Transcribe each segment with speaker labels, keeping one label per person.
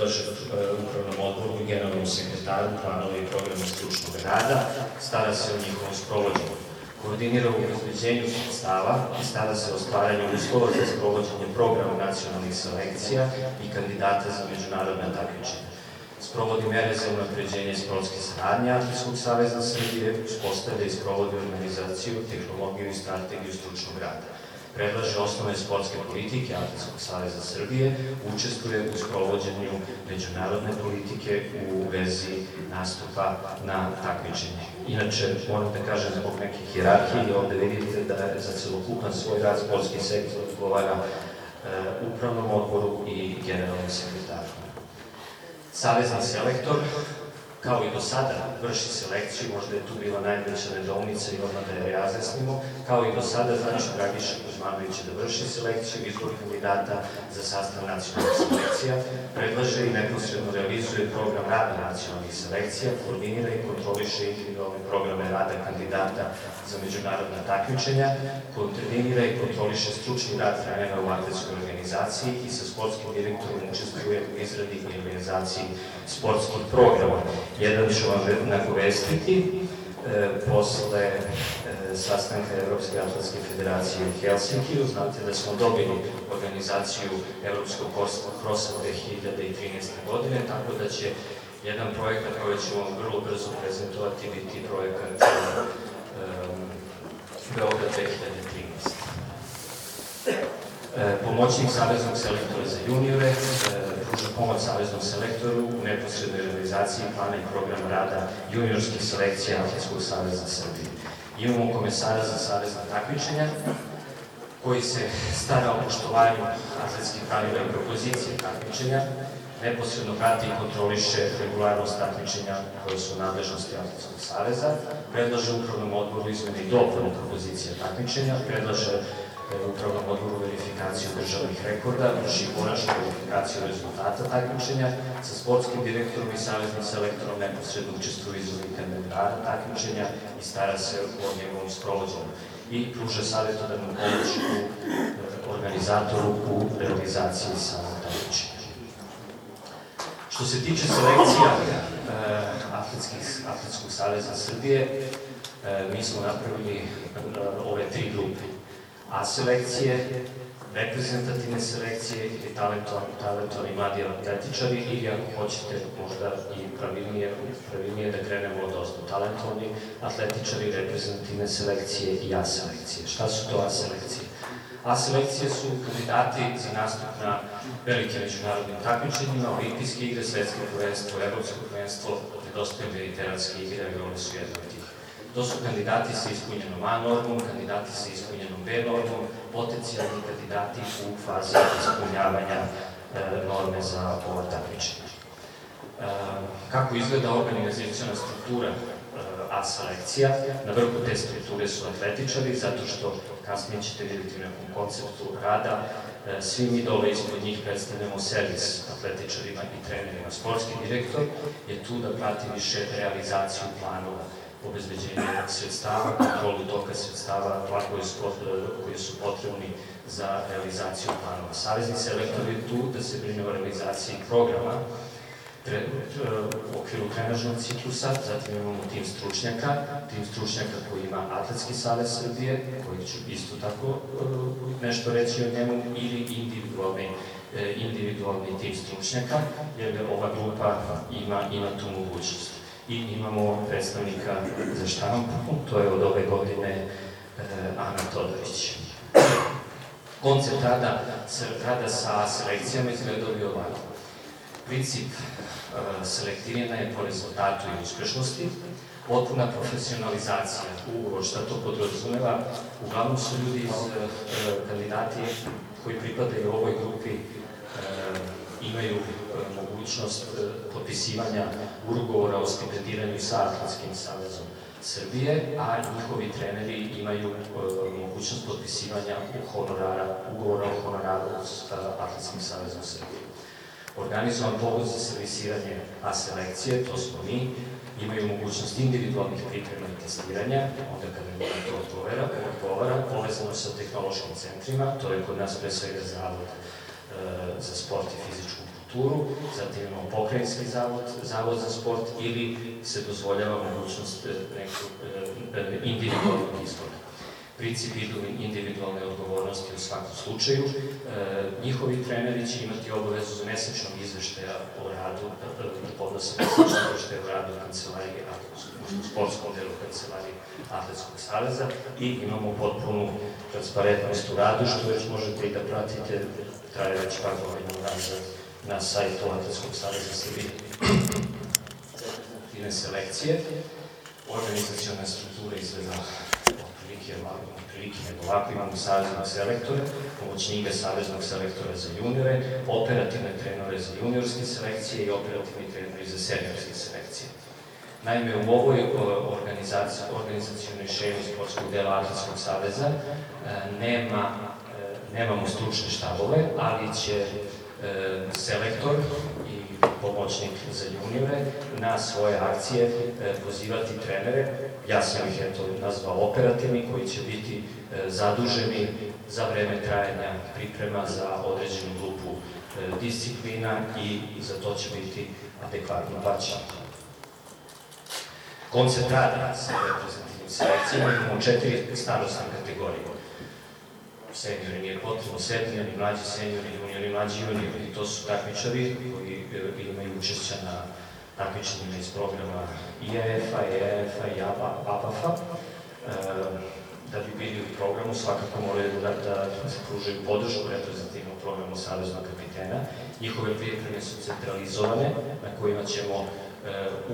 Speaker 1: predlaže upravnom odboru i generalnom sekretaru planova i programa stručnog rada, stara se o njihovom sprovođenju. Koordinira u obezbeđenju sredstava i stara se o stvaranju uslova za sprovođenje programa nacionalnih selekcija i kandidata za međunarodne takmičenja. Sprovodi mere za unapređenje sportske saradnje Atletskog saveza Srbije, uspostavlja i sprovodi organizaciju, tehnologiju i strategiju stručnog rada predlaže osnove sportske politike Atletskog saveza Srbije, učestvuje u sprovođenju međunarodne politike u vezi nastupa na takmičenje. Inače, moram da kažem zbog neke hirarhije, ovde vidite da je za celokupan svoj rad sportski sektor odgovara e, upravnom odboru i generalnom sekretaru. Savezni selektor kao i do sada, vrši selekciju, možda je tu bila najveća nedoumica i odmah da je razjasnimo, kao i do sada, znači Dragiša Kuzmanović da vrši selekciju, izbor kandidata za sastav nacionalnih selekcija, predlaže i neposredno realizuje program rada nacionalnih selekcija, koordinira i kontroliše individualne programe rada kandidata za međunarodna takmičenja, koordinira i kontroliše stručni rad trenera u atletskoj organizaciji i sa sportskim direktorom učestvuje u izradi i organizaciji sportskih programa. Jedan ću vam nagovestiti, e, posle e, sastanka Evropske atletske federacije u Helsinkiju, znate da smo dobili organizaciju Evropskog krosa 2013. godine, tako da će jedan projekat koji ću vam vrlo brzo prezentovati biti projekat Beograd 2013. E, pomoćnik Saveznog selektora za juniore, e, pruža pomoć Saveznom selektoru u neposrednoj realizaciji plana i programa rada juniorskih selekcija Atletskog saveza Srbije. Imamo komesara za savezna takmičenja, koji se stara o poštovanju atletskih pravila i propozicije takmičenja, neposredno prati i kontroliše regularnost takmičenja koje su nadležnosti Atletskog saveza, predlaže upravnom odboru izmene i dopune propozicije takmičenja, predlaže upravnom odboru verifikaciju državnih rekorda, vrši konačnu verifikaciju rezultata takmičenja, sa sportskim direktorom i saveznim selektorom neposredno učestvuju izvodi kandidata takmičenja i stara se o njegovom sprovođenju i pruža savjetodavnu pomoć u organizatoru u realizaciji samog takmičenja. Što se tiče selekcija Atletskih, Atletskog saveza Srbije, mi smo napravili ove tri grupe A selekcije, reprezentativne selekcije ili talentovani, mladi atletičari ili ako hoćete možda i pravilnije, pravilnije da krenemo od ozdo talentovani atletičari, reprezentativne selekcije i A selekcije. Šta su to A selekcije? A selekcije su kandidati za nastup na velike međunarodnim takmičenjima, olimpijske igre, svetske prvenstvo, evropsko prvenstvo, nedostaje mediteranske igre, i one su jedno od tih. To su kandidati sa ispunjenom A normom, kandidati sa ispunjenom B normom, potencijalni kandidati u fazi ispunjavanja e, norme za ova takmičenja. E, kako izgleda organizacijona struktura e, A selekcija? Na vrhu te strukture su atletičari, zato što kasnije ćete vidjeti u nekom konceptu rada, svi mi dole ispod njih predstavljamo servis atletičarima i trenerima. Sportski direktor je tu da prati više realizaciju planova obezbeđenje sredstava, kontrolu toka sredstava, koji su, koji su potrebni za realizaciju planova. Savezni selektor je tu da se brine o realizaciji programa u okviru trenažnog ciklusa, zatim imamo tim stručnjaka, tim stručnjaka koji ima Atletski savez Srbije, koji ću isto tako e, nešto reći o njemu, ili individualni e, individualni tim stručnjaka, jer ova grupa ima, ima tu mogućnost i imamo predstavnika za štampu, to je od ove godine e, Ana Todorić. Koncept rada, rada sa selekcijama izgledao bi ovako. Princip e, je po rezultatu i uspešnosti, potpuna profesionalizacija ugovor, šta to podrazumeva, uglavnom su ljudi iz e, kandidati koji pripadaju ovoj grupi imaju e, mogućnost e, potpisivanja ugovora o stipendiranju sa Atletskim savezom Srbije, a njihovi treneri imaju mogućnost potpisivanja honorara, ugovora o honoraru s Atletskim savezom Srbije. Organizovan povod za servisiranje A selekcije, to smo mi, imaju mogućnost individualnih priprema i testiranja, onda kada mi to odgovara, odgovara, povezano sa tehnološkim centrima, to je kod nas pre svega zavod za sport i fizičku kulturu, zatim imamo pokrajinski zavod, zavod za sport ili se dozvoljava mogućnost nekog individualnog izbora princip idu individualne odgovornosti u svakom slučaju. E, njihovi treneri će imati obavezu za mesečnog izveštaja o radu, da podnose mesečnog izveštaja o radu kancelarije, u sportskom delu kancelarije Atletskog saveza i imamo potpunu transparentnost u radu, što već možete i da pratite, traje već par godina na sajtu Atletskog saveza Srbije. Reprezentativne selekcije, organizacijona struktura izgleda otprilike, otprilike nego ovako imamo saveznog selektora, pomoćnika saveznog selektora za juniore, operativne trenore za juniorske selekcije i operativni trenori za seniorske selekcije. Naime, u ovoj organizacijonoj šemi sportskog dela Atletskog saveza e, nema, e, nemamo stručne štabove, ali će e, selektor i pomoćnik za juniore na svoje akcije pozivati trenere ja sam ih eto nazvao operativni, koji će biti e, zaduženi za vreme trajanja priprema za određenu grupu e, disciplina i za to će biti adekvatno plaćano. Koncept rada sa reprezentativnim selekcijama imamo četiri starostne kategorije. Seniori nije potrebno, seniori, mlađi seniori, juniori, mlađi juniori. To su takmičari koji e, imaju učešća na takmičenjima iz programa IEF-a, EF-a i ABAF-a. E, da bi bili u programu, svakako moraju da, da se pružaju podržu reprezentativnom programu Saveznog kapitena. Njihove pripreme su centralizovane, na kojima ćemo e,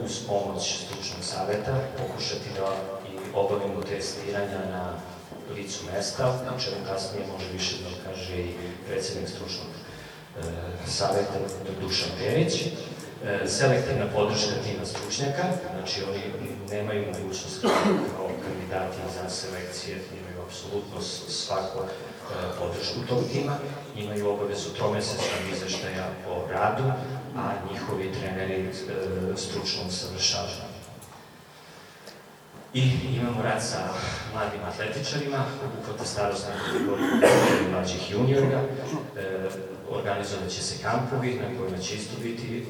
Speaker 1: uz pomoć stručnog saveta pokušati da i obavimo testiranja na licu mesta, na čemu kasnije može više da kaže i predsednik stručnog e, saveta Dušan Perić. E, selektivna podrška tima stručnjaka, znači oni nemaju mogućnost kao kandidati za selekcije, imaju apsolutno svako e, podršku tog tima, imaju obavezu tromesečnog izveštaja o radu, a njihovi treneri e, stručno usavršavaju. I imamo rad sa mladim atletičarima, obuhvata starostna kategorija mlađih juniora, organizovat će se kampovi na kojima će isto biti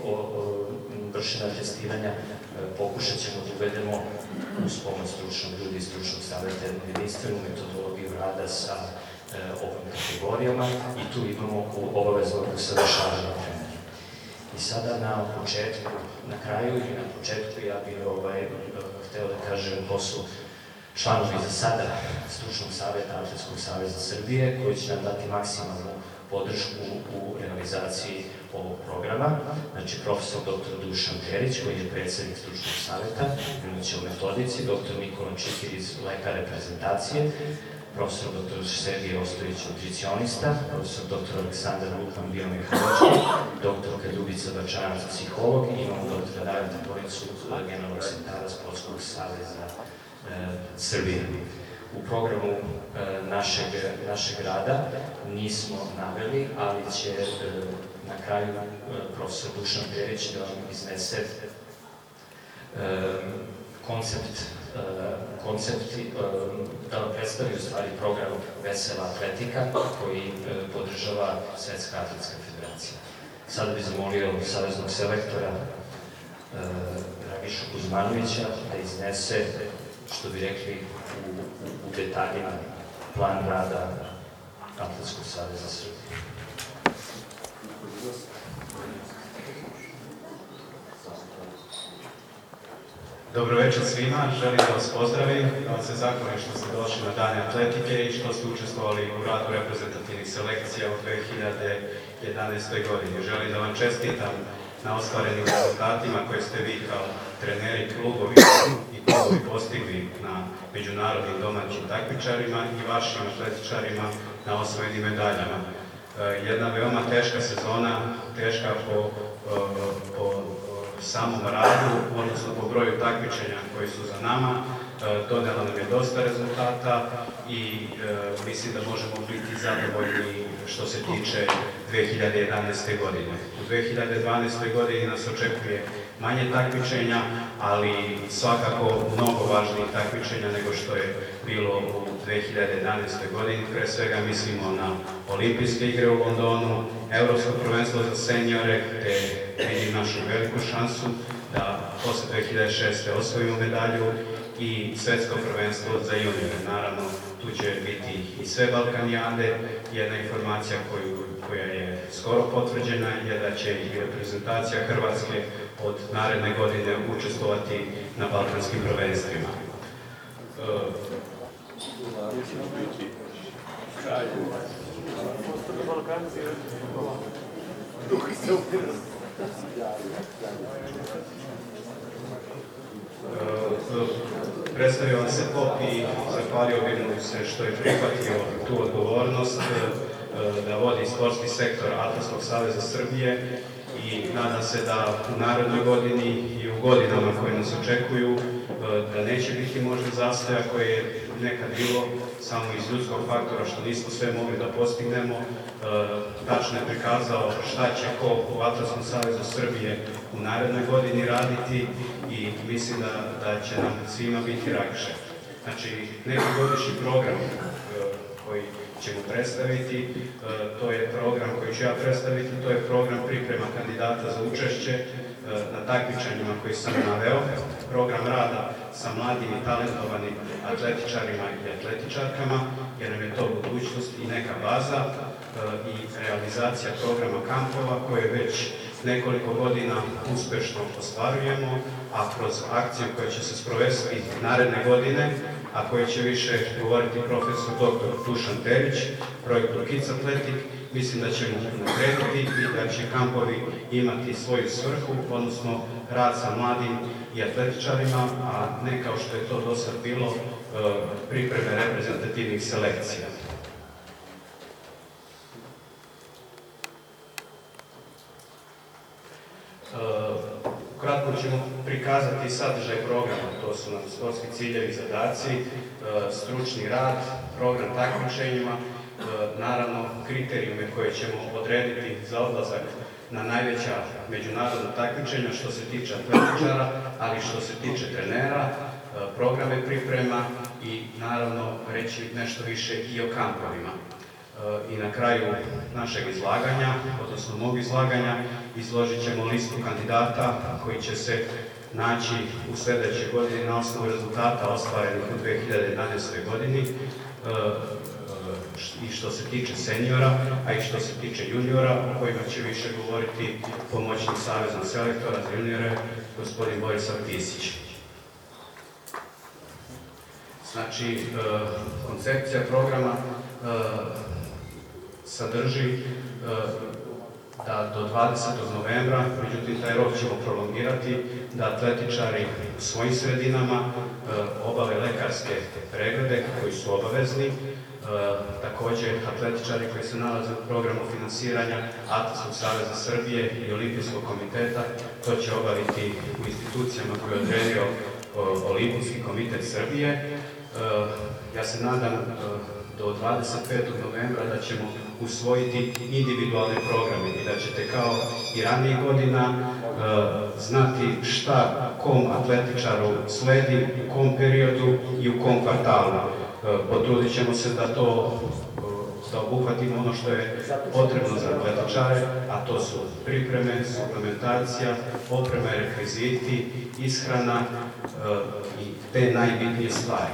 Speaker 1: vršena testiranja. E, pokušat ćemo da uvedemo uz pomoć stručnog ljudi i stručnog savjeta jedinstvenu metodologiju rada sa e, ovim kategorijama i tu imamo obavezno usavršavanje trenera. I sada na početku, na kraju i na početku ja bih ovaj, hteo da kažem ko su članovi za sada stručnog savjeta Atletskog savjeza Srbije koji će nam dati maksimalnu podršku u realizaciji ovog programa. Znači, profesor dr. Dušan Perić, koji je predsednik stručnog saveta, imaće u metodici, dr. Nikola Čikir iz leka reprezentacije, profesor dr. Sergij Ostojić, nutricionista, profesor dr. Aleksandar Lukman, biomehanički, dr. Ljubica Bačanac, psiholog i imamo dr. David Toporicu, generalnog sekretara Sportskog saveza e, Srbije u programu e, našeg, našeg rada nismo naveli, ali će e, na kraju e, profesor Dušan Perić da vam iznese koncept koncepti, da vam predstavi stvari program Vesela atletika koji podržava Svetska atletska federacija. Sada bih zamolio saveznog selektora Dragišu Kuzmanovića da iznese, što bi rekli, detaljima plan rada Atletskog saveza Srbije.
Speaker 2: Dobro večer svima, želim da vas pozdravim, da vam se zahvalim što ste došli na dane atletike i što ste učestvovali u radu reprezentativnih selekcija u 2011. godini. Želim da vam čestitam na ostvarenim rezultatima koje ste vi kao treneri klubovi postigli na međunarodnim domaćim takmičarima i vašim atletičarima na osvojenim medaljama. E, jedna veoma teška sezona, teška po, e, po samom radu, odnosno po broju takmičenja koji su za nama, e, donela nam je dosta rezultata i mislim da možemo biti zadovoljni što se tiče 2011. godine. U 2012. godini nas očekuje manje takmičenja, ali svakako mnogo važnijih takmičenja nego što je bilo u 2011. godini. Pre svega mislimo na olimpijske igre u Londonu Europsko prvenstvo za seniore, te vidim našu veliku šansu da posle 2006. osvojimo medalju i svetsko prvenstvo za juniore. Naravno, tu će biti i sve Balkanijade. Jedna informacija koju, koja je skoro potvrđena je da će i reprezentacija Hrvatske od naredne godine učestvovati na balkanskim prvenstvima. E, Predstavio vam se pop i zahvalio bi mu se što je prihvatio tu odgovornost e, da vodi sportski sektor Atlantskog saveza Srbije i nadam se da u narodnoj godini i u godinama koje nas očekuju e, da neće biti možda zastoja koje je nekad bilo samo iz ljudskog faktora što nismo sve mogli da postignemo. E, tačno je prikazao šta će ko u Atlaskom savezu Srbije u narednoj godini raditi i mislim da, da će nam svima biti lakše. Znači, neki godišnji program e, koji ćemo predstaviti, e, to je program koji ću ja predstaviti, to je program priprema kandidata za učešće e, na takmičanjima koji sam naveo, program rada sa mladim i talentovanim atletičarima i atletičarkama, jer nam je to budućnost i neka baza i realizacija programa kampova koje već nekoliko godina uspešno ostvarujemo, a kroz akciju koja će se sprovesti naredne godine, a koje će više govoriti profesor dr. Dušan Terić, projektor Kids Athletic, mislim da ćemo naprediti i da će kampovi imati svoju svrhu, odnosno rad sa mladim i atletičarima, a ne kao što je to do sad bilo e, pripreme reprezentativnih selekcija. Kratko ćemo prikazati sadržaj programa, to su nam sportski ciljevi, zadaci, e, stručni rad, program takmičenjima, e, naravno kriterijume koje ćemo odrediti za odlazak na najveća međunarodna takmičenja što se tiče atletičara, ali što se tiče trenera, e, programe priprema i naravno reći nešto više i o kampovima. I na kraju našeg izlaganja, odnosno mog izlaganja, izložit ćemo listu kandidata koji će se naći u sledećoj godini na osnovu rezultata ostvarenih u 2011. godini e, i što se tiče seniora, a i što se tiče juniora, o kojima će više govoriti pomoćnik Saveznog selektora za juniore, gospodin Borisav Tisić. Znači, e, koncepcija programa e, sadrži da do 20. novembra, međutim taj rok ćemo prolongirati, da atletičari u svojim sredinama e, obave lekarske preglede koji su obavezni, e, takođe atletičari koji se nalaze u programu finansiranja Atletskog saveza Srbije i Olimpijskog komiteta, to će obaviti u institucijama koje je odredio Olimpijski komitet Srbije. E, ja se nadam do 25. novembra da ćemo usvojiti individualne programe i da ćete kao i ranije godina uh, znati šta kom atletičaru sledi, u kom periodu i u kom kvartalu. Uh, potrudit ćemo se da to da obuhvatimo ono što je potrebno za atletičare, a to su pripreme, suplementacija, oprema i rekviziti, ishrana i te najbitnije stvari.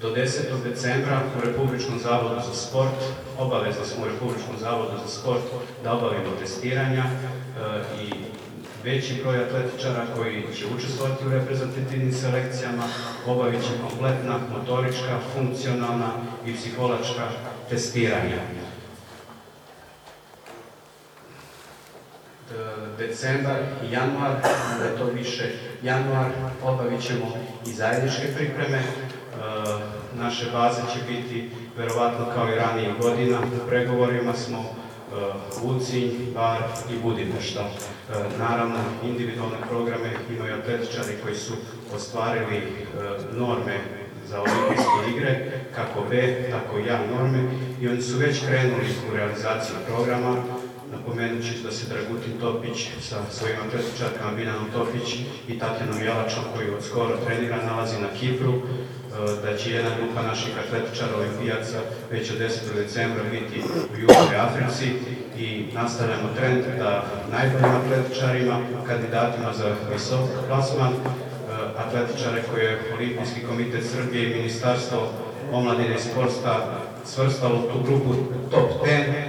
Speaker 2: Do 10. decembra u Republičkom zavodu za sport, obavezno smo u Republičkom zavodu za sport da obavimo testiranja e, i veći broj atletičara koji će učestvovati u reprezentativnim selekcijama obavit će kompletna motorička, funkcionalna i psihološka testiranja. E, decembar i januar, da je to više januar, obavit ćemo i zajedničke pripreme naše baze će biti verovatno kao i ranije godina. U pregovorima smo Vucinj, eh, Bar i Budimpešta. Eh, naravno, individualne programe imaju atletičari koji su ostvarili norme za olimpijske igre, kako B, tako i A norme, i oni su već krenuli u realizaciju programa. Napomenut ću da se Dragutin Topić sa svojim atletičarkama Biljanom Topić i Tatjanom Jalačom, koji od skoro trenira, nalazi na Kipru, da će jedna grupa naših atletičara olimpijaca već od 10. decembra biti u Južnoj Africi i nastavljamo trend da najboljim atletičarima, kandidatima za visok plasman, e, atletičare koje je Olimpijski komitet Srbije i Ministarstvo omladine i sporta svrstalo tu grupu top 10, e,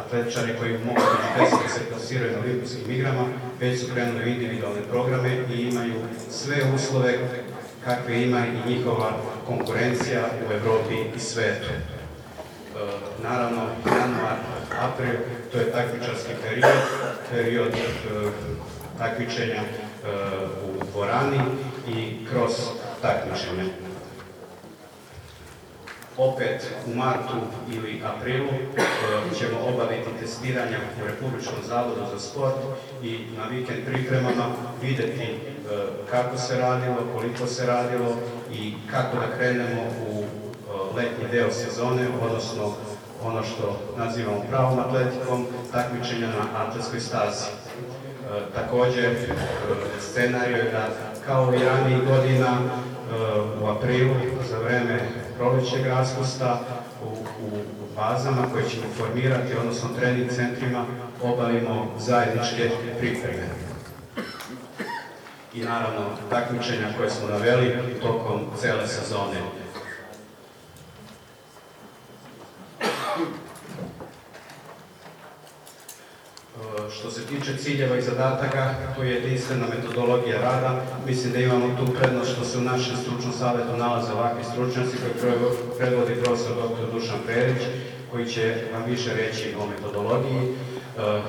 Speaker 2: atletičari koji mogu 10 da se plasiraju na olimpijskim igrama, već su krenuli individualne programe i imaju sve uslove kakve ima i njihova konkurencija u Evropi i svetu. E, naravno, januar, april, to je takmičarski period, period e, takmičenja e, u dvorani i kroz takmičenje. Opet u martu ili aprilu ćemo obaviti testiranja u Republičkom zavodu za sport i na vikend pripremama vidjeti kako se radilo, koliko se radilo i kako da krenemo u e, letnji deo sezone, odnosno ono što nazivamo pravom atletikom, takmičenja na atletskoj stazi. Također, scenarij je da kao i ranijih godina u aprilu za vreme prolećeg raspusta u bazama koje ćemo formirati, odnosno trening centrima, obavimo zajedničke pripreme. I naravno takmičenja koje smo naveli tokom cele sezone. Što se tiče ciljeva i zadataka, to je jedinstvena metodologija rada. Mislim da imamo tu prednost što se u našem stručnom savjetu nalaze ovakvi stručnjaci koji predvodi profesor dr. Dušan Perić, koji će vam više reći o metodologiji, e,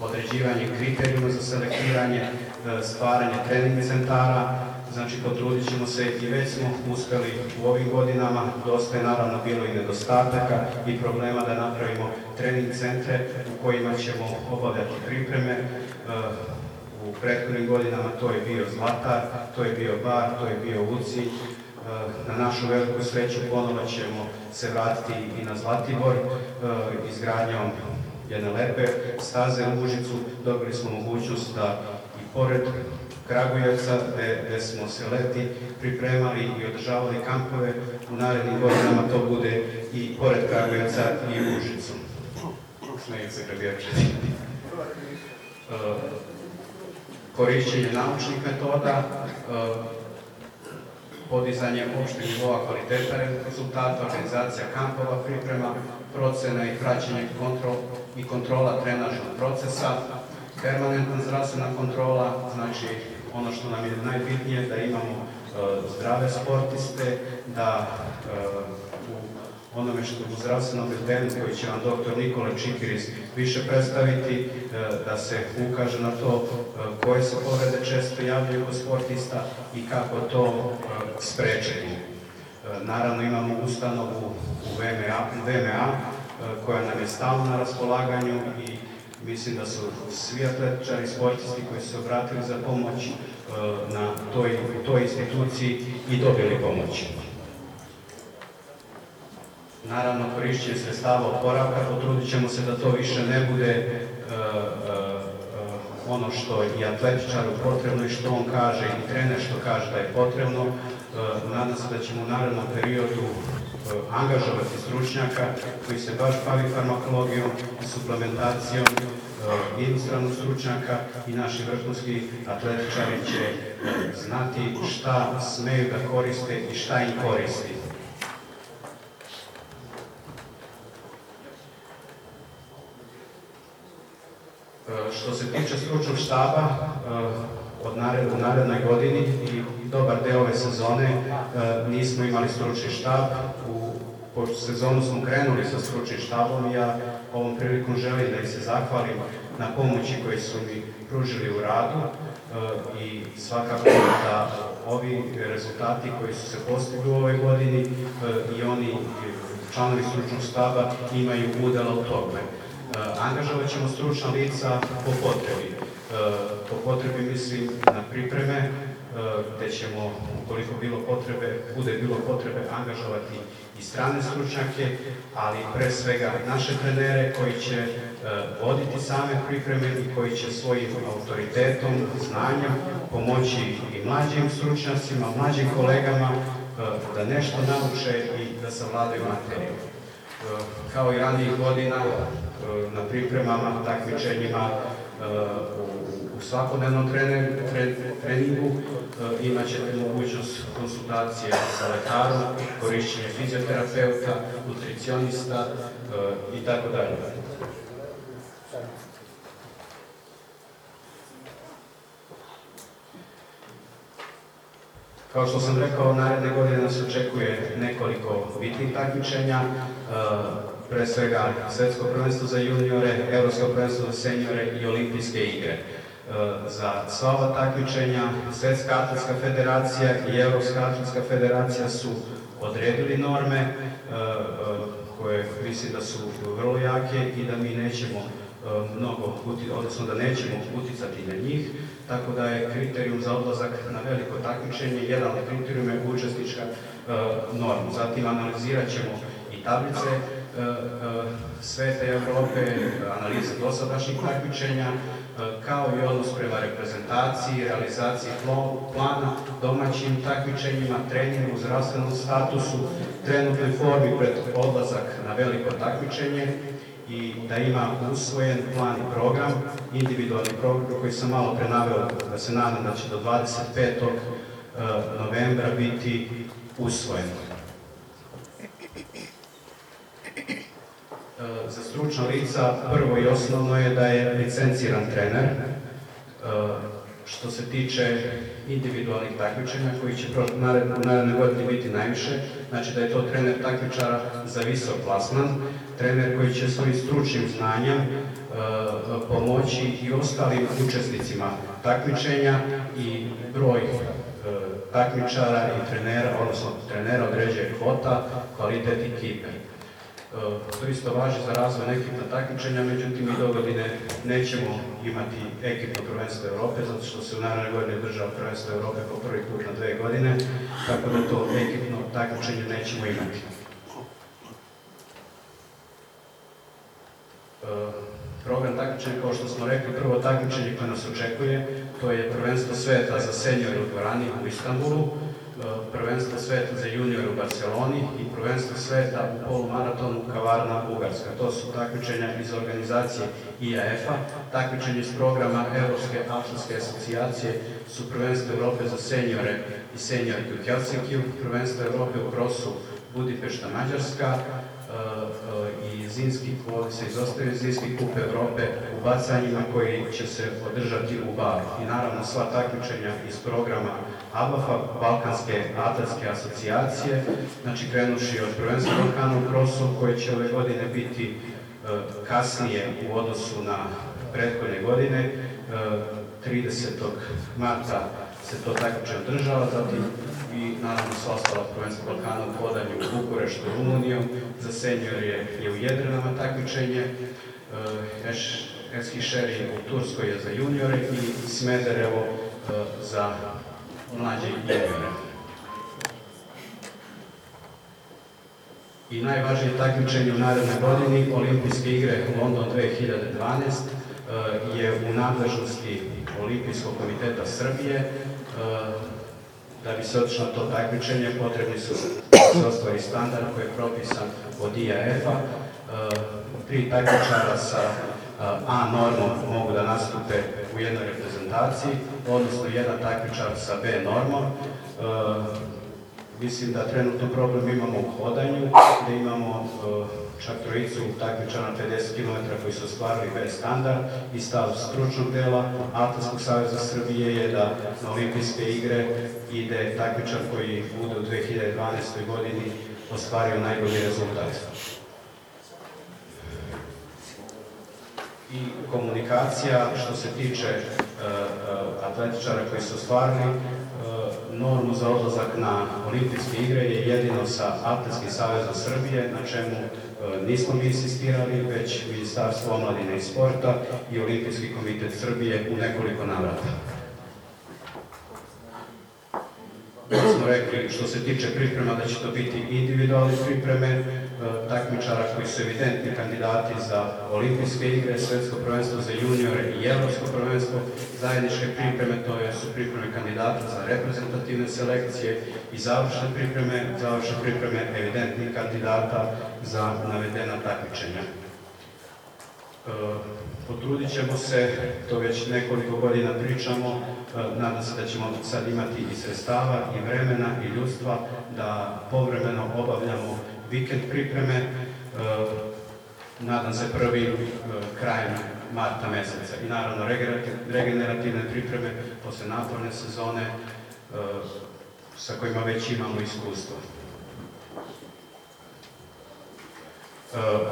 Speaker 2: određivanje kriterijuma za selektiranje, e, stvaranje trening centara, Znači, potrudit ćemo se i već smo uspjeli u ovim godinama, dosta je naravno bilo i nedostataka i problema da napravimo trening centre u kojima ćemo obavljati pripreme. E, u prethodnim godinama to je bio Zlatar, to je bio Bar, to je bio Uci. E, na našu veliku sreću ponovo ćemo se vratiti i na Zlatibor izgradnjom jedne lepe staze u Užicu. Dobili smo mogućnost da i pored Kragujevca, gde, smo se leti pripremali i održavali kampove. U narednim godinama to bude i pored Kragujevca i u Užicu. E, korišćenje naučnih metoda, e, podizanje opšteg nivoa kvaliteta rezultata, organizacija kampova, priprema, procena i praćenje kontrol, i kontrola trenažnog procesa, permanentna zdravstvena kontrola, znači ono što nam je najbitnije da imamo e, zdrave sportiste, da e, u onome što u zdravstvenom bezbednosti koji će vam doktor Nikola Čikiris više predstaviti, e, da se ukaže na to koje se povrede često javljaju kod sportista i kako to sprečiti. Naravno imamo ustanovu u VMA, VMA koja nam je stalno na raspolaganju i Mislim da su svi atletičari, sportisti koji su se obratili za pomoć e, na toj, toj instituciji i dobili pomoć. Naravno, korišćenje sredstava oporavka, potrudit ćemo se da to više ne bude e, e, ono što je atletičaru potrebno i što on kaže i trener što kaže da je potrebno. Nadam se da ćemo u narednom periodu angažovati stručnjaka koji se baš bavi farmakologijom suplementacijom, inostranog stručnjaka i naši vrhunski atletičari će znati šta smeju da koriste i šta im koristi. Što se tiče stručnog štaba, od nared, u narednoj godini i dobar deo ove sezone nismo imali stručni štab. U pošto sezonu smo krenuli sa stručnim štabom, ja ovom prilikom želim da im se zahvalim na pomoći koji su mi pružili u radu e, i svakako da ovi rezultati koji su se postigli u ovoj godini e, i oni članovi stručnog staba imaju udela u tome. Angažovat ćemo stručna lica po potrebi. E, po potrebi mislim na pripreme, gde ćemo, ukoliko bilo potrebe, bude bilo potrebe, angažovati i strane stručnjake, ali pre svega naše trenere koji će e, voditi same pripreme i koji će svojim autoritetom, znanjem pomoći i mlađim stručnjacima, mlađim kolegama e, da nešto nauče i da savladaju materiju. E, Kao i ranijih godina, na pripremama, takmičenjima, u svakodnevnom treningu imat ćete mogućnost konsultacije sa lekarom, korišćenje fizioterapeuta, nutricionista e, i tako dalje. Kao što sam rekao, naredne godine nas očekuje nekoliko bitnih takmičenja, e, pre svega Svetsko prvenstvo za juniore, Europsko prvenstvo za seniore i Olimpijske igre. E, Za sva ova takmičenja Svetska atletska federacija i Europska atletska federacija su odredili norme e, e, koje mislim da su vrlo jake i da mi nećemo mnogo, odnosno da nećemo uticati na njih, tako da je kriterijum za odlazak na veliko takmičenje, jedan od kriterijuma je učesnička norma. Zatim analizirat ćemo i tablice e, e, sveta i Europe, analize dosadašnjih takmičenja, kao i odnos prema reprezentaciji, realizaciji plana, domaćim takmičenjima, treningu, zdravstvenom statusu, trenutnoj formi pred odlazak na veliko takmičenje i da ima usvojen plan i program, individualni program koji sam malo pre naveo, da se nadam da će do 25. e, novembra biti usvojen. E, Za stručna lica prvo i osnovno je da je licenciran trener. E, Što se tiče individualnih takmičenja koji će naredne, u narednoj godini biti najviše, znači da je to trener takmičara za visok plasman, trener koji će svojim stručnim znanjem e, pomoći i ostalim učesnicima takmičenja i broj e, takmičara i trenera, odnosno trenera određuje kvota, kvalitet ekipe. To isto važi za razvoj ekipna takmičenja, međutim mi do godine nećemo imati ekipno prvenstvo Europe, zato što se u narednoj godini održava prvenstvo Europe po prvi put na dve godine, tako da to ekipno takmičenje nećemo imati. E, Program takmičenja, kao što smo rekli, prvo takmičenje koje nas očekuje, to je prvenstvo sveta za seniore u dvorani u Istanbulu, prvenstvo sveta za junior u Barceloni i prvenstvo sveta u polumaratonu Kavarna Bugarska. To su takmičenja iz organizacije IAF-a, takmičenje iz programa Europske atletske asocijacije su prvenstvo Europe za seniore i seniorke u Helsinkiju, prvenstvo Europe u Krosu Budimpešta Mađarska, e, e, i zimski, ovdje se izostavio zimski kup Europe u bacanjima koji će se održati u Baru. I naravno sva takmičenja iz programa ABAF-a, Balkanske atletske asocijacije, znači krenuši od prvenstva Balkana u Krosu koji će ove godine biti e, kasnije u odnosu na prethodne godine. E, 30. marta se to takmičenje održava, zatim i naravno sva ostala prvenstva Balkana u hodanju u Bukureštu, Rumunijom, za senior je, je u Jedrenama takmičenje, e, Eš, Eskişehir u Turskoj je za juniore i Smederevo e, za mlađe juniore. I najvažnije takmičenje u narednoj godini, Olimpijske igre London 2012, e, je u nadležnosti Olimpijskog komiteta Srbije. E, Da bi se otišlo na to takmičenje, potrebni su se ostvari standard koji je propisan od IAF-a. E, Tri takmičara sa e, A normom mogu da nastupe u jednoj reprezentaciji, odnosno jedan takmičar sa B normom. Mislim da trenutno problem imamo u hodanju, da imamo čak trojicu takmičara na 50 km koji su ostvarili B standard i stav stručnog dela Atletskog saveza Srbije je da na olimpijske igre ide takmičar koji bude u 2012. godini ostvario najbolji rezultat. i komunikacija što se tiče e, e, atletičara koji su ostvarili e, normu za odlazak na olimpijske igre je jedino sa Atletskim savezom Srbije, na čemu nismo mi insistirali, već Ministarstvo omladine i sporta i Olimpijski komitet Srbije u nekoliko navrata. Već smo rekli što se tiče priprema da će to biti individualne pripreme, takmičara koji su evidentni kandidati za olimpijske igre, svjetsko prvenstvo za juniore i europsko prvenstvo, zajedničke pripreme, to su pripreme kandidata za reprezentativne selekcije i završne pripreme, završne pripreme evidentnih kandidata za navedena takmičenja. E, Potrudit ćemo se, to već nekoliko godina pričamo, e, nadam se da ćemo sad imati i sredstava i vremena i ljudstva da povremeno obavljamo vikend pripreme, e, nadam se prvi e, krajem marta meseca i naravno regenerativ- regenerativne pripreme posle naporne sezone sa kojima već imamo iskustvo.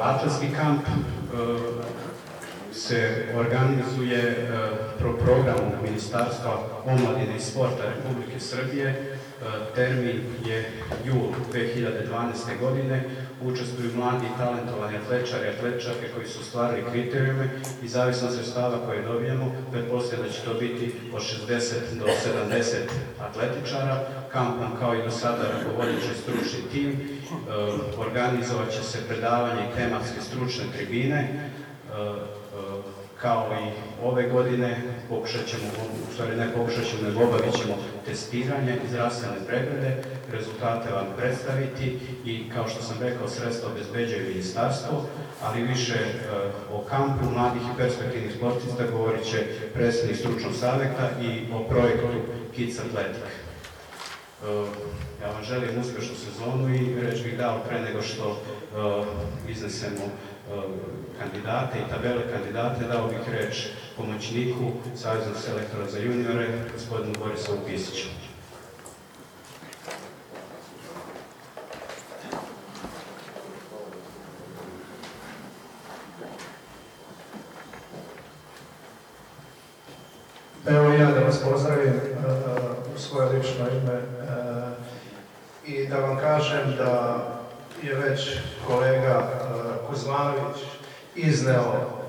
Speaker 2: Atletski kamp se organizuje e, pro programu Ministarstva omladine i sporta Republike Srbije. E, Termin je jul 2012. godine. Učestvuju mladi talentovani atlečari i atlečarke koji su stvarili kriterijume i zavisno od sredstava koje dobijemo, pretpostavljam da će to biti od 60 do 70 atletičara. Kampom kao i do sada rukovodit će stručni tim, e, organizovat će se predavanje tematske stručne tribine, e, kao i ove godine pokušat ćemo, u stvari ne pokušat ćemo, nego obavit ćemo testiranje i zdravstvene preglede, rezultate vam predstaviti i kao što sam rekao, sredstva obezbeđuje ministarstvo, ali više e, o kampu mladih i perspektivnih sportista govorit će predsjednik stručnog savjeta i o projektu Kids Athletic. E, ja vam želim uspješnu sezonu i reč bih dao pre nego što e, iznesemo kandidate i tabele kandidate, dao bih reč pomoćniku Savjeznog selektora za juniore, gospodinu Borisovu Pisiću.
Speaker 3: Evo ja da vas pozdravim e, u svoje lično ime e, i da vam kažem da je već kolega e, Kuzmanović izneo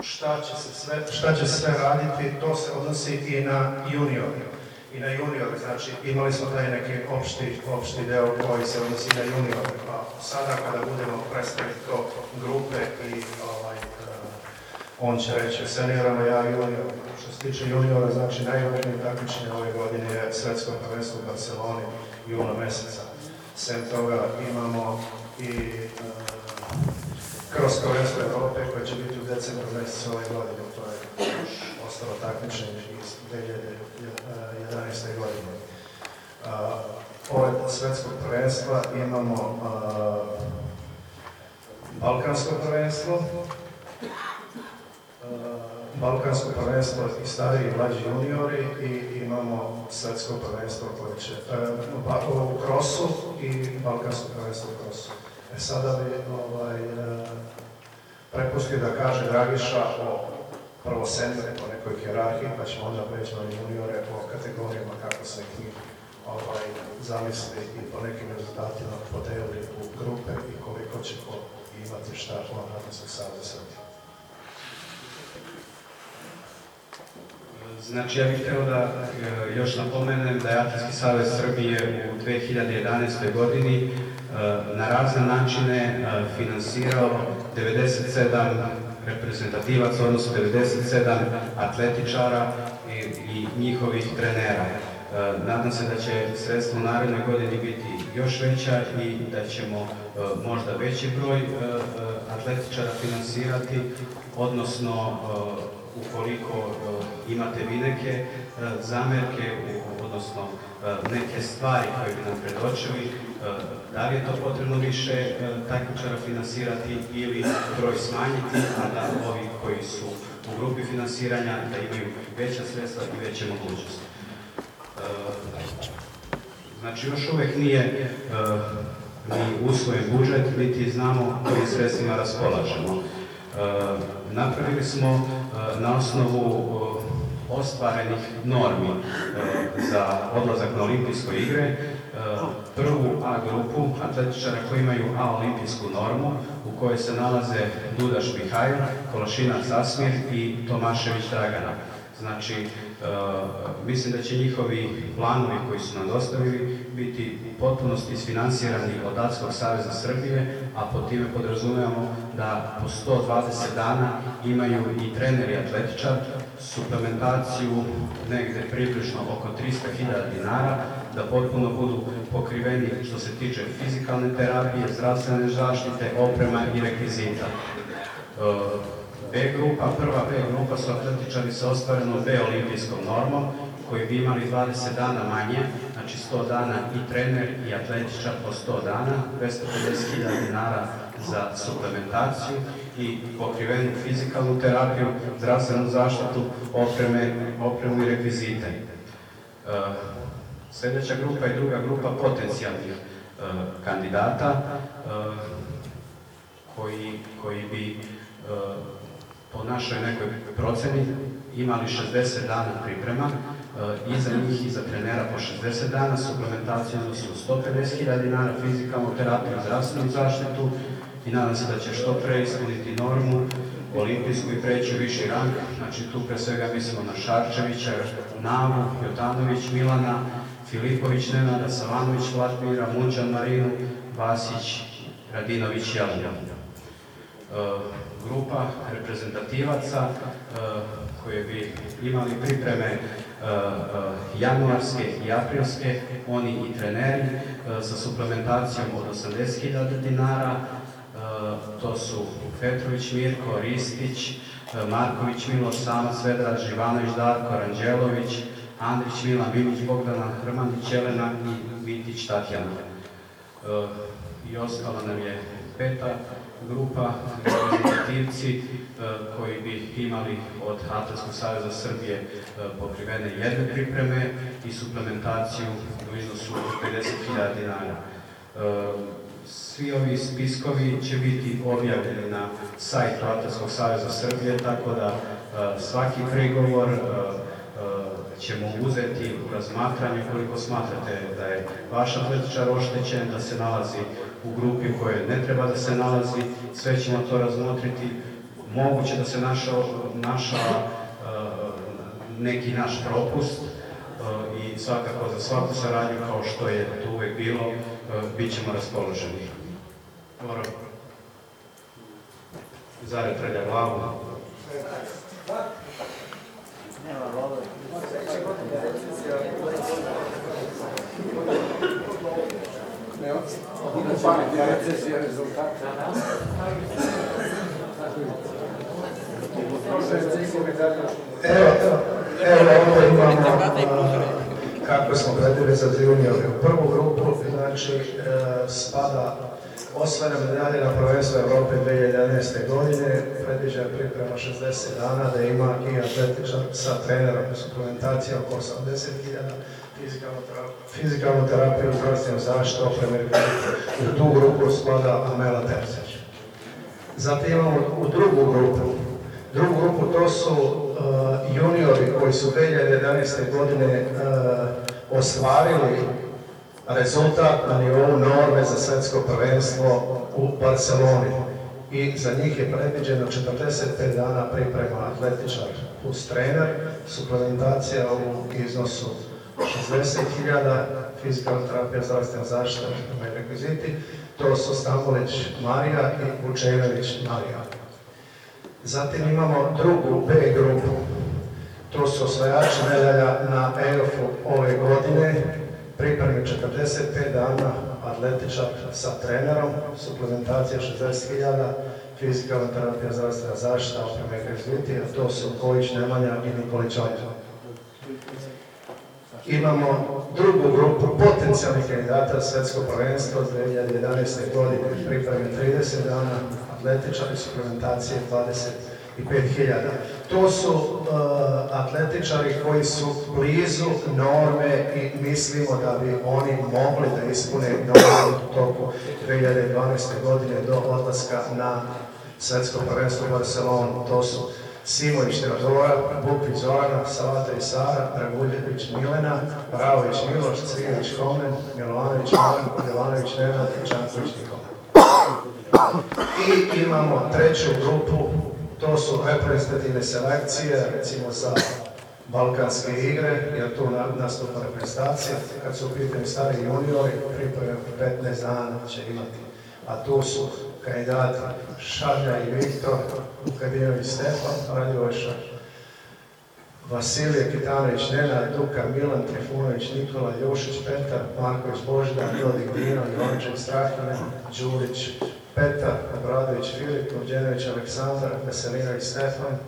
Speaker 3: šta će se sve, šta će sve raditi, to se odnosi i na junior. I na junior, znači imali smo taj neki opšti, opšti deo koji se odnosi na junior. A sada kada budemo predstaviti to grupe i ovaj, e, on će reći seniorama, ja junior. Što se tiče juniora, znači najvažnije takmičenje ove godine je svetsko prvenstvo u Barceloni juna meseca. Sem toga imamo i e, kroz prvenstvo Europe koje će biti u decembru mjesecu ove godine. To je još ostalo takmičenje iz 2011. godine. A, Pored svetskog prvenstva imamo a, Balkansko prvenstvo, Balkansko prvenstvo i stariji i mlađi juniori i imamo svetsko prvenstvo koje će u krosu i Balkansko prvenstvo u krosu. Sada bi ovaj, e, prepustio da kaže Dragiša o prvo seniore po nekoj hjerarhiji, pa ćemo onda preći na juniore o kategorijama kako se njih ovaj, zamisli i po nekim rezultatima podeli u grupe i koliko će ko imati šta u Atlanskog saveza Srbije.
Speaker 2: Znači, ja bih htio da e, još napomenem da je Atletski savez Srbije u 2011. godini na razne načine e, finansirao 97 reprezentativaca, odnosno 97 atletičara i, i njihovih trenera. Nadam se da će sredstvo u narednoj godini biti još veća i da ćemo možda veći broj atletičara finansirati, odnosno ukoliko imate vi neke e, zamerke, odnosno neke stvari koje bi nam predočili, da li je to potrebno više takmičara finansirati ili broj smanjiti, a da ovi koji su u grupi finansiranja da imaju veća sredstva i veće mogućnosti. Znači, još uvijek nije ni usvojen budžet, niti znamo kojim sredstvima raspolažemo. Napravili smo na osnovu ostvarenih normi za odlazak na olimpijske igre prvu A grupu atletičara koji imaju A olimpijsku normu u kojoj se nalaze Dudaš Mihajl, Kološinac Asmir i Tomašević Dragana. Znači, e, mislim da će njihovi planovi koji su nam dostavili biti u potpunosti isfinansirani od Atskog saveza Srbije, a po time podrazumijemo da po 120 dana imaju i treneri atletičar, suplementaciju negde približno oko 300.000 dinara, da potpuno budu pokriveni što se tiče fizikalne terapije, zdravstvene zaštite, oprema i rekvizita. E, B grupa, prva B grupa su atletičari sa ostvarenom B olimpijskom normom, koji bi imali 20 dana manje, znači 100 dana i trener i atletičar po 100 dana, 250.000 dinara za suplementaciju i pokrivenu fizikalnu terapiju, zdravstvenu zaštitu, opreme, opremu i rekvizite. E, sljedeća grupa je druga grupa potencijalnih e, kandidata e, koji, koji bi po našoj nekoj proceni imali 60 dana priprema, e, i za njih i za trenera po 60 dana, suplementacijom su 150.000 dinara, fizikalnu terapiju, zdravstvenu zaštitu i nadam se da će što pre ispuniti normu olimpijsku i preći viši rang. Znači tu pre svega mislimo na Šarčevića, Navu, Jotanović, Milana, Filipović, Nenada, Savanović, Vlatmira, Munđan, Marinu, Vasić, Radinović, Jelena. E, grupa reprezentativaca e, koje bi imali pripreme e, januarske i aprilske, oni i treneri sa suplementacijom od 80.000 dinara, to su Petrović Mirko, Ristić, Marković Miloš, Samac, Vedraž, Živanović Darko, Ranđelović, Andrić Mila, Mimić Bogdana, Hrmandić Jelena i Vitić Tatjana. I ostala nam je peta grupa reprezentativci e, koji bi imali od Atletskog saveza Srbije e, pokrivene jedne pripreme i suplementaciju u iznosu od 50.000 dinara. E, svi ovi spiskovi će biti objavljeni na sajtu Atletskog saveza Srbije, tako da svaki pregovor ćemo uzeti u razmatranju koliko smatrate da je vaš atletičar oštećen, da se nalazi u grupi u kojoj ne treba da se nalazi, sve ćemo to razmotriti. Moguće da se naša, naša e, neki naš propust e, i svakako za svaku saradnju kao što je to uvek bilo, e, bit ćemo raspoloženi. Moram. Zare trelja glavu. Nema
Speaker 3: Evo, evo kako smo predili za junior. U prvu grupu znači e, spada osvojena medalje na prvenstvo Evrope 2011. godine, predviđa priprema 60 dana da ima i atletičar sa trenerom suplementacija oko 80.000 fizikalnu terapiju, zdravstvenu zaštitu, opreme U tu grupu spada Amela Terzić. Zatim imamo u drugu grupu. Drugu grupu to su uh, juniori koji su 2011. godine uh, ostvarili rezultat na nivou norme za svjetsko prvenstvo u Barceloni. I za njih je predviđeno 45 dana priprema atletičar plus trener, suplementacija u iznosu 60.000 fizikalna terapija, zdravstvena zaštita rekviziti. To su Stambolić Marija i Vučević Marija. Zatim imamo drugu B grupu. To su osvajači medalja na EOF-u ove godine. Pripremi 45 dana atletičar sa trenerom, suplementacija 60.000, fizikalna terapija, zdravstvena zaštita, opreme i a to su Kojić Nemanja i Nikolić Imamo drugu grupu potencijalnih kandidata svjetsko prvenstvo 2011. godine, pripreme 30 dana, atletičari suplementacije 25.000. To su uh, atletičari koji su blizu norme i mislimo da bi oni mogli da ispune norme u toku 2012. godine do odlaska na svjetsko prvenstvo u Barcelonu. To su Simović Teodora, Bukvić Zorana, Salata i Sara, Draguljević Milena, Ravović Miloš, Cvijević Komen, Milovanović Milan, Jovanović Nenad i Čanković Nikola. I imamo treću grupu, to su reprezentativne selekcije, recimo za Balkanske igre, jer tu na- nastupa reprezentacija. Kad su u pitanju stari juniori, pripreme oko 15 dana će imati. A tu su kandidati Šadja i Viktor, Vukadinović Stefan, Radivojša, Vasilije Kitanović, Nenad, Duka, Milan Trifunović, Nikola Ljušić, Petar, Marković Božidar, Dodik Dino, Jovaniček Strahine, Đurić, Petar, Obradović Filip, Uđenović Aleksandar, Veselinović Stefan,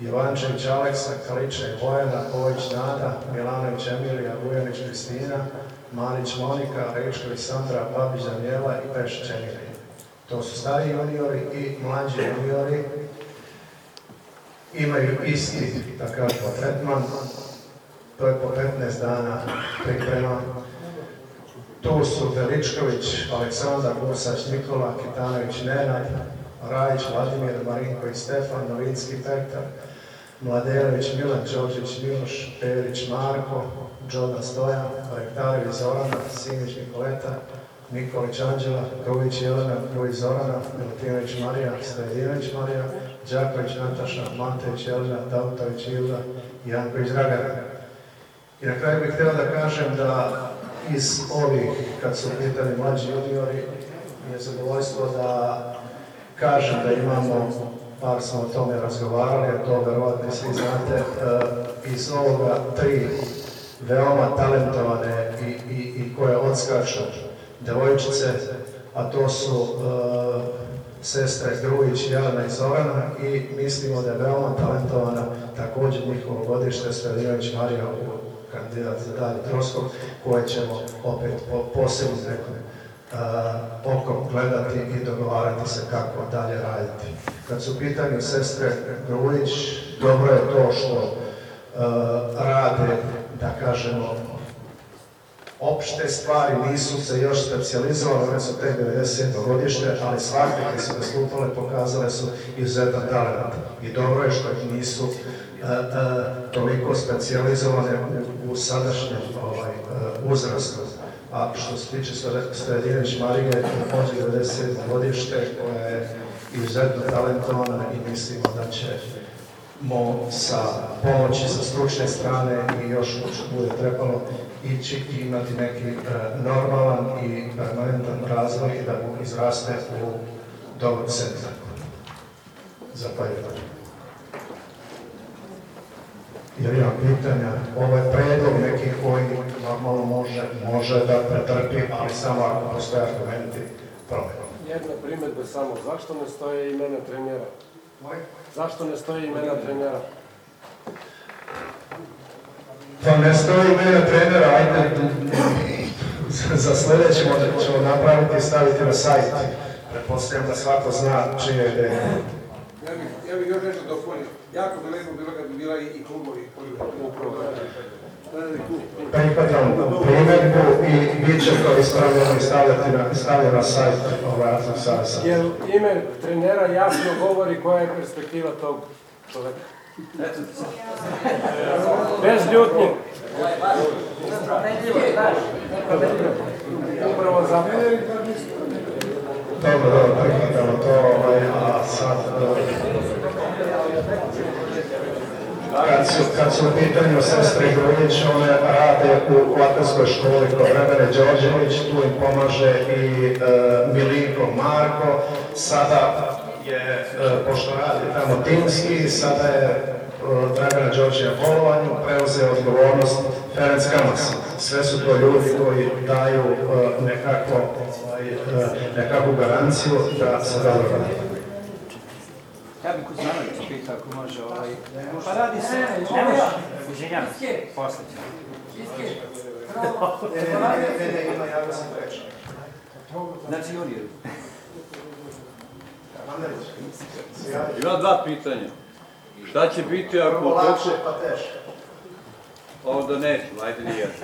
Speaker 3: Jovančević Aleksa, Kaliča i Bojana, Pović Nada, Milanović Emilija, Vujanić Kristina, Manić Monika, Rečković Sandra, Babić Danijela i Pešić Emilija. To su stari juniori i mlađi juniori. Imaju isti, da kažemo. To je po 15 dana priprema. Tu su Veličković, Aleksandar, Gusać, Nikola, Kitanović, Nenad, Rajić, Vladimir, Marinković, Stefan, Novinski, Petar, Mladenović, Milan, Đorđević, Miloš, Perić, Marko, Đodan Stojan, Rektarević, Zorana, Simić, Nikoleta, Nikolić, Anđela, Grujić, Jelena, Grujić, Zorana, Milutinović, Marija, Stajedinović, Marija, Đaković, Nataša, Mantević, Jelena, Davutović, Ilda, Janković, Dragana. I na kraju bih htio da kažem da iz ovih, kad su u pitanju mlađi juniori, je zadovoljstvo da kažem da imamo, par smo o tome razgovarali, a to verovatno svi znate, e, iz ovoga tri veoma talentovane i, i, i koje odskaču devojčice, a to su e, sestre Grujić, Jelena i Zorana i mislimo da je veoma talentovana također njihovo godište Sredinović Marija u kandidat za dalje troskog koje ćemo opet po, posebno nekom okom gledati i dogovarati se kako dalje raditi. Kad su u pitanju sestre Grujić, dobro je to što rade, da kažemo, opšte stvari nisu se još specijalizovale, one su tek 90. godište, ali svake koje su nastupale pokazale su izuzetan talent. I dobro je što ih nisu toliko specijalizovane u, sadašnjem ovaj, e, uzrastu. A što se tiče Sredinović Marije, također 97. godište, koja je izuzetno talentovana i mislimo da će mo sa pomoći sa stručne strane i još što bude trebalo ići i imati neki e, normalan i permanentan razvoj i da mu izraste u dobar centar. Zahvaljujem. Jer imam pitanja, ovo je predlog neki koji normalno može, može da pretrpi, ali samo ako postoje argumenti promjena.
Speaker 4: Jedna primjedba samo, zašto ne stoje imena trenjera? Zašto ne stoje imena trenjera?
Speaker 3: Pa ne stoji mene trenera, ajde, za sljedeće možda ćemo napraviti i staviti na sajt. Pretpostavljam da svako zna čije je ideja.
Speaker 5: Ja bih, ja bih još nešto dopunio. Jako bi lepo bilo kad bi bila i, i klubovi koji bi upravo.
Speaker 3: Prihvatam primjedbu i bit će to ispravljeno i stavljati na, stavljeno na sajt ovaj razlog savjeza.
Speaker 4: Jer ime trenera jasno govori koja je perspektiva tog čoveka. Bez ljutnje. Upravo za
Speaker 3: Dobro, dobro, prihvatamo to, ovaj, a sad... eh, Kad su, kad su u pitanju sestre Grujić, one rade u Latinskoj školi kod Vremene Đorđević, tu im pomaže i e, Milinko Marko, sada je, e, pošto radi tamo timski, sada je e, Dragana Đorđeja preuzeo odgovornost Ferenc Kamas. Sve su to ljudi koji daju e, nekako, ovaj, e, nekakvu garanciju da se dobro radi.
Speaker 6: Ja bih Kuzmanović pitao ako može ovaj... Pa radi se... Ne može. Izvinjavam se. Posle ću.
Speaker 3: Ne, ne, ne, ne, ima javno sam reći.
Speaker 6: Znači
Speaker 3: javi.
Speaker 7: Ima dva pitanja. Šta će biti ako
Speaker 3: Prvo lakše pa teško.
Speaker 7: Onda neću, ajde ni jedno.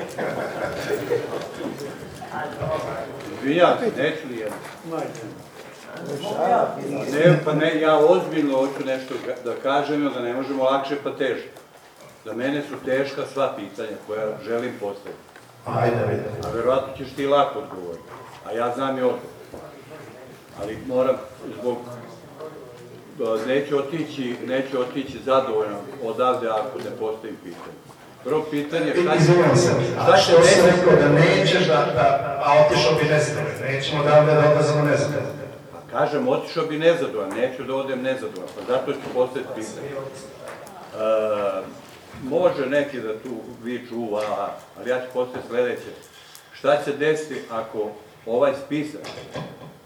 Speaker 7: Izvinjam se, neću ni jedno. Ne, pa ne, ja ozbiljno hoću nešto da kažem, da ne možemo lakše pa teško. Za mene su teška sva pitanja koja želim postaviti.
Speaker 3: Ajde, vidimo.
Speaker 7: A verovatno ćeš ti lako odgovoriti. A ja znam i odgovor. Ali moram zbog neću otići, neću otići zadovoljan odavde ako ne postavim pitanje. Prvo pitanje, šta će,
Speaker 3: Izvinjam se, a što si rekao da nećeš da, da a otišao bi nezadovoljan, nećemo odavde da odlazimo nezadovoljan.
Speaker 7: Kažem, otišao bi nezadovoljan, neću da odem nezadovoljan, pa zato ću postaviti pitanje. E, može neki da tu viču uva, ali ja ću postaviti sledeće. Šta će desiti ako ovaj spisak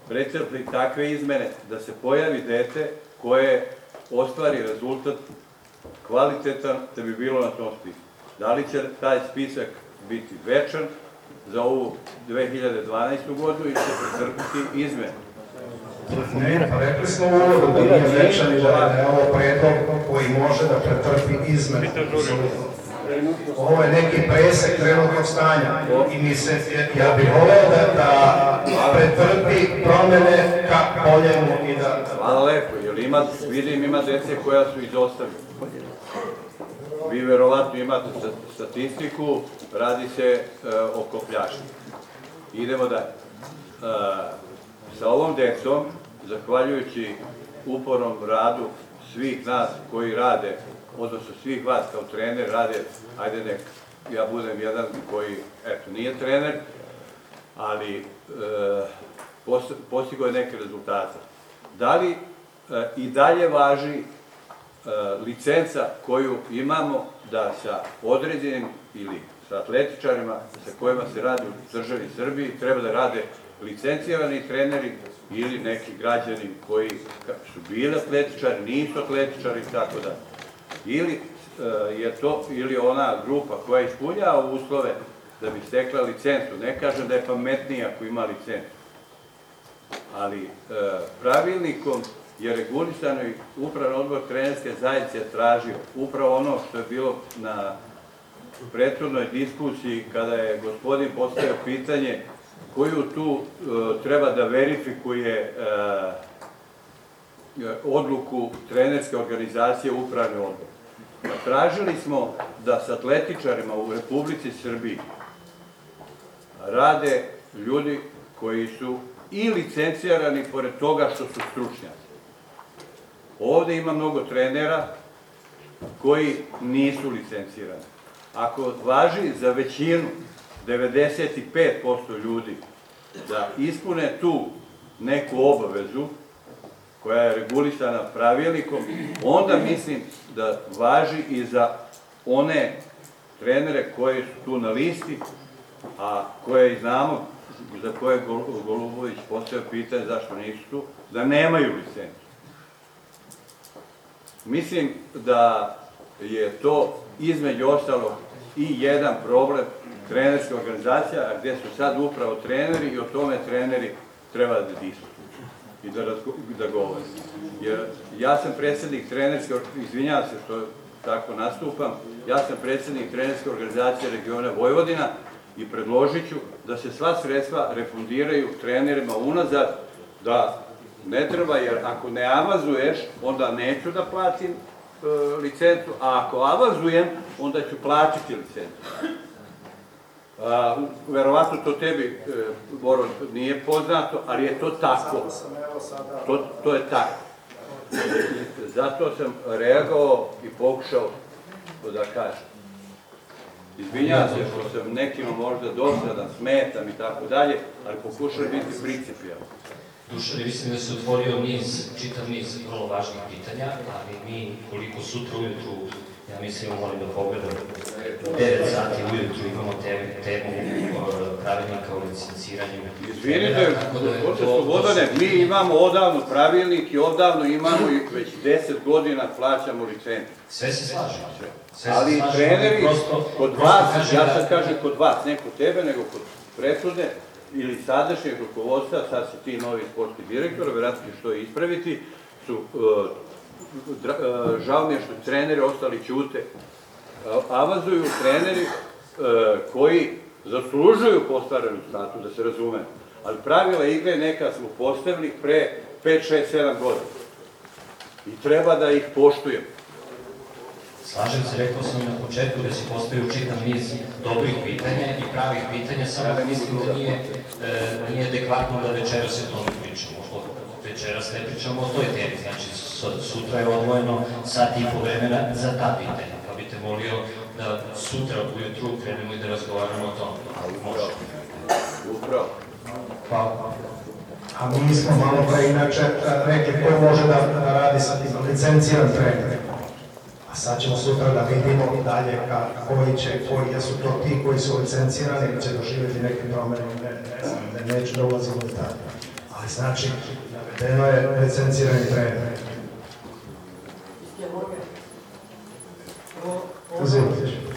Speaker 7: pretrpi takve izmene da se pojavi dete koje ostvari rezultat kvalitetan da bi bilo na tom spisku? Da li će taj spisak biti večan za ovu 2012. godinu ili će pretrpiti izmene?
Speaker 3: Ne, rekli smo uvodu da nije večan i da je ovo predlog koji može da pretrpi izmenu. Ovo je neki presek trenutnog stanja i mi se, ja bih voleo da, da pretrpi promene ka boljemu i da...
Speaker 7: Hvala lepo, jer ima, vidim ima dece koja su izostavljena. Vi verovatno imate sta- statistiku, radi se e, o kopljašima. Idemo dalje. E, sa ovom decom, zahvaljujući upornom radu svih nas koji rade, odnosno svih vas kao trener rade, ajde nek ja budem jedan koji, eto, nije trener, ali e, pos- postigao je neke rezultate. Da li e, i dalje važi e, licenca koju imamo da sa određenim ili sa atletičarima sa kojima se radi u državi Srbiji treba da rade licencirani treneri ili neki građani koji su bili atletičari, nisu atletičari i tako da. Ili e, je to, ili ona grupa koja ispunjava uslove da bi stekla licencu. Ne kažem da je pametnija ako ima licencu ali e, pravilnikom je regulisano i upravni odbor trenerske zajednice je tražio upravo ono što je bilo na prethodnoj diskusiji kada je gospodin postavio pitanje koju tu e, treba da verifikuje e, e, odluku trenerske organizacije upravni odbor. Tražili smo da sa atletičarima u Republici Srbiji rade ljudi koji su i licencirani pored toga što su stručnjaci. Ovde ima mnogo trenera koji nisu licencirani. Ako važi za većinu 95% ljudi da ispune tu neku obavezu koja je regulisana pravilnikom, onda mislim da važi i za one trenere koji su tu na listi, a koje znamo, za koje je Gol- Golubović postavio pitanje zašto nisu tu, da nemaju licencu. Mislim da je to između ostalog i jedan problem trenerske organizacija, a gdje su sad upravo treneri i o tome treneri treba da diskutuju i da, da govore. Jer ja sam predsjednik trenerske, izvinjavam se što tako nastupam, ja sam predsjednik trenerske organizacije regiona Vojvodina i predložit ću da se sva sredstva refundiraju trenerima unazad, da ne treba, jer ako ne avazuješ, onda neću da platim e, licencu, a ako avazujem, onda ću platiti licencu. A, verovatno to tebi, e, Boro, nije poznato, ali je to tako. To, to je tako. I zato sam reagovao i pokušao to da kažem. Izvinjavam se što sam nekima možda dosadan, smetam i tako dalje, ali pokušam biti principijalan.
Speaker 1: Dušan, mislim da se otvorio niz, čitav niz vrlo važnih pitanja, ali mi koliko sutra ujutru, ja mislim, moram da pogledam, u 9 sati ujutru imamo temu, temu e, pravilnika o licenciranju.
Speaker 7: Izvinite,
Speaker 1: je
Speaker 7: Slobodane, mi imamo odavno pravilnik i odavno imamo i već 10 godina plaćamo licencu.
Speaker 1: Sve se slaže. Sve se
Speaker 7: Ali treneri,
Speaker 1: prosto-
Speaker 7: kod vas, ja sad kažem kod vas, ne kod tebe, nego kod prethodne ili sadašnjeg rukovodstva, sad si ti novi sportski direktor, vjerojatno ćeš to ispraviti, su, uh, žao mi je što treneri ostali ćute, Uh, avazuju treneri uh, koji zaslužuju postvaranu statu, da se razume. Ali pravila igre neka smo postavili pre 5, 6, 7 godina. I treba da ih poštujemo.
Speaker 1: Slažem se, rekao sam na početku da se postavio čitav niz dobrih pitanja i pravih pitanja, samo da mislim da nije, e, nije adekvatno da večera se tome pričamo. Večeras ne pričamo o toj temi, znači su- sutra je odvojeno sat i po vremena za ta pitanja, pa bi te molio da sutra ujutru krenemo i da razgovaramo o tome. Može.
Speaker 7: Upravo.
Speaker 3: Pa, a mi smo malo pre inače e, rekli ko može da, da radi sa tim licenciran trener. A sad ćemo sutra da vidimo dalje ka, koji će, koji jesu to ti koji su licencirani ili će doživjeti neke promjene, ne, ne znam, ne, neću da ulazim u detalje. Ali znači, navedeno je licencirani trener.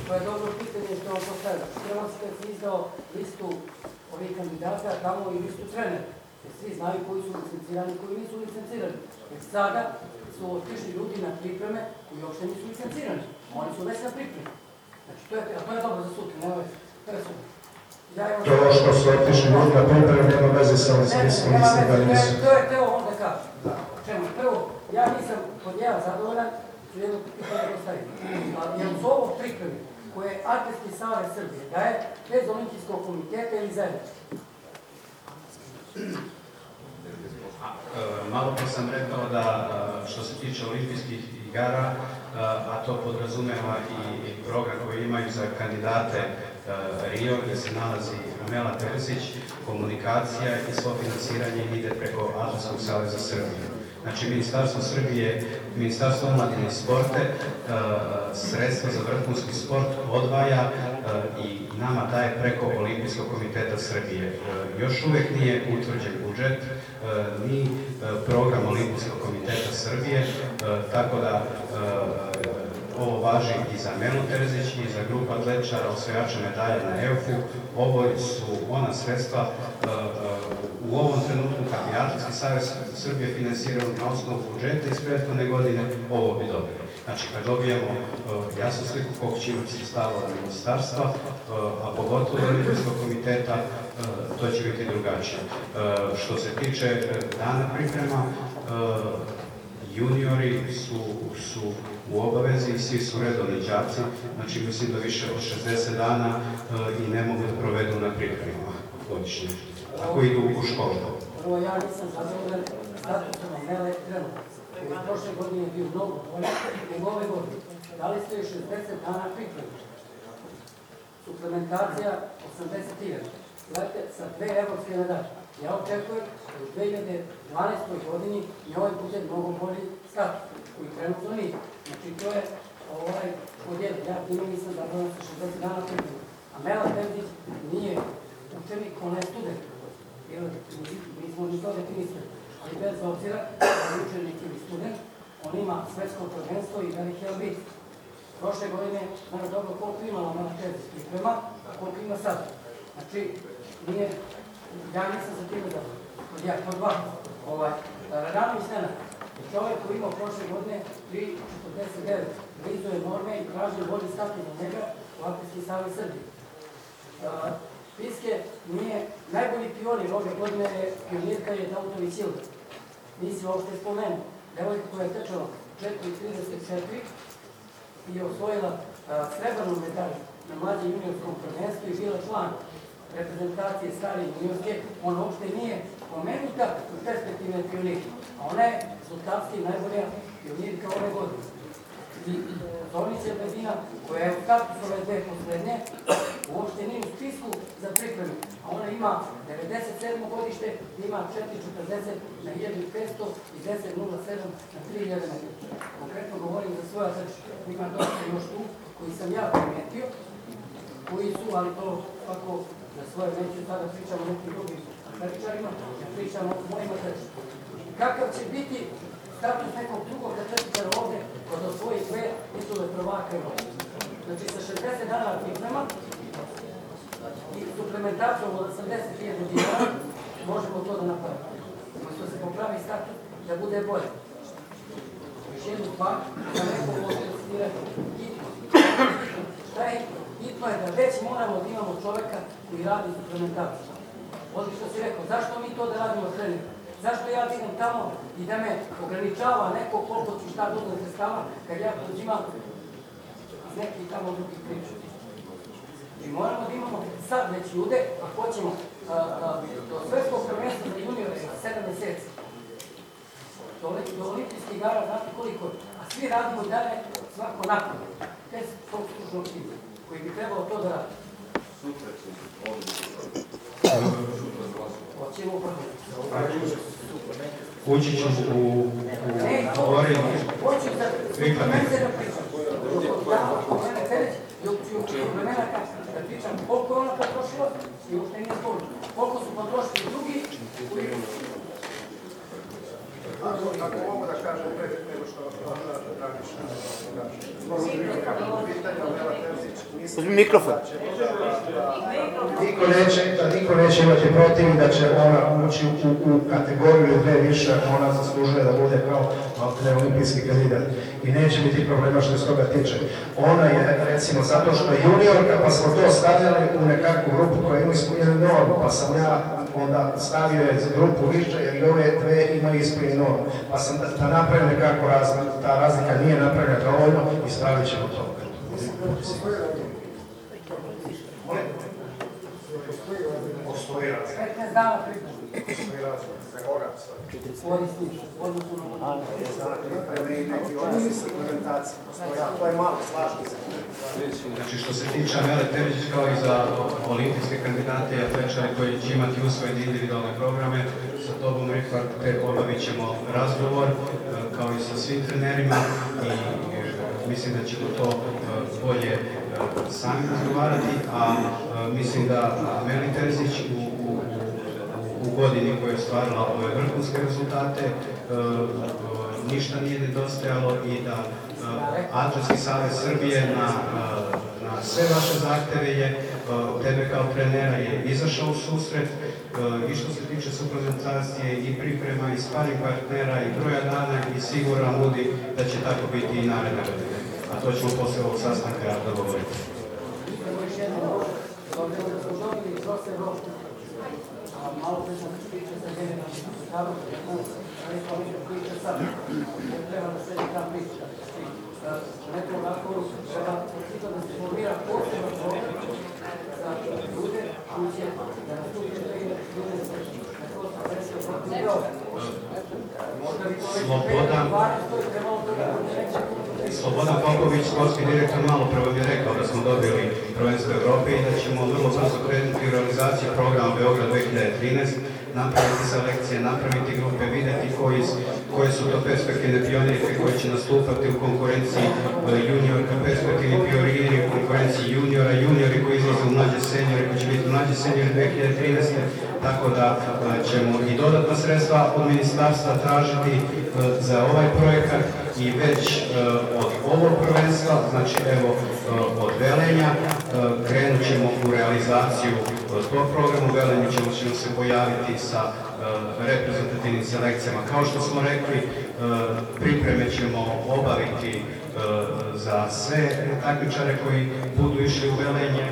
Speaker 8: To je dobro pitanje što vam postavlja. Hrvatska je izdao listu ovih kandidata, tamo i listu trenera. Jer svi znaju koji su licencirani i koji nisu licencirani. Jer sada su otišli ljudi na pripreme koji uopšte nisu licencirani. Oni su već na pripremi. Znači, to je, a to je dobro za sutra, ne. To je super.
Speaker 3: To što su otišli ljudi na pripremu nema veze sa ovim
Speaker 8: nema
Speaker 3: mislim da nisu.
Speaker 8: To je teo onda kažem. Čemu? Prvo, ja nisam kod jedan zadovoljan, ću jedno pitanje postaviti. Jer su ovo pripreme koje je Atletski savez Srbije daje bez olimpijskog komiteta ili zajedno.
Speaker 2: E, Malo pre sam rekao da e, što se tiče olimpijskih igara, e, a to podrazumeva i program koji imaju za kandidate Rio, gdje se nalazi Mela Terzić, komunikacija i svo financiranje ide preko Atletskog saveza Srbije. Znači, Ministarstvo Srbije, Ministarstvo omladine i sporte, e, sredstva za vrhunski sport odvaja e, i nama daje preko Olimpijskog komiteta Srbije. E, Još uvijek nije utvrđen budžet, e, ni e, program Olimpijskog komiteta Srbije, e, tako da e, ovo važi i za Melu Terzić i za grupu atletičara osvajača medalja na EUF-u. Ovo su ona sredstva e, e, u ovom trenutku kad bi Atletski savez Srbije finansirao na osnovu budžeta iz prethodne godine, ovo bi dobili. Znači, kad dobijemo e, jasnu sliku koliko će imati sredstava od ministarstva, a pogotovo od Olimpijskog komiteta, to će biti drugačije. Što se tiče dana priprema, juniori su, su u obavezi i svi su redovni đaci, znači mislim da više od 60 dana e, i ne mogu da provedu na pripremama godišnje, ako idu u školu.
Speaker 8: Prvo, ja nisam zadovoljan statusom Mele trenutno. Koji je prošle godine bio mnogo bolje nego ove godine. Dali ste još 60 dana pripreme. Suplementacija 80.000. Gledajte, sa dve evropske medalje. Ja očekujem da u 2012. godini je ovaj budžet mnogo bolji status, koji trenutno nije. Znači, to je ovaj podjel. Ja time nisam zadovoljan sa 60 dana pripreme. A Mela Terzić nije učenik, ona je student. Jer mi- mi smo ni to definisali. Ali bez obzira da je učenik ili student, on ima svetsko prvenstvo i veliki ambit. Prošle godine, znaš dobro koliko imala Mela Terzić priprema, a koliko ima sad. Znači, nije, ja nisam sa time da, kod ja, kod dva, ovaj, Ranović Nenad, čovjek koji imao prošle godine 3.49, blizu je norme i traži bolji status za njega u Atletski savez Srbije. Piske nije najbolji pionir ove godine je pionirka je Dautović Silva. Nisi uopšte spomenuo. Devojka koja je trčala 4.34 i je osvojila srebrnu medalju na mlađem juniorskom prvenstvu i bila član reprezentacije stare juniorske, ona uopšte nije pomenuta u perspektivne pionirke. A ona je rezultatski najbolja pionirka ove godine. I Zornice Bezina, koja je u statusu ove dve poslednje, uopšte nije u spisku za pripremu. A ona ima 97. godište, ima 4.40 na 1500 i 10.07 na 3000 metara. Konkretno govorim za svoja trčka. Ima dosta još tu, koji sam ja primetio, koji su, ali to svako za svoje neću sada pričamo o nekim drugim atletičarima, ja pričam o mojim atletičarima. Kakav će biti status nekog drugog atletičara ovde kod osvoji dve titule prvaka Evrope? Znači sa 60 dana priprema i suplementacijom od 80.000 dinara možemo to da napravimo. Umesto se popravi status da bude bolje. Još stvar, da neko može investirati hitno. Šta je hitno je da već moramo da imamo čoveka koji radi suplementaciju. Ovdje što si rekao, zašto mi to da radimo trening? Zašto ja idem tamo i da me ograničava neko koliko ću šta dugo sredstava kad ja uzimam iz nekih tamo drugih priča. I moramo da imamo sad već ljude, a hoćemo do svetskog prvenstva za juniore za 7 meseci. do, do olimpijskih igara, znate koliko, a svi radimo i dalje svako napad. Bez tog stručnog tima, koji bi trebao to da radi. Podnijeti.
Speaker 2: Ući ću u, u
Speaker 8: Ne, to-
Speaker 2: govorim,
Speaker 8: Hoću da
Speaker 2: Prihvatam.
Speaker 8: suplemente da pričam. Ja, mene Perić, i u suplemenata da pričam koliko je ona potrošila i uopšte nije sporno. Koliko su potrošili drugi
Speaker 3: Ako, mogu da kažem pre nego što
Speaker 6: mikrofon.
Speaker 3: niko neće, niko neće imati protiv da će ona ući u, u kategoriju dve više, ona zaslužuje da bude kao olimpijski kandidat. I neće biti problema što se toga tiče. Ona je, recimo, zato što je juniorka, pa smo to stavljali u nekakvu grupu koja ima ispunjenu normu, pa sam ja onda stavio je za grupu više, jer ove dve imaju ispunjenu normu. Pa sam da, napravim nekakvu razliku, ta razlika nije napravljena dovoljno i stavit ćemo to. Molim? Postoji razlika.
Speaker 8: 15 dana pričam.
Speaker 3: Postoji razlika.
Speaker 2: Znači što se tiče Amele Perić kao i za olimpijske kandidate i atlečare koji će imati usvojene individualne programe, sa tobom Richard te obavit ćemo razgovor e, kao i sa svim trenerima i e, mislim da ćemo to e, bolje sami razgovarati, a mislim da Ameli Terzić u godini koja je ostvarila ove vrhunske rezultate e, ništa nije nedostajalo i da e, Atletski savez Srbije na, e, na sve vaše zahteve je tebe kao trenera je izašao u susret i što se tiče suplementacije i priprema i sparing partnera i broja dana i siguran ludi da će tako biti i naredne. A to ćemo poslije ovog sastanka dogovoriti.
Speaker 8: Idemo još jedno, s obzirom da smo dobili dosta Evrope, a malo pre sam priča sa generalnim sekretarom, ali smo više priča sad, ne treba da sedi ta priča. Neko ovako, treba pročito da se formira poseban program za ljude koji će da nastupi 2013. na to sam sredstvo protiv Beograda. Možda bi to već
Speaker 2: Slobodan.
Speaker 8: 2012. to je trebalo to da bude reći.
Speaker 2: Slobodan Popović, sportski direktor, malo pre vam je rekao da smo dobili prvenstvo Evrope i da ćemo vrlo brzo krenuti u realizaciju programa Beograd 2013, napraviti selekcije, napraviti grupe, videti koji, koje su to perspektivne pionirke koje će nastupati u konkurenciji e, juniorka, perspektivni pioniri u konkurenciji juniora, juniori koji izlaze u mlađe senjore, koji će biti mlađe senjori 2013. Tako da e, ćemo i dodatna sredstva od ministarstva tražiti e, za ovaj projekat i već e, od ovog prvenstva, znači evo e, od Velenja, e, krenut ćemo u realizaciju tog programa. U Velenju ćemo, ćemo se pojaviti sa reprezentativnim selekcijama. Kao što smo rekli, pripreme ćemo obaviti za sve takmičare koji budu išli u Velenje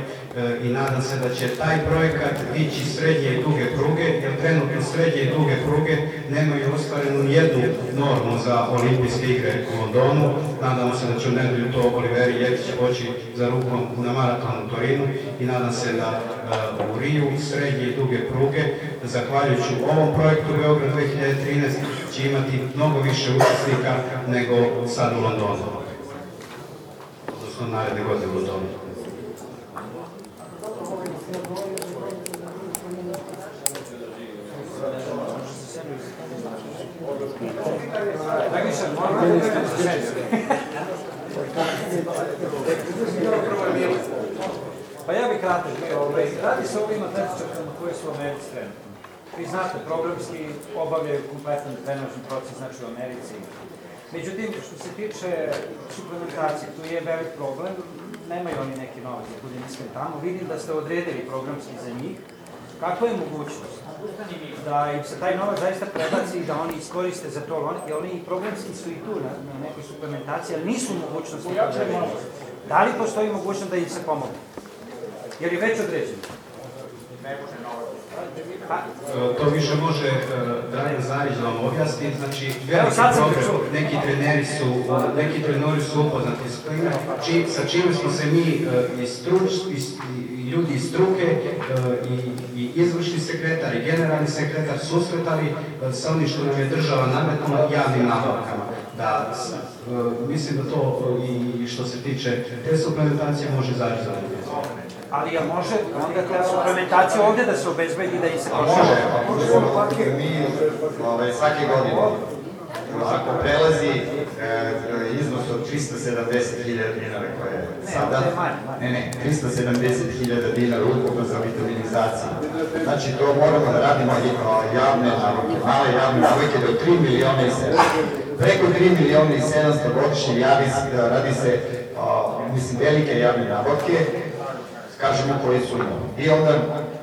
Speaker 2: i nadam se da će taj projekat ići srednje i duge pruge, jer trenutno srednje i duge pruge nemaju ostvarenu jednu normu za olimpijske igre u Londonu. Nadamo se da će u nedelju to Oliveri Jetić poći za rukom na maratonu Torinu i nadam se da e, u Riju srednje i duge pruge, zahvaljujući ovom projektu Beograd 2013, će imati mnogo više učesnika nego sad u Londonu. Odnosno naredne godine u Londonu.
Speaker 6: Dragiša, moram da Pa ja bih kratak, ovaj, radi se o ovim atletičarkama koje su u Americi trenutno. Vi znate, programski obavljaju kompletan trenažni proces, znači u Americi. Međutim, što se tiče suplementacije, tu je velik problem, nemaju oni neki novac, da budem tamo. Vidim da ste odredili programski za njih. Kakva je mogućnost da im se taj novac zaista prebaci i da oni iskoriste za to, oni, oni programski su i tu na, na nekoj suplementaciji, ali nisu mogućnosti da li postoji mogućnost da im se pomogne? Jer je već određeno.
Speaker 2: E, To više može e, Dragan Zarić da vam objasni, znači problem, neki treneri su, neki treneri su upoznati s time, či, sa čime smo se mi e, i, struč, i, ljudi iz struke e, i, i izvršni sekretar i generalni sekretar susretali e, sa onim što nam je država nametnula javnim nabavkama. Da, e, mislim da to e, i što se tiče te suplementacije može Zarić.
Speaker 9: Ali ja može onda ta suplementacija ovdje da se obezbedi da i se
Speaker 10: može, može, mi ovaj, svake godine, ako prelazi e, iznos od 370.000 dinara koje je sada, ne, ne, 370.000 dinara ukupno za vitaminizaciju. Znači to moramo da radimo i, a, javne nabavke, male javne nabavke do 3 miliona i 700. Preko 3 miliona i 700 godišnje se- radi se, mislim, velike javne nabavke, kažemo koji su i onda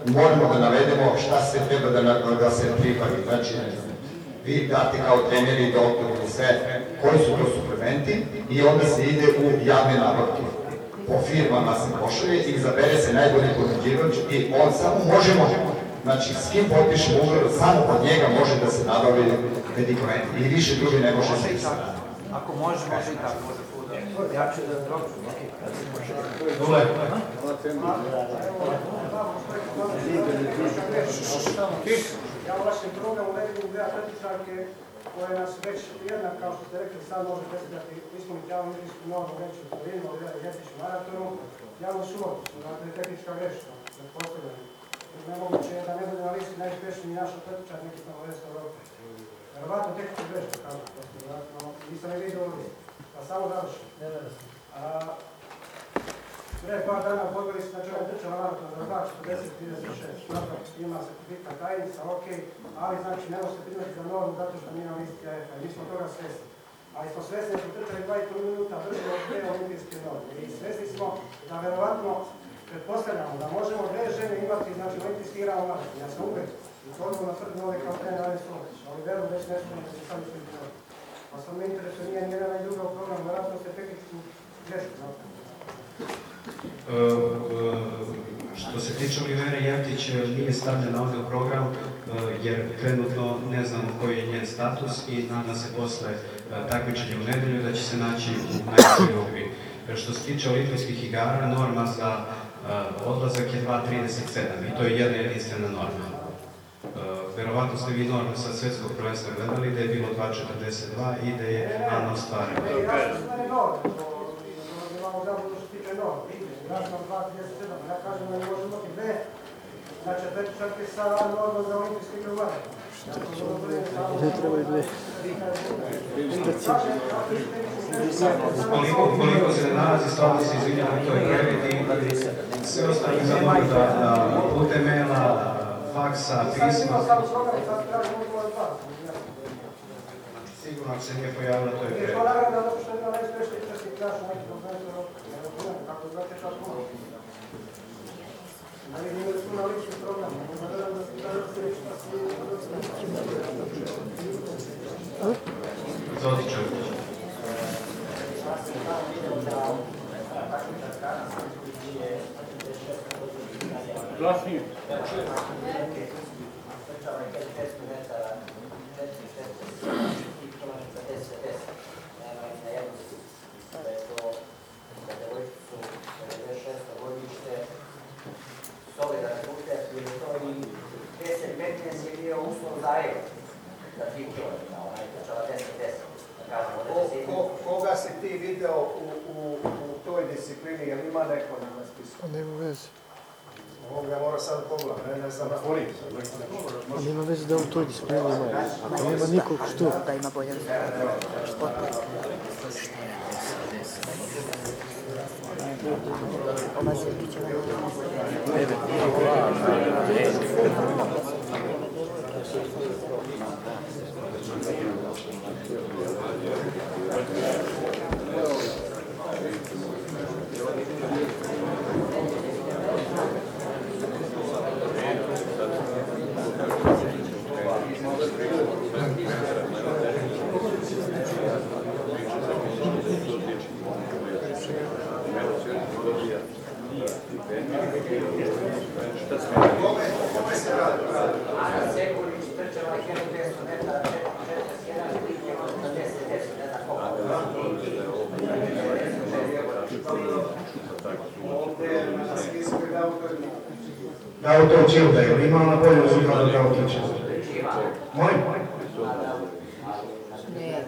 Speaker 10: moramo da navedemo šta sve treba da, na- da se pripavi. Znači, vi date kao treneri i doktori i sve koji su to suplementi i onda se ide u javne nabavke. Po firmama se pošalje i izabere se najbolji ponuđivač i on samo možemo, znači s kim potpišemo ugovor, samo od njega može da se nabavi medikamenti i više drugi ne može se radi.
Speaker 9: Ako može, može i tako. Ja ću da okej.
Speaker 2: Dole.
Speaker 11: Ja u vašem programu ne vidim dvije pretpostavke koje nas već jedna, kao što ste rekli, sad može predstavljati ispuniti javnu medijsku normu već u Torinu, u ljetiću maratonu, javnu subotu, dakle tehnička greška, pretpostavljam. Nemoguće je da ne bude na listi najuspješniji naš pretpočar neki tamo već Evrope. Verovatno tehnička greška, kako pretpostavljam, nisam je vidio ovdje. Pa samo završim. Pre par dana pobili su na čovjek trčao maraton za 2.40.36. Dobro, ima certifikat tajnica, ok, ali znači ne može se primati za normu zato što nije na listi AFA. Mi smo toga svjesni. Ali smo svjesni da smo trčali 2,5 minuta brže od te olimpijske norme. I svjesni smo da verovatno pretpostavljamo da možemo dve žene imati, znači olimpijski igramo maraton. Ja sam uvek i to odgovorno tvrdim ovdje kao trener Ane Solović. Ali verujem već nešto da se ispuniti normu. Pa sam me interesuje, nije ni jedna ni druga u programu, verovatno ste tehničku grešku.
Speaker 2: E, e, Što se tiče Olivera Jevtić, e, nije stavljena ovdje u program jer trenutno ne znam koji je njen status i nadam se posle takmičenja u nedelju da će se naći u najboljoj grupi. Što se tiče olimpijskih igara, norma za odlazak je 2.37 i to je jedna jedinstvena norma. Verovatno ste vi normu sa svjetskog prvenstva gledali da je bilo 2.42 i da je Ana ostvarila.
Speaker 11: Ne, ja sam stvari dobro, imamo da što se tiče dobro, ja sam 2.37, ja kažem da ne može imati dve, znači pretpostavke sa normom za olimpijske igre Ne trebaju dve.
Speaker 2: Koliko, koliko se ne nalazi, stvarno se izvinjavam, to je previd i sve ostalo za da, da putem maila, faksa, pisma. Sigurno ako se nije pojavila, to je previd.
Speaker 11: to nagrada zato što je bila najspešniji učesnik naša neki konferencija, kako znate kako ono. Da da su na lični program, se da se reći da se
Speaker 2: Zoti Čović.
Speaker 12: Glasnije.
Speaker 13: Ko- Koga si ti video u, u, u toj disciplini, jel ima neko na spisku?
Speaker 14: Nema veze.
Speaker 13: Ovoga mora sad pogledati, ne, ne znam.
Speaker 14: A nema veze da u toj disciplini ima. Ako nema nikog što.
Speaker 7: Da ima bolje sport. Ova Srkićeva.
Speaker 13: Kome se radi?
Speaker 8: 1500 metara, 4, 4, 1, 3, 10, 10, ne znam koliko.
Speaker 3: Da auto Čilda, je li ima na polju uzimala da auto Čilda? Molim?
Speaker 11: Ne.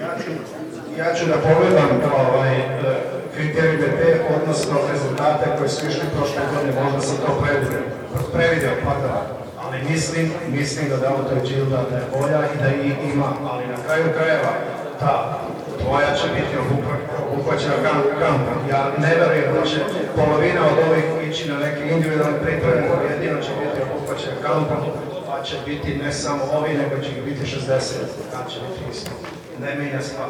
Speaker 3: Ja ću, ja ću da pogledam ovaj, e, kriterijume te, odnosno koje su išli prošle godine, možda sam to previdio, pardon. ali mislim, mislim da da auto je Gilda da je bolja i da i ima, ali na kraju krajeva ta tvoja će biti obuhva- obuhvaćena kam- kampom. Ja ne verujem da će polovina od ovih ići na neke individualne pripreme, jedino će biti obuhvaćena kampom, pa će biti ne samo ovi, nego će biti 60, kad će biti isto. Ne mijenja stvar.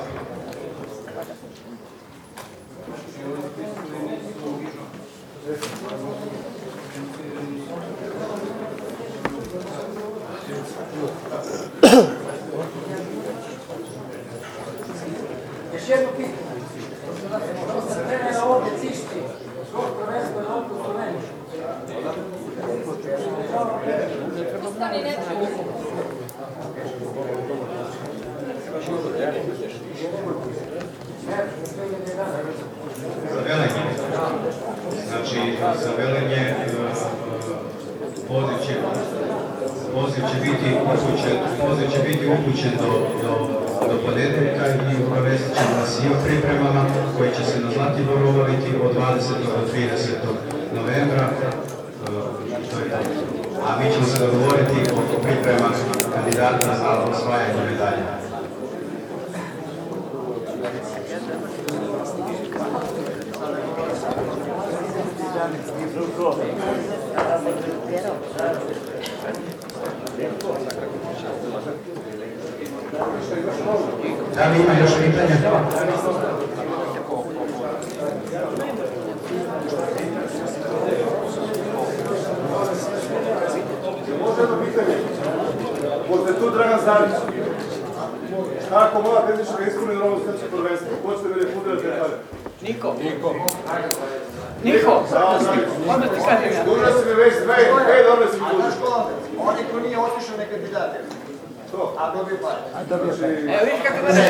Speaker 15: Dobio pare. A
Speaker 16: dobio pare.
Speaker 15: Evo vidiš kako da
Speaker 3: u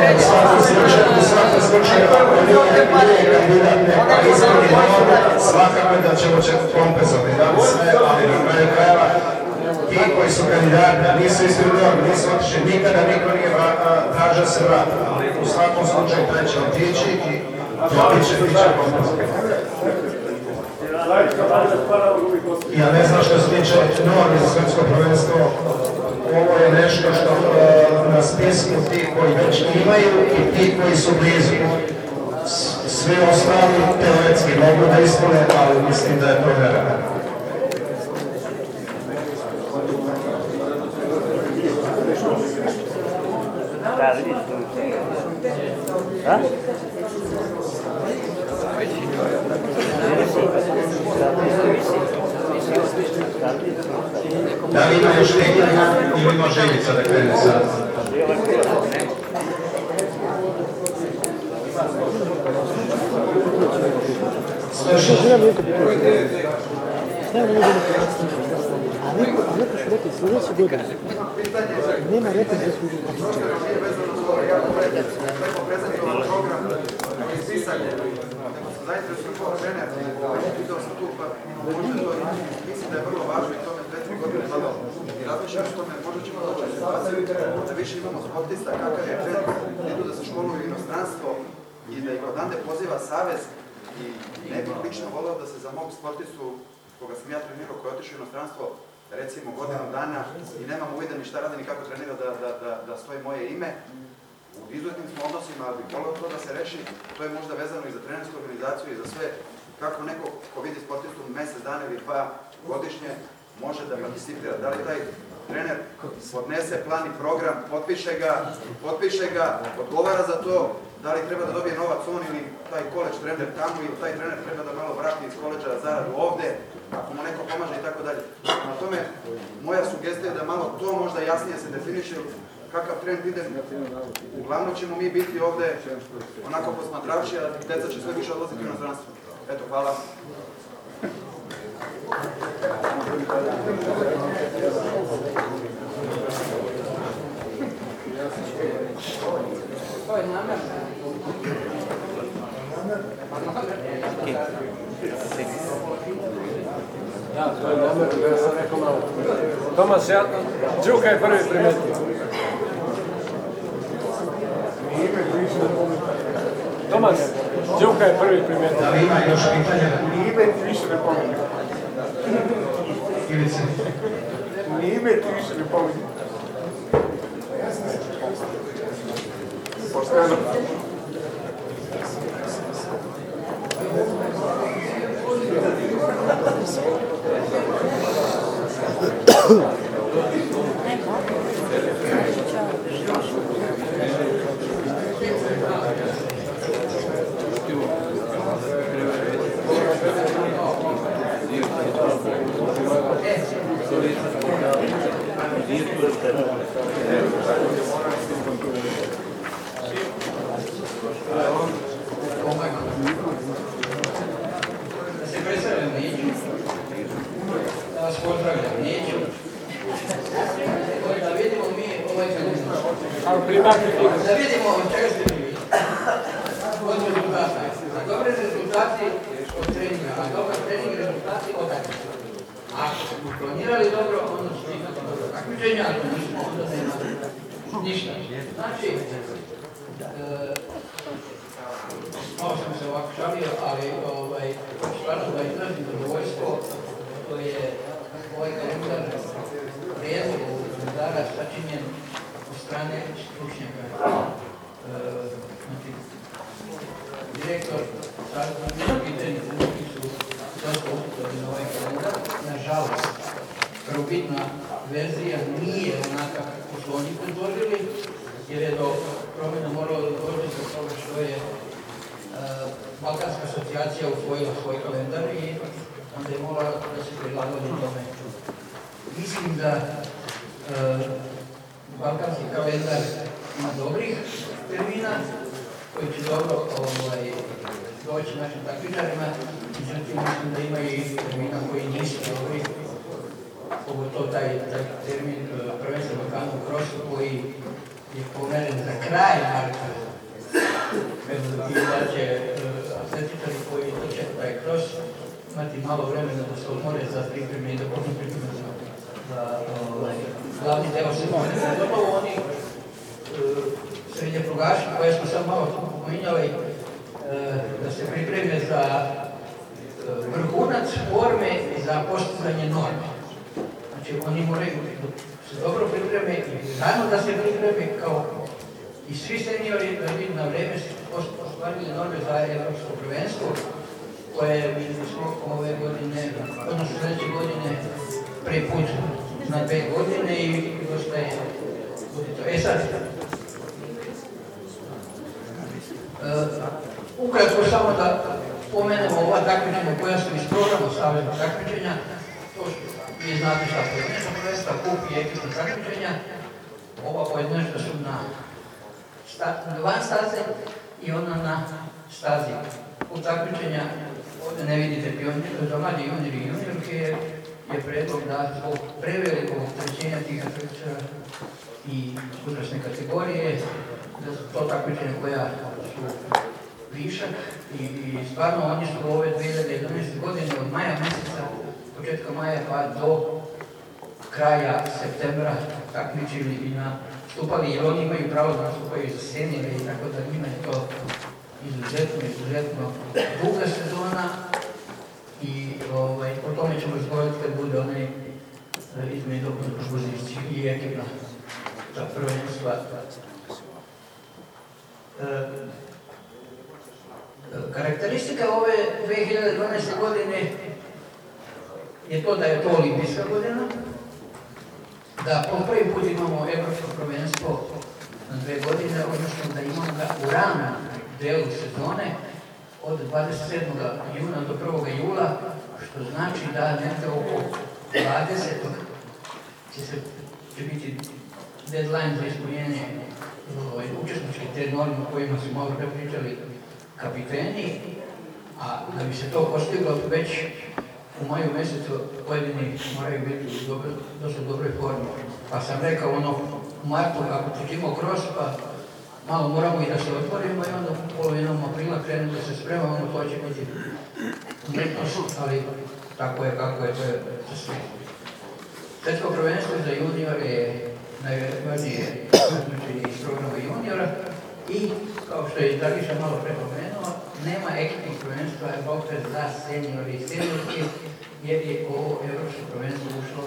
Speaker 3: u neka ispuni normu, svakako da ćemo će kompenzovati, sve, ali na kraju krajeva, ti koji su kandidati nisu ispunili normu, nisu otišli, nikada niko nije tražio se vrata, ali u svakom slučaju taj će otići i dobit će, bit će kompenzovati.
Speaker 16: U.
Speaker 3: Ja ne znam što se tiče normi za svjetsko prvenstvo, ovo je nešto što e, na spisku ti koji već imaju i ti koji su blizu. Svi ostali teoretski mogu da ispune, ali mislim da je to nerealno. Da li ima još pitanja ili može Ivica da krene sad?
Speaker 14: Nemam neko pitanje. Nemam neko A neko, a neko što rekli, sljedeće godine. Nema repa za službu.
Speaker 13: Mislim da je vrlo važno i to me dve, tri godine malo i razmišljam o tome, možda ćemo doći u situaciju da više imamo sportista kakav je da idu da se školuju inostranstvo i da ih odande poziva savez i ne bih lično volio da se za mog sportistu koga sam ja trenirao, koji je otišao u inostranstvo, recimo godinu dana i nemam uvida ni šta radi ni kako trenira da, da, da, da stoji moje ime. U izuzetnim smo odnosima, ali bih volio to da se reši, to je možda vezano i za trenersku organizaciju i za sve, kako neko ko vidi sportistu mjesec dana ili dva godišnje može da participira. Da li taj trener podnese plan i program, potpiše ga, potpiše ga, odgovara za to, da li treba da dobije novac on ili taj koleđ trener tamo ili taj trener treba da malo vrati iz koleđa zaradu ovde, ako mu neko pomaže i tako dalje. Na tome, moja sugestija je da malo to možda jasnije se definiše kakav trend ide. Uglavnom ćemo mi biti ovde onako posmatrači, a deca će sve više odlaziti u inostranstvo. Eto, hvala.
Speaker 8: Namjer.
Speaker 4: Ja, to je namjerno, ja sam rekao malo. Tomas, ja, Đuka je prvi primetio. Tomas, Đuka je prvi primetio.
Speaker 3: Da li ima još pitanja?
Speaker 16: Ni ime ti više ne pominje.
Speaker 3: Ili se...
Speaker 16: Više ne pominje. Pošteno.
Speaker 17: Da se predstavljam, neću. Da vas pozdravljam, neću. Da vidimo mi ovaj kalendar. Vidimo dobre rezultati od treninga, a dobar trening rezultati od takmičenja. Ako smo planirali dobro, onda imati dobro takmičenja, ako nismo, onda ništa. Znači, e, malo sam se ovako šalio, ali ovaj, stvarno da izrazim zadovoljstvo, to je ovaj kalendar prijedlog ovog kalendara sačinjen od strane stručnjaka. E, znači, direktor Savjeza za pitanje koji su dosta uputovali na ovaj kalendar. Nažalost, prvobitna verzija nije onaka kako su oni predložili, jer je do promjena moralo da dođe zbog toga što je Uh, Balkanska asocijacija usvojila svoj kalendar i onda je morala da se prilagodi tome. Mislim da uh, Balkanski kalendar ima dobrih termina koji će dobro ovaj, doći našim takmičarima, međutim mislim da ima i termina koji nisu dobri, pogotovo taj, taj termin uh, prvenstva Balkanu u Krosu koji je pomeren za kraj marta i da će atletičari koji trče taj kros imati malo vremena da se odmore za pripreme i počnu pripreme za, ovaj, glavni deo sezone. Zapravo oni e, srednje prugaši koje smo sad malo pominjali, e, da se pripreme za e, vrhunac forme i za postizanje norme. Znači oni moraju se dobro pripreme i rano da se pripreme kao i svi seniori na vreme ostvarili norme za evropsko prvenstvo, koje vidjeli smo ove godine, odnosno sljedeće godine, prvi put na dve godine i dosta je budito. E sad, e, ukratko samo da pomenemo ova takmičenja koja su iz programa Savjeznog takmičenja, to su, vi znate šta pojedinačna prvenstva, kup i ekipna takmičenja, ova pojedinačna su na van staze i ona na stazi. U takmičenja ovdje ne vidite pionir, za mladi junior i juniorke je, je predlog da zbog prevelikog opterećenja tih atletičara i uzrasne kategorije, da su to takmičenja koja su višak i, i stvarno oni su ove 2011. godine od maja mjeseca, početka maja pa do kraja septembra takmičili i na stupali jer oni imaju pravo da nastupaju za senire i tako da njima je to izuzetno, izuzetno duga sezona i ovaj, o tome ćemo razgovarati kad bude onaj e, između poziciji i ekipna za prvenstva. E, karakteristika ove 2012. godine je to da je to olimpijska godina, da po prvi put imamo evropsko prvenstvo na dve godine, odnosno da imamo ga u ranom delu sezone od 27. juna do 1. jula, što znači da negdje oko 20. će se će biti deadline za ispunjenje ovaj, učesničkih te norme o kojima su malo pričali kapiteni, a da bi se to postiglo već u maju mjesecu pojedini moraju biti u dobro, dosta dobroj formi. Pa sam rekao ono, u martu ako ćemo kroz, pa malo moramo i da se otvorimo i onda polovinom aprila krenemo da se spremamo, to će biti umjetnost, ali tako je kako je, to je za sve. Prvenstvo za juniore je najvažnije takmičenje iz programa juniora i, kao što je Dragiša malo prepomenuo, nema ekipnih prvenstva Evrope za seniori i seniorke, jer je ovo Evropsko prvenstvo ušlo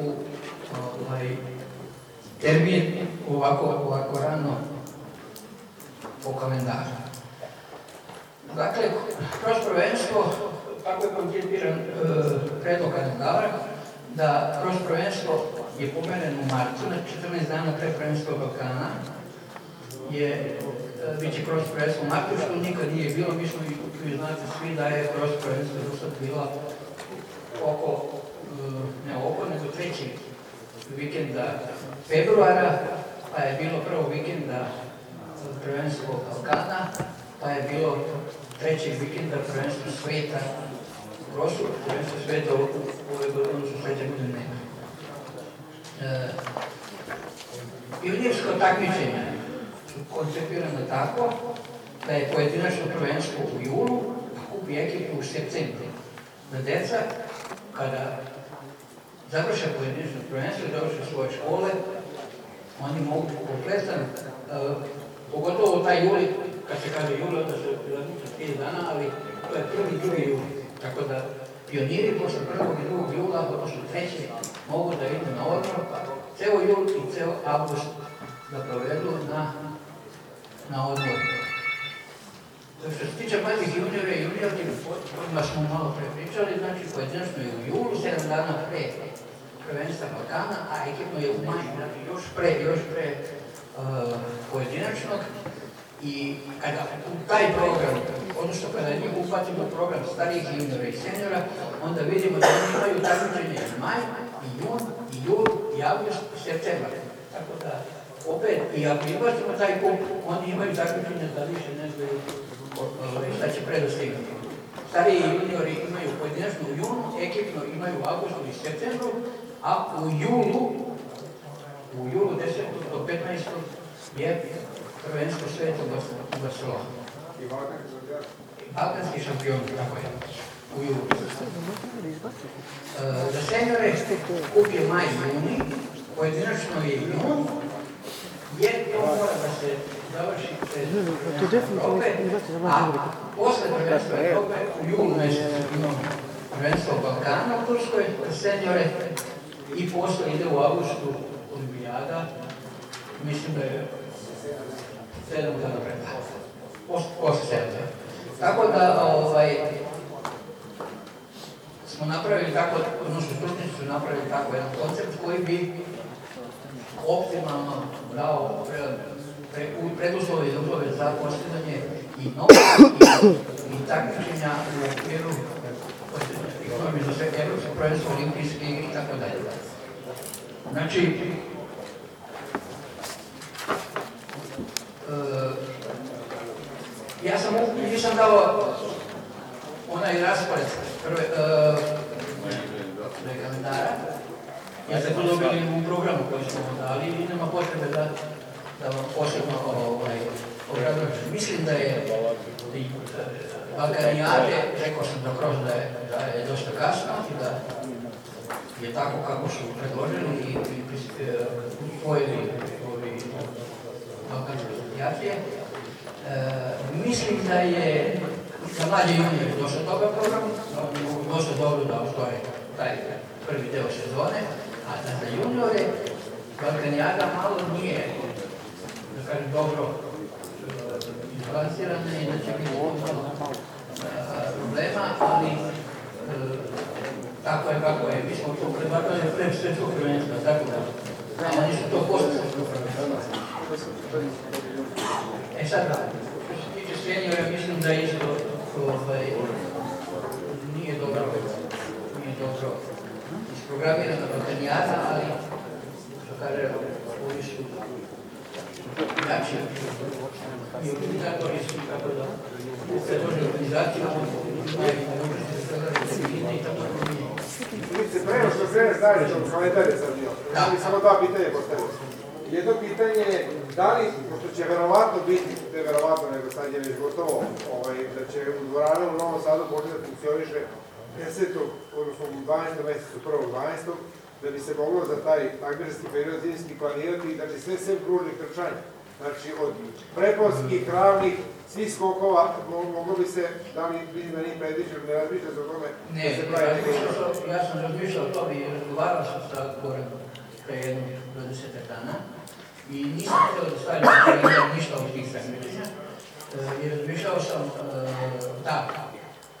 Speaker 17: u ovaj, termin ovako, ovako rano po kalendaru. Dakle, kroz prvenstvo, kako je koncipiran e, predlog kalendara, da kroz prvenstvo je pomeren u marcu, na 14 dana pre prvenstva Balkana, je e, bit će kroz prvenstvo u martu, što nikad nije bilo, mi smo vi znate svi da je kroz prvenstvo sad bila oko, e, ne oko, nego treći vikenda februara, pa je bilo prvo vikenda prvenstvo Balkana, pa je bilo trećeg vikenda prvenstvo sveta u Rosu, prvenstvo sveta u ove godine, odnosno sledeće godine. E, Pionirsko takmičenje su koncepirano tako da je pojedinačno prvenstvo u julu, a kupi ekipu u septembru. Da deca, kada završe pojedinačno prvenstvo, završe svoje škole, oni mogu kompletan, pogotovo taj juli, kad se kaže juli, onda se različite tije dana, ali to je prvi, drugi juli. Tako da pioniri posle prvog i drugog jula, odnosno treće, mogu da idu na odmor, pa ceo jul i ceo avgust da provedu na, na odmor. Što se tiče mladih juniora i juniorki, o kojima smo malo pre pričali, znači pojedinačno je u julu, 7 dana pre prvenstva Balkana, a ekipno je u maju, znači još pre, još pre pojedinačnog. I kada u taj program, odnosno kada njih upatimo u program starijih juniora i seniora, onda vidimo da oni imaju takmičenje maj, i jun, i jul, i avgust, i septembar. Tako da, opet, i ako izbacimo taj kup, oni imaju takmičenje da više ne znaju ovaj, šta će predostigati. Stariji juniori imaju pojedinačno u junu, ekipno imaju u avgustu i septembru, a u julu, u julu 10. do 15. je prvenstvo sveta u Barcelona. Balkanski šampion, tako je, u julu. E, za seniore kup je maj juni, pojedinačno je jun, jer to mora da se završi pred Evrope, a posle prvenstva Evrope u julu mjesecu imamo prvenstvo Balkana u Turskoj za seniore i posle ide u augustu olimpijada, mislim da je sedam dana Posle, posle sedam dana. Tako da, ovaj, smo napravili tako, odnosno stručnici su napravili tako jedan koncept koji bi optimalno dao pre, pre, preduslove i uslove za postizanje i novih i, i takmičenja u okviru normi za sve evropske prvenstvo, olimpijske i tako dalje. Znači, ja sam nisam dao onaj raspored prve, uh, kalendara, ja ste to dobili u programu koji smo vam dali i nema potrebe da, da vam posebno ovaj, obradujem. Mislim da je i Balkanijade, rekao sam da kroz da je, da je dosta kasno i da je tako kako su predložili i, i usvojili ovi balkanske asocijacije. E, mislim da je za mlađe juniore dosta dobar program, dosta dobro da ostvare taj prvi deo sezone, a da za juniore Balkanijada malo nije, da kažem, dobro izbalansirana i da će biti malo problema, ali e, tako je kako je. Mi smo to predlagali pre svetskog prvenstva, tako da. A oni su to svetskog prvenstva. sad, što se tiče seniora, mislim da isto ovaj, nije dobro, nije dobro isprogramirana batanijana, ali što kaže, ovi su jači i organizatori su tako da se dođe organizacija, imaju mogućnosti da se i tako da nije.
Speaker 16: Vidite, pre nego što krene staviti u kalendar je sad bio. Ja samo dva pitanja postavio. Jedno pitanje je, da li, pošto će verovatno biti, ne verovatno, nego sad je već gotovo, ovaj, da će u dvoranu u Novom Sadu početi da funkcioniše 10. odnosno u 12. mesecu, 1. 12. da bi se moglo za taj takmičarski period zimski planirati, znači sve sem kružnih trčanja. Znači, od preponskih, ravnih, svih skokova, mo- moglo bi se, da li vidim da nije predviđeno, ne razmišljate o tome, da
Speaker 17: Ne,
Speaker 16: se pravi neki
Speaker 17: ja sam razmišljao o tome i razgovarao sam sa Goran pre jednog 20 dana i nisam htio da stavim ništa od tih takmičenja. E, I razmišljao sam e, da,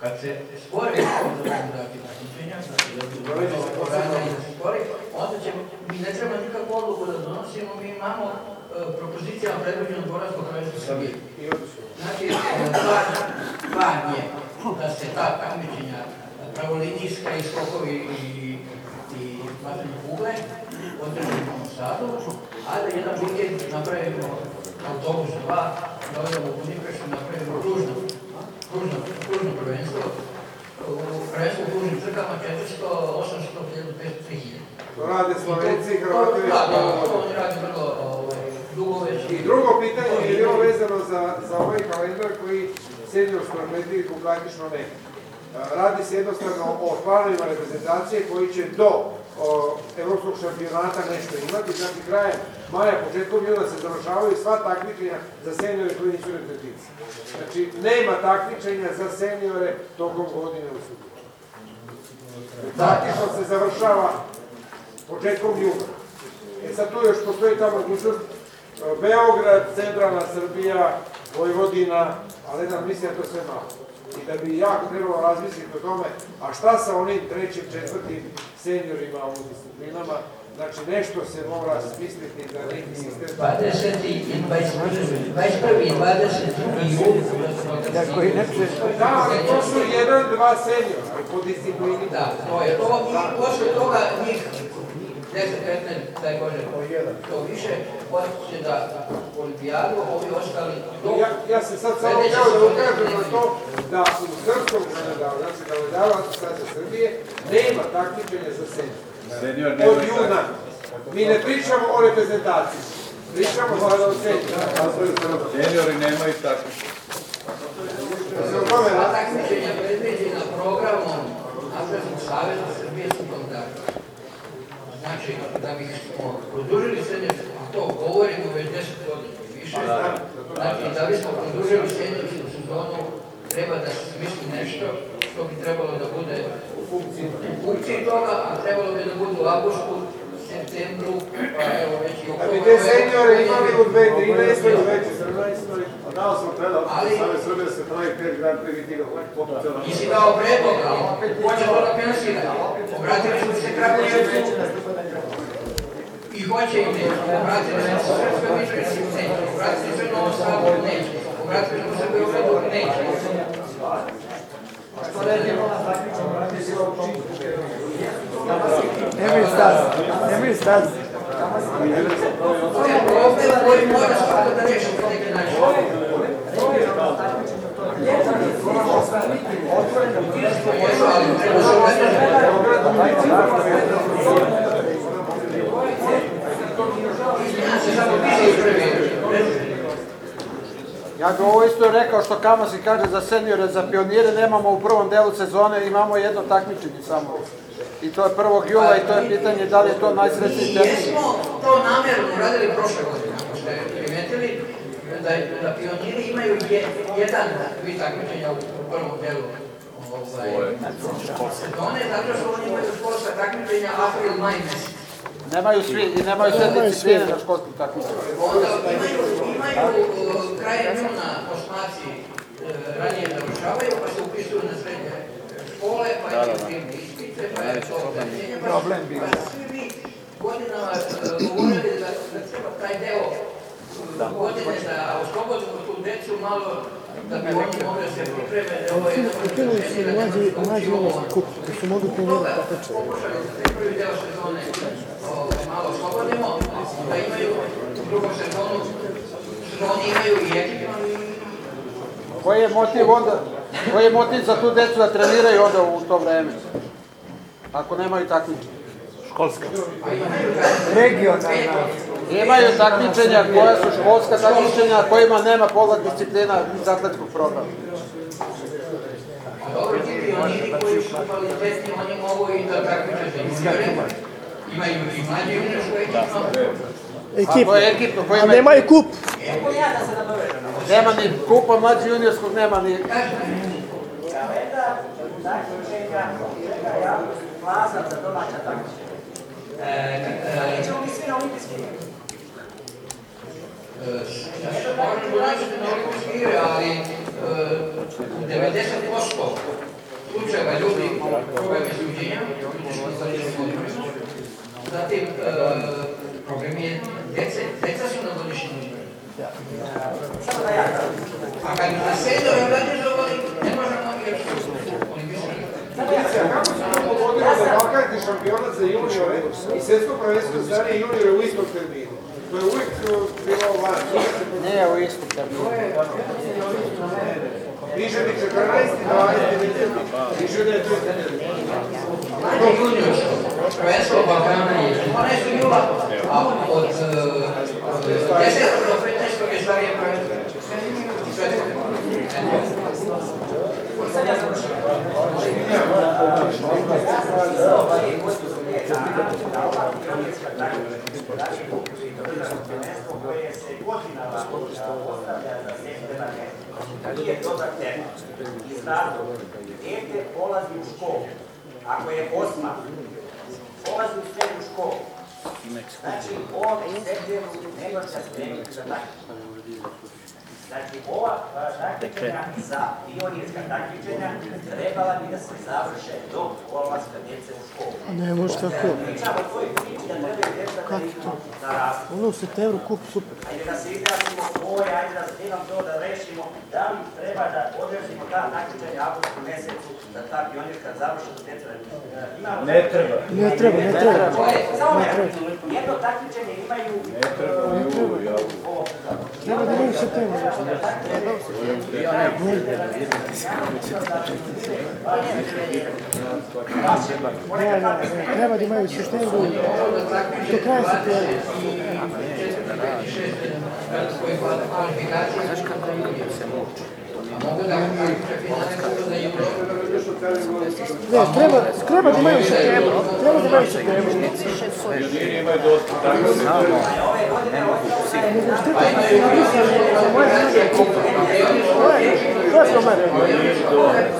Speaker 17: kad se stvore organizacije takmičenja, znači da budu organa i da se stvori, onda će, mi ne treba nikakvu odluku da donosimo, mi imamo e, propozicijama predvođenog Goranskog kraljevstva Srbije. Znači, plan, plan je da se ta takmičenja pravolinijska i skokovi i, i kugle održaju u Sadu, a da jedan vikend napravimo autobus dva, da odemo u Budimpeštu napravimo kružno, kružno, kružno prvenstvo, u prvenstvu u kružnim trkama 400, 800, 1500, 3000.
Speaker 16: To rade Slovenci i Hrvati već
Speaker 17: Da, da, oni rade vrlo ovaj, dugo već.
Speaker 16: I drugo pitanje je bilo vezano za, za ovaj kalendar koji seniorsku atletiku praktično ne. Radi se jednostavno o planovima reprezentacije koji će do evropskog šampionata nešto imati, znači krajem maja, početkom juna se završavaju sva takmičenja za seniore koji nisu reprezentativci. Znači, nema takmičenja za seniore tokom godine u Srbiji. Praktično se završava početkom juna. E sad tu još postoji ta mogućnost e, Beograd, centralna Srbija, Vojvodina, ali da je to sve malo. I da bi jako trebalo razmisliti o tome, a šta sa onim trećim, četvrtim seniorima u disciplinama, znači nešto se mora smisliti da neki sistem...
Speaker 17: 20. i 21. 21. i 22. juli.
Speaker 16: Da, ali to su jedan, dva seniora po disciplini.
Speaker 17: Da, to je to. I posle toga njih 10, 15, daj Bože, to više, će da olimpijadu, ovi ostali... do-
Speaker 16: Ja, ja se sad samo htio da ukažem na to da u srpskom kalendaru, znači kalendaru Asocijacije Srbije, nema takmičenja za senior. Od juna. Mi ne pričamo o reprezentaciji. Pričamo sada o senior.
Speaker 7: Seniori nemaju.
Speaker 17: Sva takmičenja predviđena programom su kontakta. Znači, da bih smo produžili seniorsku, a to govorimo već 10 godina i više, znači, da bismo produžili seniorsku sezonu, treba da se smisli nešto što bi trebalo da bude u funkciji, toga, a trebalo bi da bude u septembru, pa evo već i u
Speaker 16: Da bi te seniore imali u 2013. i u 2014. A dao sam predao,
Speaker 17: Ali-
Speaker 16: Save Srbije se pravi pet Grand Prix mitinga.
Speaker 17: Nisi dao predlog, ali hoće to da finansira. Obratili smo se Kragujevcu i hoće i neće. Obratili smo se Srpskoj Mitrovici, neće. Obratili smo se Novom Sadu, neće. Obratili smo se Beogradu, neće.
Speaker 14: Nemoj
Speaker 17: treba se
Speaker 18: Ja bi ovo isto rekao što Kamasi kaže za seniore, za pionire nemamo u prvom delu sezone, imamo jedno takmičenje samo. I to je 1. jula i to je pitanje da li je to najsrećniji
Speaker 17: Mi
Speaker 18: termin.
Speaker 17: jesmo to namjerno uradili prošle godine, ako ste primetili, da, da pioniri imaju je, jedan vid takmičenja u prvom delu ovaj, sezone, zato što oni imaju školska takmičenja april-maj mesec.
Speaker 18: Nemaju svi i nemaju sve discipline na školskom takmičenju.
Speaker 17: Onda imaju, imaju uh, krajem juna osmaci uh, ranije završavaju, pa se upisuju na srednje škole, pa
Speaker 18: Da, da,
Speaker 17: je
Speaker 18: Problem bio.
Speaker 17: svi vi godinama govorili da, da treba taj deo godine da oslobodimo tu decu malo, da bi oni mogli se pripreme da ovo je
Speaker 14: mlađi, kup, da su mogli trenirati takmičenje.
Speaker 17: pokušali da se prvi deo sezone malo slobodimo, da imaju sezonu, što oni imaju i
Speaker 18: Koji je motiv onda, koji je motiv za tu decu da treniraju onda u to vreme? Ako nemaju takmičenja. Školska.
Speaker 19: Regionalna.
Speaker 18: Imaju takmičenja koja su školska takmičenja, kojima nema pola disciplina iz atletskog programa.
Speaker 17: Dobro, ti pioniri koji su kvalitetni, oni mogu i da takmiče za juniore. Imaju i juniorsku ekipu.
Speaker 14: Ekipno.
Speaker 18: Ako je ekipno, koji
Speaker 14: A
Speaker 18: ima-
Speaker 14: nemaju kup.
Speaker 17: Evo ja da se nadovežem.
Speaker 18: Nema ni kupa mlađi juniorskog, nema ni...
Speaker 12: Plaza za domaća takmičenja. Nećemo mi svi na olimpijski igre.
Speaker 17: Možemo naći na olimpijske igre, ali e, u 90% slučajeva ljudi problemi suđenja, zatim e, problem je dece, deca su na godišnjem
Speaker 12: Samo da ja
Speaker 17: A kad na sedam organizovali, ne možemo jer su olimpijske igre.
Speaker 16: Da Balkanski šampionat za juniore i svjetsko prvenstvo za starije juniore u istom terminu? To je uvijek uh, bilo van.
Speaker 18: Nije u istom terminu.
Speaker 16: Piše mi 14. 12. Piše da je to.
Speaker 17: Prvenstvo Balkana je 12. jula, a od e, od 10. do 15. je starije prvenstvo.
Speaker 12: Dijete polazi u školu, ako je osma, polazi u srednju školu, znači on septembru nema za takmičenje. Znači, ova a, takmičenja za pionirska takmičenja trebala bi da se završe do polaska djece u školu.
Speaker 14: A ne, može tako.
Speaker 12: Pričamo o toj priči da trebaju djeca da idu na rastu.
Speaker 14: Ono u septembru kup, super.
Speaker 12: Ajde da se izrazimo koje, ajde da imam to da rešimo, da li treba da održimo ta takmičenja u avgustu mesecu, da ta pionirska završi do djeca da.
Speaker 19: Ne treba.
Speaker 14: Ne treba, ne treba.
Speaker 12: Samo
Speaker 14: Ne
Speaker 12: ne,
Speaker 14: treba.
Speaker 12: jedno takmičenje imaju...
Speaker 7: Ne treba julu, ja.
Speaker 14: Treba da imaju. Treba da imaju u septembru do kraja septembra.
Speaker 17: Znaš kako se muči? Mogu da
Speaker 14: Ne, treba, treba da imaju u septembru. Treba da imaju
Speaker 7: dosta
Speaker 17: pa. Pa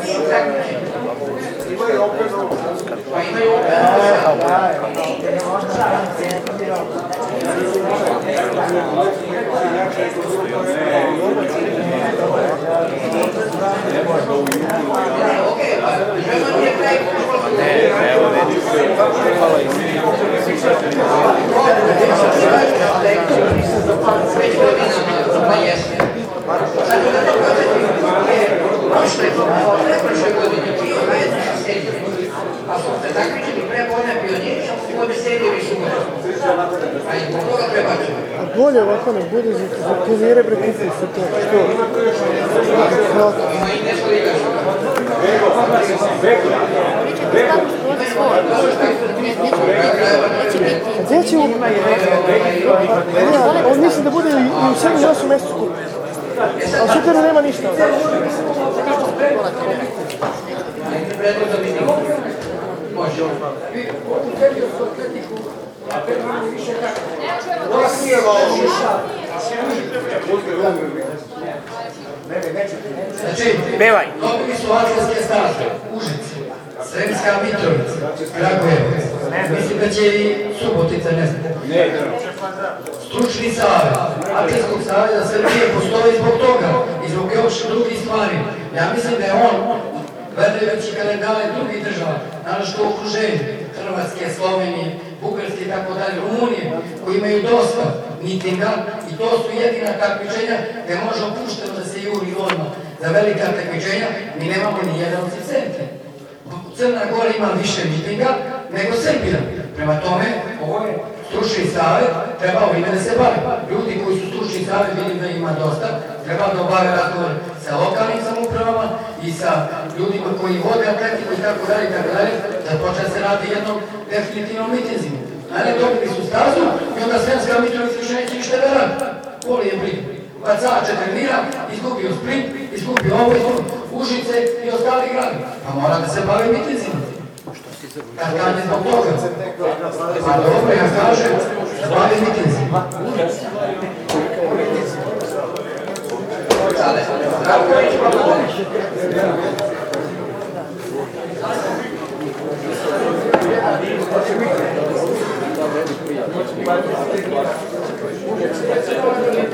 Speaker 17: se takmičili pre vojne pioniri, a u ovoj
Speaker 14: bolje ovako bude za, se to. Što?
Speaker 17: Ima i
Speaker 14: gdje će u... On misli da bude i u 7 i 8 mjesecu kup. A u Superu nema ništa.
Speaker 17: Može. Znači,
Speaker 19: Pevaj.
Speaker 17: dobili su atlantske staze, Užice, Sremska Mitrovica, Kragujevac. Mislim da će i Subotica, ne znam. Stručni savjet Atletskog savjeza Srbije postoji zbog toga i zbog još drugih stvari. Ja mislim da je on, gledajući kalendare drugih država, naravno što okruženju, Hrvatske, Slovenije, Bugarske i tako dalje, Rumunije, koji imaju dosta mitinga i to su jedina takmičenja gde može opušteno da
Speaker 8: juri odmah za velika takmičenja, mi nemamo ni jedan asistent. Crna Gora ima više mitinga nego Srbija. Prema tome, ovo je stručni savjet, treba ovime da se bavi. Ljudi koji su stručni savjet, vidim da ima dosta, treba da obave razgovor sa lokalnim samoupravama i sa ljudima koji vode atletiku i tako dalje, i tako dalje, da počne se radi jednom definitivnom mitinzima. A ne dobili su stazu i onda Sremska Mitrovica više neće ništa da radi. Voli je briga. Bacače trenira, izgubio sprint, izgubio ovo, izgubio Užice i ostali gradi. Pa mora da se bavi mitinzima. Kad kad je zbog toga. Pa dobro, ja kažem, bavi mitinzima.
Speaker 20: Imam jednu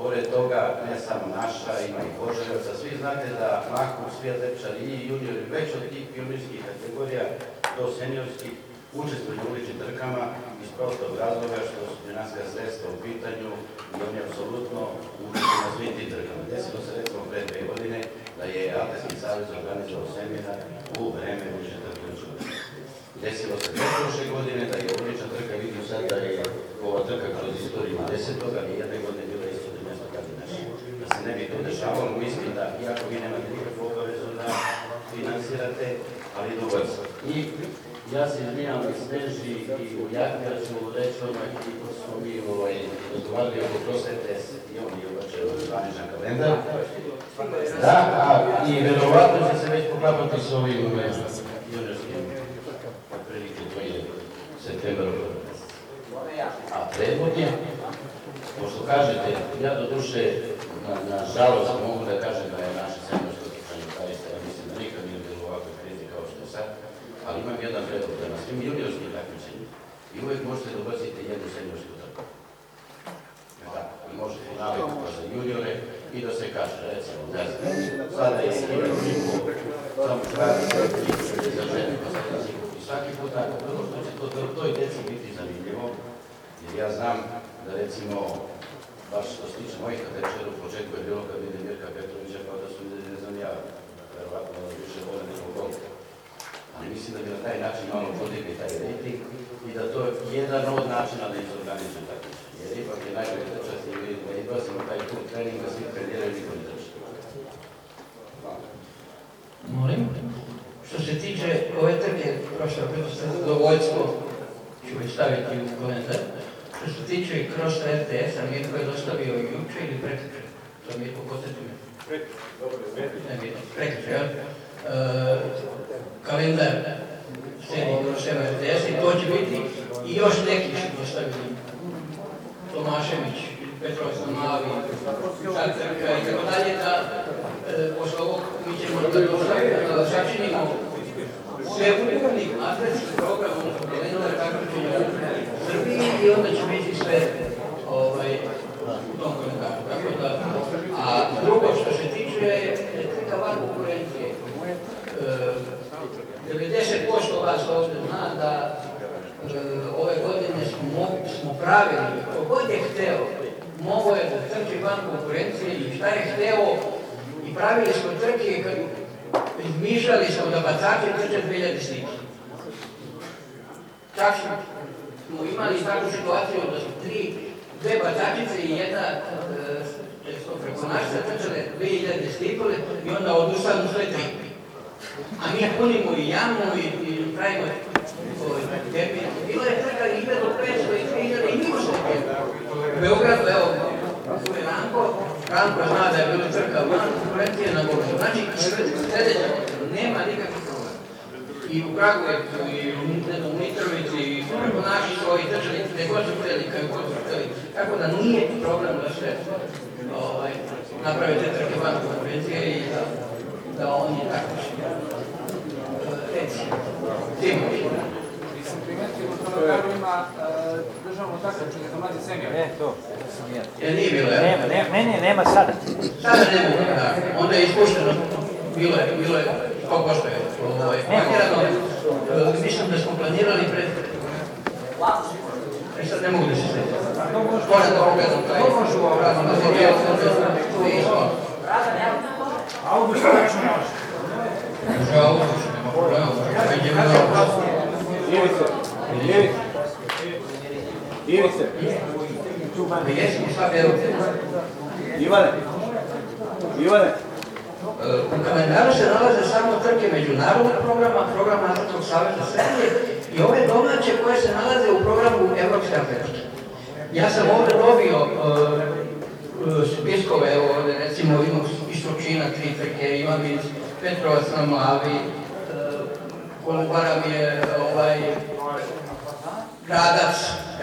Speaker 20: Pored toga, ne samo naša, ima i Požarevca, svi znate da mahom svi atletičari i juniori već od tih pionirskih kategorija do seniorskih učestvuju u uličnim trkama iz prostog razloga što su finanska sredstva u pitanju i oni apsolutno učestvuju na svim tim trkama. Desilo se recimo pre dve godine da je Atletski savez organizovao seminar u vreme ulične trke. Desilo se prošle godine da je ulična trka, vidim sad da je ova trka kroz istoriju desetoga i jedne godine bila isto da mjesto kad je naša. Da se ne bi to dešavalo, mislim da, iako vi nemate nikakvu obavezu da finansirate, ali dobar sam. I ja se izvinjam i Sneži i u Jaknja ću reći odmah i ko smo mi ovaj, razgovarali oko prosvete i on je ubačen u zvaničan kalendar. Da, a, i verovatno će se već poklapati s ovim eh, juniorskim otprilike to je septembar A predvod je, pošto kažete, ja do duše, na, na žalost mogu da kažem da je naše seniorsko trčanje zaista, ja mislim da nikad nije bilo ovakve krize kao što sad, ali imam jedan predlog da na svim juniorskim takmičenjima i uvijek možete dobaciti jednu seniorsku trku. Da, i može finale kako za juniore i da se kaže, recimo, ne znam, sada je kilometru samo škrati za žene, pa sad i svaki put tako, prvo što će to, to, toj deci biti zanimljivo, jer ja znam da recimo, baš što se tiče mojih katečera, u početku je bilo kad vidim Mirka Petrovića, kao da su mi ne znam ja, verovatno da više vole nego vole. Ali mislim da bi na taj način malo podigli taj rating i da to je jedan od načina da im se takmičenje. Jer ipak je najbolje trčati i vidimo da izbacimo taj put treninga, svi treniraju, niko ne trči.
Speaker 17: Molim. Što se tiče ove trke, prošle sa zadovoljstvo ću već staviti u komentar. Što se tiče kroz RTS-a, Mirko je dostavio juče ili prekriče. To Mirko podsjeti me. Ne, Mirko, prekriče, jel? E, kalendar serije kroz RTS i to će biti i još neki će dostaviti. Tomašević, Petrov Mali, Šartrka i tako dalje, da e, posle ovog mi ćemo da dostavimo, da sačinimo sveukupni atletski program odnosno kalendar takmičenja u Srbiji i onda će biti sve ovaj, u tom kalendaru. Tako da, a drugo što se tiče trika van konkurencije, e, 90% vas ovdje zna da e, ove godine smo, mo- smo pravili, kogod je hteo, mogo je da trči van konkurencije i šta je hteo i pravili smo trke kad izmišljali smo da bacači trče 2000 slike. Čak smo imali takvu situaciju da su tri, dve bacačice i jedna e, smo preko našta trčale 2000 slipove i onda odustanu sve tri. A mi punimo i jamu i, pravimo ovaj, tepi. Bilo je trka i 1500 i 3000 i niko se ne U Beogradu, evo, tu je Ranko, Ranko zna da je bilo trka van konkurencije na Goršu. Znači, sljedeća, nema nikakvih. I u Kragujevcu, i u, Mitrovici, i preko naših ovih državnih gdje god su htjeli, kako god su htjeli. Tako da nije problem da se ovaj, naprave te trke van konvencije i da, da oni tako reci, timovi.
Speaker 6: Nisam primetio u Tronakaru ima e, državno takmičenje za mlađe senior.
Speaker 21: E, to, sam ja.
Speaker 17: Nije bilo, ja?
Speaker 21: Nema, nema, ne, ne, nema sada.
Speaker 17: Sada ne mogu, da. Onda je ispušteno, bilo je, bilo je, koliko što je, planirano. Mislim da smo planirali pred... E sad ne mogu da se da pogledam taj.
Speaker 6: August tačno može.
Speaker 17: Može August, nema problema. Ajde, na August.
Speaker 7: Ivice, Ivice, Ivice.
Speaker 17: Evo.
Speaker 7: Ivane, Ivane.
Speaker 17: U kalendaru se nalaze samo trke međunarodnog programa, programa Narodnog saveza Srbije i ove domaće koje se nalaze u programu Evropske atletike. Ja sam ovdje dobio uh, spiskove, evo ovdje recimo imam iz Surčina tri trke, imam iz Petrovac na Mlavi, Kolubara mi je ovaj, Gradac,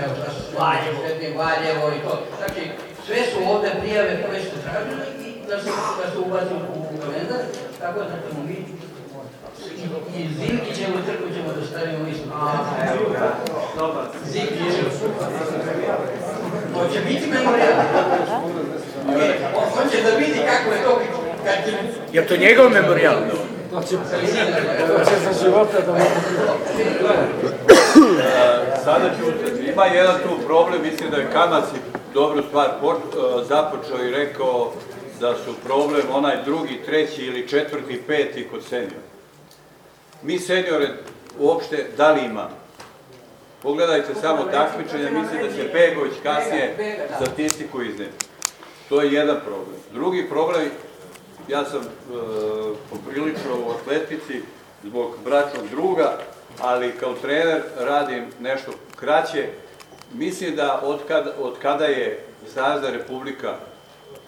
Speaker 17: evo šta se Valjevo, Valjevo i to. Znači, sve su ovdje prijave koje su tražili da se, da se ubaci u kalendar, tako da ćemo mi i, Zivkićevu trku ćemo da stavimo isto. Zivkićevu. To će biti memorijal. On hoće da vidi kako je to kad će...
Speaker 21: Je to njegov memorijal?
Speaker 18: To će, za života da mogu
Speaker 7: E, Sada ću, ima jedan tu problem, mislim da je Kamac dobru stvar e, započeo i rekao da su problem onaj drugi, treći ili četvrti, peti kod seniora. Mi seniore uopšte da li imamo? Pogledajte samo takmičenja, mislim da će Begović kasnije statistiku izneti. To je jedan problem. Drugi problem, ja sam e, poprilično u atletici zbog bračnog druga, ali kao trener radim nešto kraće. Mislim da od kada, od kada je Savezna Republika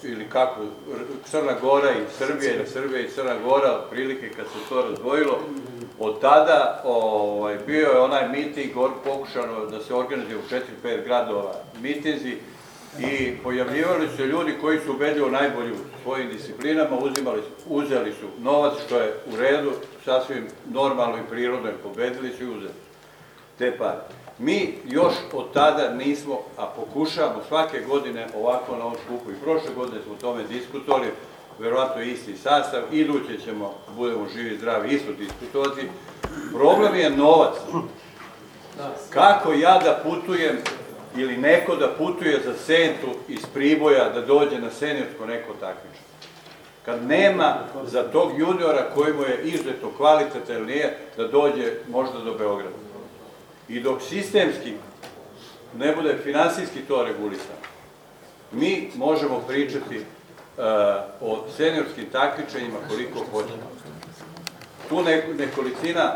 Speaker 7: ili kako, Crna Gora i Srbija ili Srbija i Crna Gora, otprilike kad se to razdvojilo, od tada ovaj, bio je onaj miting, pokušano da se organizuje u 4-5 gradova mitinzi i pojavljivali su se ljudi koji su najbolji u svojim disciplinama, uzimali, uzeli su novac, što je u redu, sasvim normalno i prirodno, i pobedili su i uzeli te pare. Mi još od tada nismo, a pokušavamo svake godine ovako na ovom skupu i prošle godine smo o tome diskutovali, verovatno isti sastav, iduće ćemo, budemo živi i zdravi, isto diskutovati. Problem je novac. Kako ja da putujem ili neko da putuje za Sentu iz Priboja da dođe na seniorsko neko takmičenje? Kad nema za tog juniora koji je izuzetno kvalitetan ili nije, da dođe možda do Beograda. I dok sistemski ne bude finansijski to regulisano, mi možemo pričati e, o seniorskim takmičenjima koliko hoćemo. Tu ne, nekolicina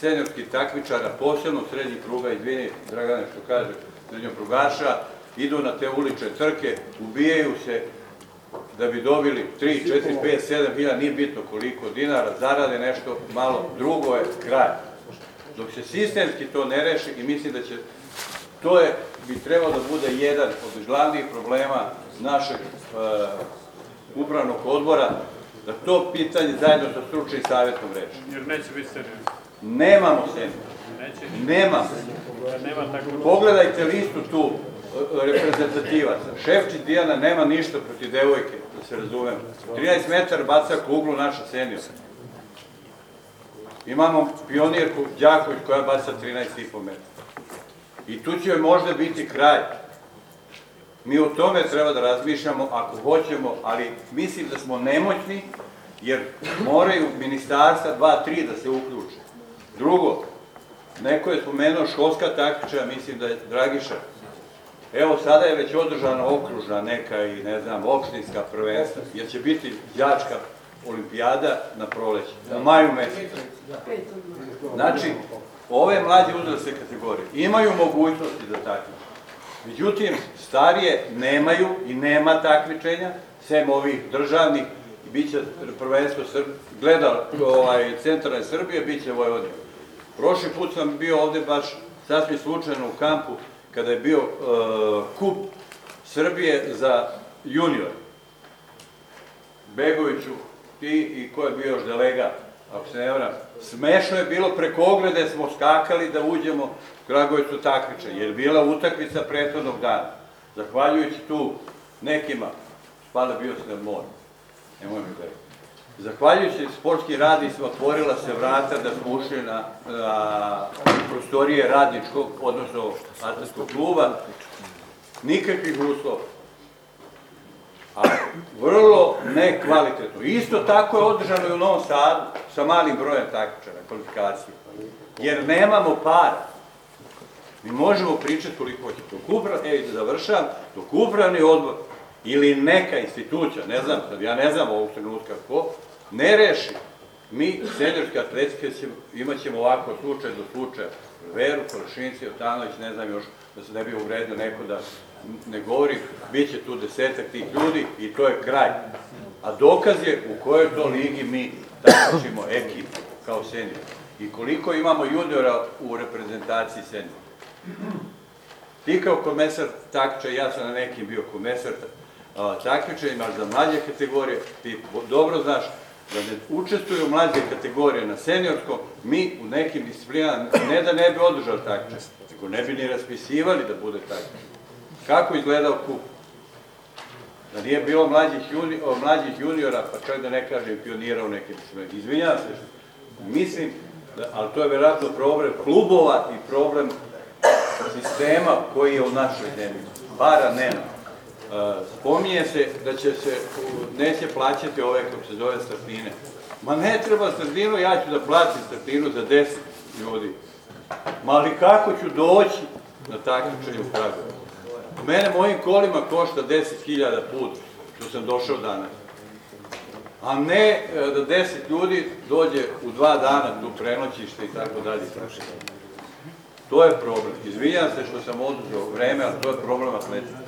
Speaker 7: seniorskih takmičara, posebno srednjih pruga, izvini Dragane što kaže, srednjoprugaša, idu na te ulične trke, ubijaju se da bi dobili 3, 4, 5, 7 hiljada, nije bitno koliko dinara, zarade nešto malo, drugo je kraj. Dok se sistemski to ne reši i mislim da će, to je, bi trebao da bude jedan od glavnih problema našeg e, upravnog odbora, da to pitanje zajedno sa stručnim savjetom reši.
Speaker 22: Jer neće biti senior.
Speaker 7: Nemamo. Nemamo.
Speaker 22: Nema tako...
Speaker 7: Pogledajte listu tu e, reprezentativaca. Šefčić Dijana nema ništa protiv devojke, da se razumemo. 13 metara baca kuglu naša senior. Imamo pionirku Đaković koja baca 13,5 metara. I tu će možda biti kraj. Mi o tome treba da razmišljamo ako hoćemo, ali mislim da smo nemoćni jer moraju ministarstva dva, tri da se uključe. Drugo, neko je spomenuo školska takmičenja, mislim da je Dragiša. Evo sada je već održana okružna neka i ne znam, opštinska prvenstva, jer će biti đačka olimpijada na proleće, u maju mesecu. Znači, ove mlađe uzraste kategorije imaju mogućnosti za takmičenje. Međutim, starije nemaju i nema takmičenja, sem ovih državnih, bit će prvenstvo gleda ovaj, Srbije, bit će Vojvodina. Prošli put sam bio ovde baš sasvim slučajno u kampu kada je bio uh, kup Srbije za junior. Begoviću, ti i ko je bio još delega, ako se ne varam, smešno je bilo preko ograde smo skakali da uđemo u Kragujevcu takmiče, jer je bila utakmica prethodnog dana. Zahvaljujući tu nekima, spada bio se na more, nemoj mi gledati. Zahvaljujući sportskim radnicima otvorila se vrata da smo ušli na, na prostorije radničkog, odnosno atletskog kluba, nikakvih uslova. A vrlo nekvalitetno. Isto tako je održano i u Novom Sadu sa malim brojem takmičara, kvalifikacije. Jer nemamo para. Mi možemo pričati koliko hoćete. Dok upravni, e, završam, dok upravni odbor ili neka institucija, ne znam, sad ja ne znam ovog trenutka ko, ne reši, mi, atletike, ćemo- imat ćemo ovako slučaj do slučaja. Veru, Kolešinci, Otanović, ne znam još, da se ne bi uvredio neko da ne govori, bit će tu desetak tih ljudi i to je kraj. A dokaz je u kojoj to ligi mi takmičimo ekipu kao senior. I koliko imamo juniora u reprezentaciji seniora. Ti kao komesar takmiča, ja sam na nekim bio komesar takmičenjima za mlađe kategorije, ti dobro znaš da ne učestvuju mlađe kategorije na seniorskom, mi u nekim disciplinama ne da ne bi održali takmičenje, nego ne bi ni raspisivali da bude takmičenje. Kako izgledao kup? Da nije bilo mlađih, juni, mlađih juniora, pa čak da ne kažem pionira u nekim disciplinama. Izvinjavam se, mislim, da, ali to je vjerojatno problem klubova i problem sistema koji je u našoj zemlji. Para nema. E, Spominje se da će se, neće plaćati ove, kako se zove, startine. Ma ne treba startinu, ja ću da platim startinu za 10 ljudi. Ma ali kako ću doći na takmičenje u Kragujevac? Mene mojim kolima košta 10.000 put što sam došao danas. A ne e, da 10 ljudi dođe u dva dana tu prenoćište i tako dalje. To je problem. Izvinjam se što sam oduzeo vreme, ali to je problem atletika.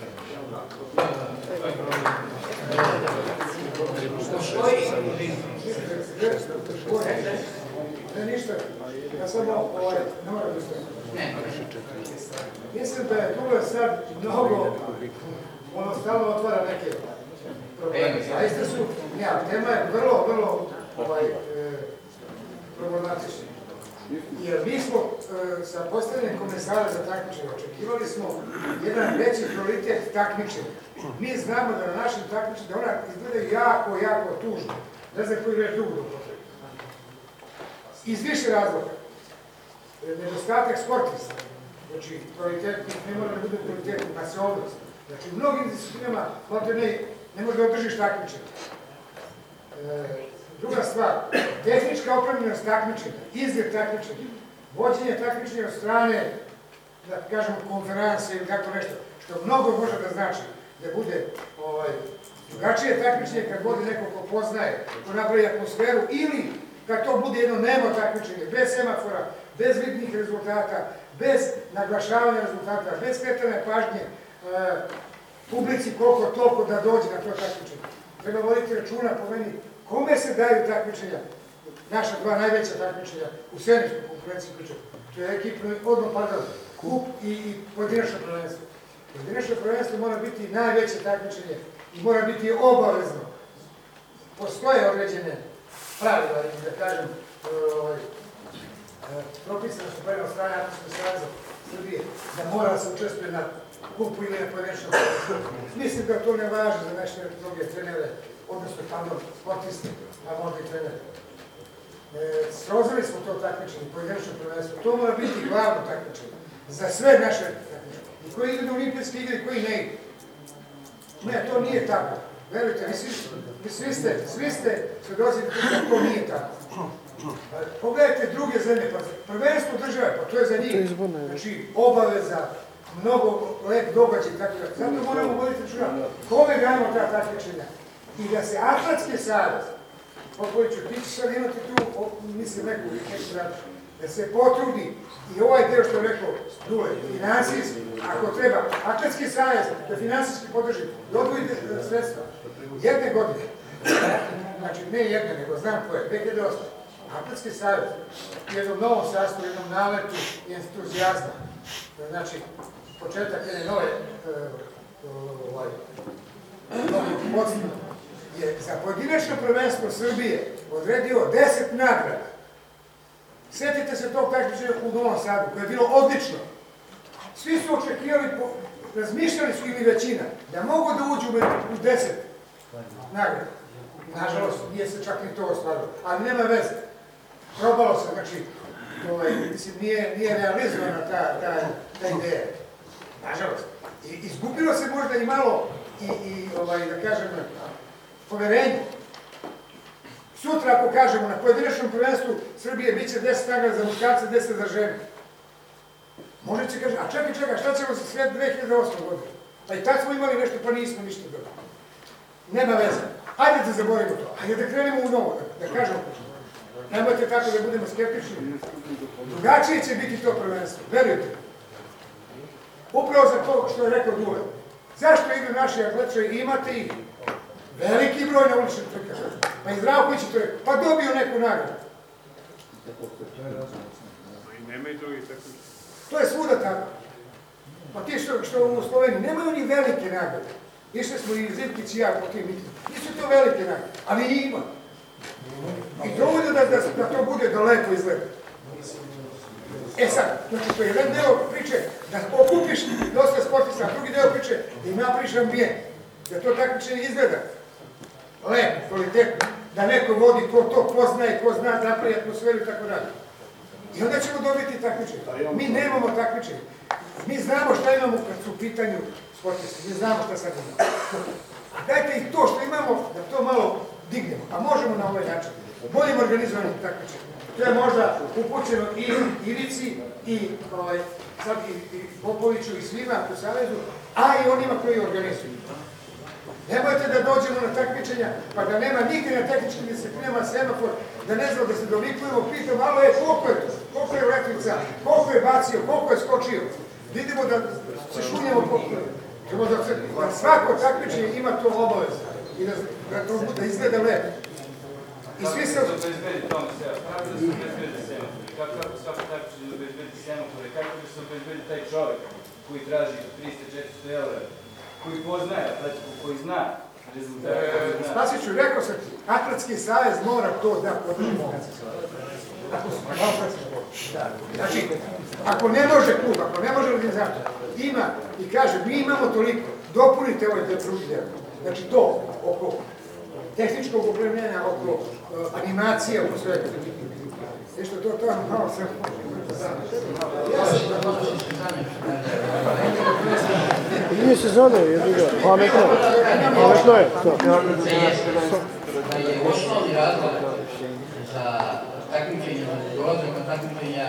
Speaker 5: Ne, ništa. Ja samo, ovaj, ne moram da. Mislim da je tu sad mnogo, ono stalno otvara neke probleme. Zaista su, ne, tema je vrlo, vrlo, ovaj, e, problematična. Jer mi smo e, sa postavljanjem komesara za takmičenje očekivali smo jedan veći prioritet takmičenja. Mi znamo da na našim takmičenju, da ona izgleda jako, jako tužno. Ne znam koji reč dugo da upotrebim. Iz više razloga. Nedostatak sportista, znači prioritet ne mora da bude prioritet nacionalnost. Znači u mnogim disciplinama možda ne, ne može da održiš takmičenje. E, druga stvar, tehnička opremljenost takmičenja, izgled takmičenja, vođenje takmičenja od strane, da kažemo, konferencije ili tako nešto, što mnogo može da znači da bude ovaj, drugačije takmičenje kad vodi neko ko poznaje, ko napravi atmosferu ili kad to bude jedno nemo takmičenje, bez semafora, bez vidnih rezultata, bez naglašavanja rezultata, bez skretane pažnje e, publici koliko toliko da dođe na to takmičenje. Treba voditi računa po meni kome se daju takmičenja, naša dva najveća takmičenja u senijskoj konkurenciji pričam. To je ekipno, odmah pada kup i, i pojedinačno prvenstvo. Pojedinačno prvenstvo mora biti najveće takmičenje i mora biti obavezno. Postoje određene pravila, da kažem, ovaj, e, su prema strane Atletskog saveza Srbije, da mora se učestvuje na kupu ili na pojedinačnom. Mislim da to ne važi za naše druge trenere, odnosno pardon, sportiste, a možda i trenere. E, smo to takmičenje, pojedinačno prvenstvo. To mora biti glavno takmičenje za sve naše takmičenje. I koji idu na olimpijske igre, koji ne idu. Ne, to nije tako. Verujte, vi svi, vi svi ste, svi ste svedoci da to nije tako. Pa, Pogledajte druge zemlje, pa prvenstvo države, pa to je za njih. Znači, obaveza, mnogo lep događaj, tako da. Zato moramo voditi računa kome dajemo ta takmičenja. I da se Atletski savez, Popoviću, ti ćeš sad imati tu, o, mislim, neku, radu, da se potrudi i ovaj deo što je rekao Dule, finansijski, ako treba, Atletski savez da finansijski podrži, de- sredstva. Jedne godine, znači ne jedne, nego znam koje, 2008. Atletski savez u jednom novom sastavu, jednom naletu i entuzijazma, znači početak jedne nove e, ovaj, je za pojedinačno prvenstvo Srbije odredio 10 nagrada. Sjetite se tog takmičenja u Novom Sadu, koje je bilo odlično. Svi su očekivali, razmišljali su ili većina, da mogu da uđu u 10 nagrada. Nažalost, nije se čak ni to ostvarilo, ali nema veze. Probalo se, znači, ovaj, mislim, nije, nije realizovana ta, ta, ta ideja. Nažalost. I, izgubilo se možda i malo i, i ovaj, da kažem, poverenje. Sutra ako kažemo na pojedinačnom prvenstvu Srbije bit će 10 nagrada za muškarce, 10 za žene. Možda će kaže, a čekaj, čekaj, šta ćemo za svet 2008. godine? Pa i tad smo imali nešto, pa nismo ništa dobro. Nema veze. Hajde da zaboravimo to. Hajde da krenemo u novo, da, da kažemo. Nemojte tako da budemo skeptični. Drugačije će biti to prvenstvo, verujte. Upravo za to što je rekao Dule. Zašto idu naši atletičari? Imate ih veliki broj na uličnim trkama. Pa i Zdravković je to rekao. Pa dobio neku nagradu.
Speaker 22: Takvih.
Speaker 5: To je svuda tako. Pa ti što, što u Sloveniji, nemaju ni velike nagrade. Išli smo i Zivkić i ja po tim. Nisu to velike nagrade, ali i ima. I dovoljno da, da, da to bude da lepo izgleda. E sad, znači to je jedan deo priče da okupiš dosta sportista, a drugi deo priče da im napriš ambijent, da to takmičenje izgleda lepo, kvalitetno, da neko vodi ko to poznaje, ko zna napravi atmosferu i tako dalje. I onda ćemo dobiti takmičenje. Mi nemamo takmičenje. Mi znamo šta imamo kad su u pitanju sportisti, mi znamo šta sad imamo. Dajte i to što imamo, da to malo dignemo, a možemo na ovaj način. Boljim organizovanim takmičenjem. To je možda upućeno i Irici, i, ovaj, sad i, i Popoviću, i svima u Savezu, a i onima koji organizuju. Nemojte da dođemo na takmičenja, pa da nema nigdje na tehničkim disciplinama semafor, da ne znamo da se dovikujemo, pitamo, alo je, koliko je koliko je letvica, koliko je bacio, koliko je skočio. Vidimo da se šunjamo koliko Treba da, se, da svako takmičenje ima to obavez i da, da to da izgleda lepo. I svi se...
Speaker 23: Kako da obezbedi tome se, kako da se obezbedi semafore, kako, kako svako takmičenje da obezbedi semafore, kako da se obezbedi taj čovek koji traži 300-400 eura, koji poznaje atletiku, koji zna rezultate.
Speaker 5: E, Spasiću, rekao sam Atletski savez mora to da podrži. Se- Znači, ako ne može klub, ako ne može organizator, ima i kaže, mi imamo toliko, dopunite ovaj drugi deo. Znači to, oko tehničkog opremljenja, oko uh, animacije, oko svega. Nešto to, to je malo sve. Sam
Speaker 14: Nije sezone, je druga. Pametno je. Pametno je. To.
Speaker 17: da je osnovni razlog za takmičenje, za dolazak na takmičenja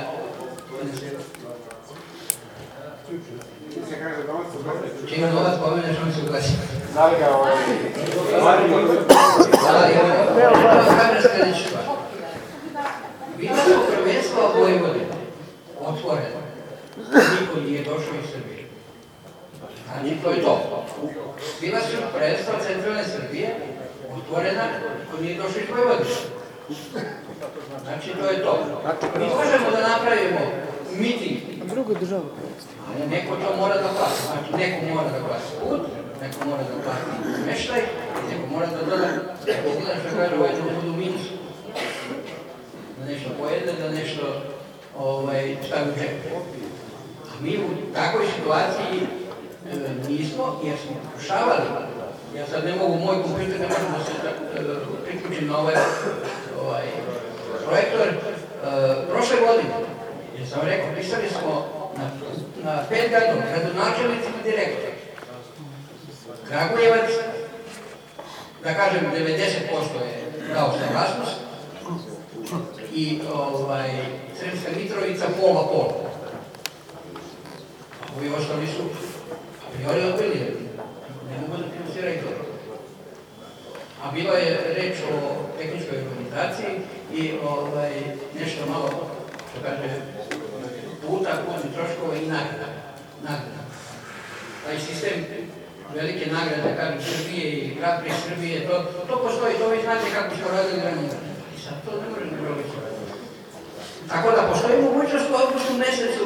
Speaker 17: Čim novac pomeneš, on se uglasi.
Speaker 16: Da li ga ovaj...
Speaker 17: Da, ja, ja vam kažem sljedeću stvar. Bilo su prvenstva u Vojvodini otvoreno. Niko nije došao iz Srbije. Znači, to je to. Bila su prvenstva centralne Srbije otvorena, niko nije došao iz Vojvodine. Znači, to je to. Mi možemo da napravimo miting,
Speaker 14: Drugo država.
Speaker 17: Ali neko to mora da plati. Znači, neko mora da plati put, neko mora da plati smeštaj, neko mora da doda, neko gleda što kaže, ovaj da budu minus. Da nešto pojede, da nešto ovaj, u džep. A mi u takvoj situaciji e, nismo, jer smo pokušavali. Ja sad ne mogu, moj kompjuter ne može da se e, priključim na ovaj, ovaj projektor. E, prošle godine, jer sam rekao, pisali smo na, gradonačelnici i direktor. Kragujevac, da kažem 90% je dao saglasnost i ovaj, Sremska Mitrovica pola pola. Ovi ostali su a priori odbili, ne mogu da finansiraju to. A bilo je reč o tehničkoj organizaciji i ovaj, nešto malo, što kaže, puta, putnih troškova i nagrada. nagrada. Taj sistem velike nagrade, kažem, Srbije i Prix Srbije, to, to postoji, to vi znate kako smo radili ranije. I sad to ne možemo provesti. Tako da postoji mogućnost u avgustu mesecu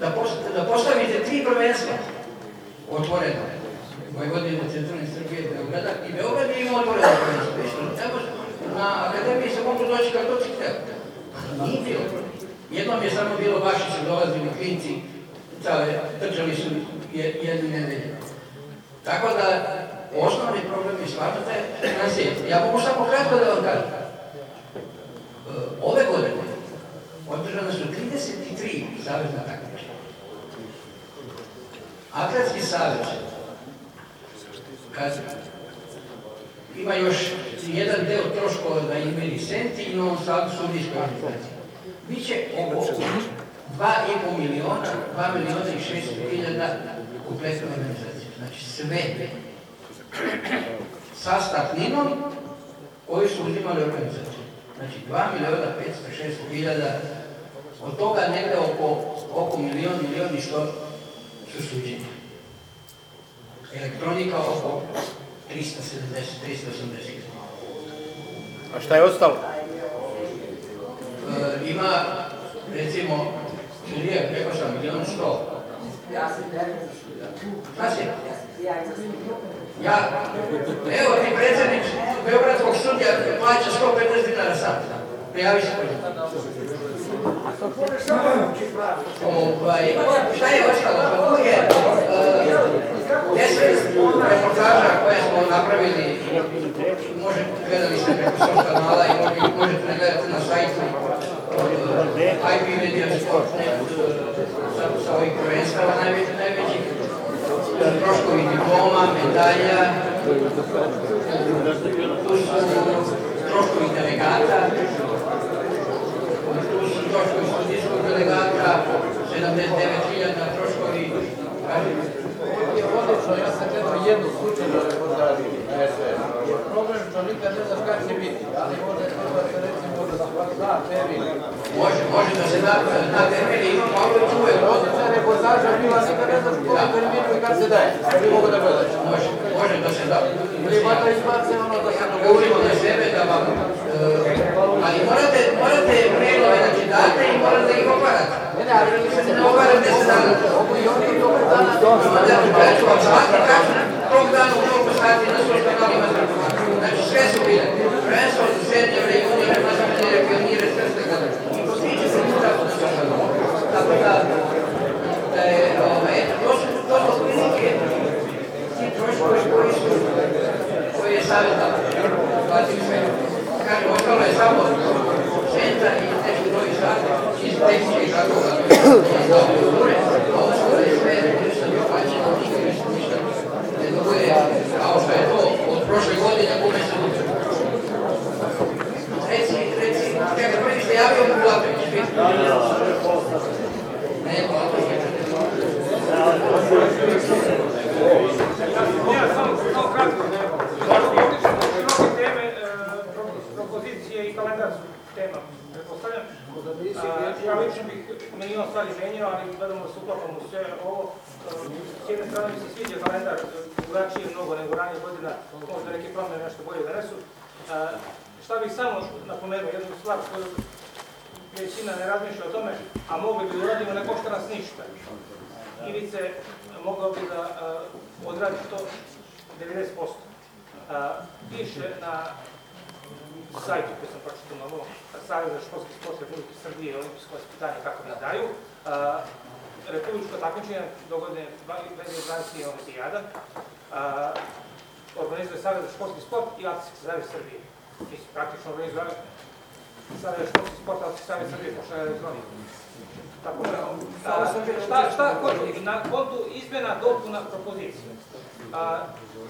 Speaker 17: da, pos- da postavite tri prvenstva otvoreno. Vojvodine, centralne Srbije, Beograda i Beograd je imao otvoreno prvenstvo. Na akademiji se mogu doći kad doći hteo. Nije bilo. Jednom je samo bilo vaši su dolazili klinci, trčali su je- jednu nedelju. Tako da, osnovni problem je stvarno te financije. Ja mogu samo kratko da vam kažem. E, Ove godine održane su 33 savezna takmičenja. Atletski savez, kad ima još jedan deo troškova da ima licenti i Novom Sadu sudijskoj organizaciji. Biće oko 2,5 miliona, 2 miliona i 600 hiljada kompletne organizacije. Znači sve. Sa startninom koji su uzimali organizaciju. Znači 2 miliona 500, 600 hiljada, od toga negde oko, oko milion, milion i što su suđeni. Elektronika oko 370, 380
Speaker 12: A šta je ostalo?
Speaker 17: E, ima, recimo, sudija, rekao sam, milion sto. Šta si? Ja, evo ti predsjednik Beogradskog sudija plaća 115 dinara sat. Prijavi se Ovaj, šta je ostalo? Pa tu je uh, deset reportaža koje smo napravili, možete gledali ste preko svog kanala i možete gledati na sajtu Media Sport.net uh, sa, ovih prvenstava troškovi diploma, medalja, tu su troškovi delegata, tu su troškovi sudijskog delegata, 79.000 troškovi,
Speaker 24: Je odlično, ja sam gledao jednu reportažu na SOS. Problem što nikad ne znaš kad će biti, ali može treba se recimo da zna termin.
Speaker 17: Može, može da se na, na termini ima malo i čuje.
Speaker 24: Odlična reportaža bila, nikad ne znaš terminu i kad se daje. Ne mogu da gledaš.
Speaker 17: Može, može da se da.
Speaker 24: Primata izbace ono da se
Speaker 17: Govorimo na sebe da vam, e, ali morate, morate mailove znači date i morate ih oparati.
Speaker 24: Ne, ne, ali
Speaker 17: Se ne oparate se dana.
Speaker 24: Ovo i dobro dana.
Speaker 17: Ja ću vam svaki kažem, tog dana u toliko sati na svoj kanalima Znači sve su bile. Prvenstvo za srednje junire, mazamljene, pionire, sve ste gledali. I postići se tu tako na svoj kanal. Tako da, je, ovaj, to su, su prilike, ti troškovi koji su, je savjet dao. Platili sve. Kažem, ostalo je i neki novi sati iz tehničkih razloga. Ovo što je to od prošle godine kome se
Speaker 25: i kalendar su tema, pretpostavljam. A, Ja lično bih milion stvari ali gledamo da se uklapamo sve ovo. S jedne strane se sviđa kalendar, e, drugačiji je mnogo nego ranije godina, možda neke promjene nešto bolje. E, Šta bih samo napomenuo, jednu stvar koju većina ne razmišlja o tome, a mogli bi uradimo, ne košta nas ništa. Ivice mogao bi da uh, odradi to 90%. Uh, piše na sajtu koji sam pročitao malo, Savez za školski sport Republike Srbije i olimpijsko vaspitanje kako da daju. Uh, Republičko takmičenje dogodine 2020. olimpijada. Organizuje Savez za školski sport i Atletski savez Srbije. Mislim, praktično organizuje Savez za školski sport, Atletski savez Srbije, pošto je šta, šta na kontu izmjena dopuna propozicije. A,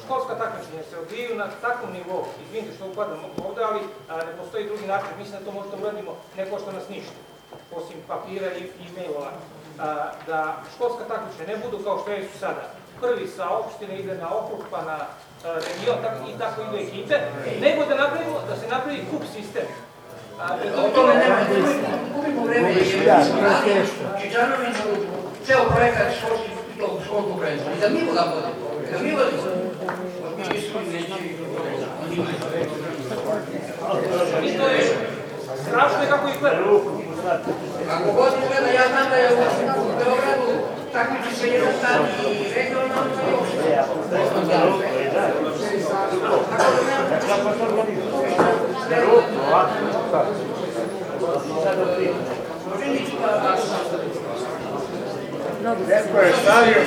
Speaker 25: školska takmičenja se odvijaju na takvom nivou, izvinite što upadam ovdje, ali a, ne postoji drugi način, mislim da to možda uradimo, ne košta nas ništa, osim papira i, i mailova. A, da školska takmičenja ne budu kao što su sada. Prvi sa opštine ide na okrug, pa na region, tako, i tako idu ekipe, nego da napravimo, da se napravi kup sistem.
Speaker 17: O tome nema, gubimo vreme. Čičanović, ceo projekat školskih tog. I da mi ga vodimo. Da mi.
Speaker 25: I to kako izgleda.
Speaker 17: Ako god izgleda, ja znam da je u Beogradu se i regionalno i opšte.
Speaker 16: Netko je stavio,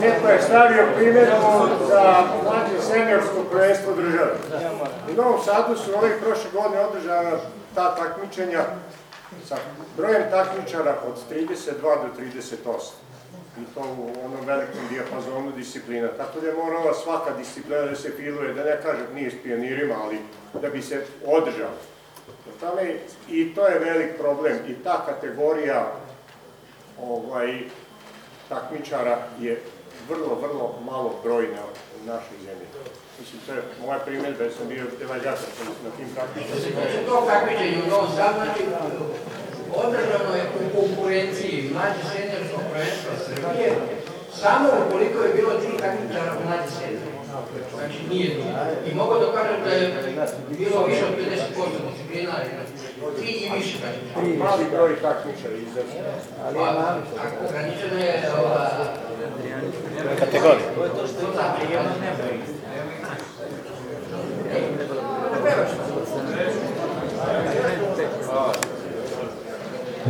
Speaker 16: netko je stavio primjedbu za mlađe seniorsko prvenstvo države. U Novom Sadu su ovih prošle godine održana ta takmičenja sa brojem takmičara od 32 do 38. I to u onom velikom dijapazonu disciplina. Tako da je morala svaka disciplina da se filuje, da ne kažem nije s pionirima, ali da bi se održala. I to je velik problem. I ta kategorija ovaj, takmičara je vrlo, vrlo malo brojna u našoj zemlji. Mislim, to je moja primjedba, jer sam bio evaljator na tim takmičarima.
Speaker 17: Znači, to takmičenje u Novom Sadu, znači, održano je u konkurenciji mlađe seniorskog prvenstva Srbije, samo ukoliko je bilo tri takmičara u mlađe senior. Znači, nije bilo. I mogu da kažem da je bilo više od 50% disciplina, tri i više takmičara.
Speaker 16: Mali broj takmičara izrazi.
Speaker 17: Ali ograničeno je ova...
Speaker 21: Kategorija.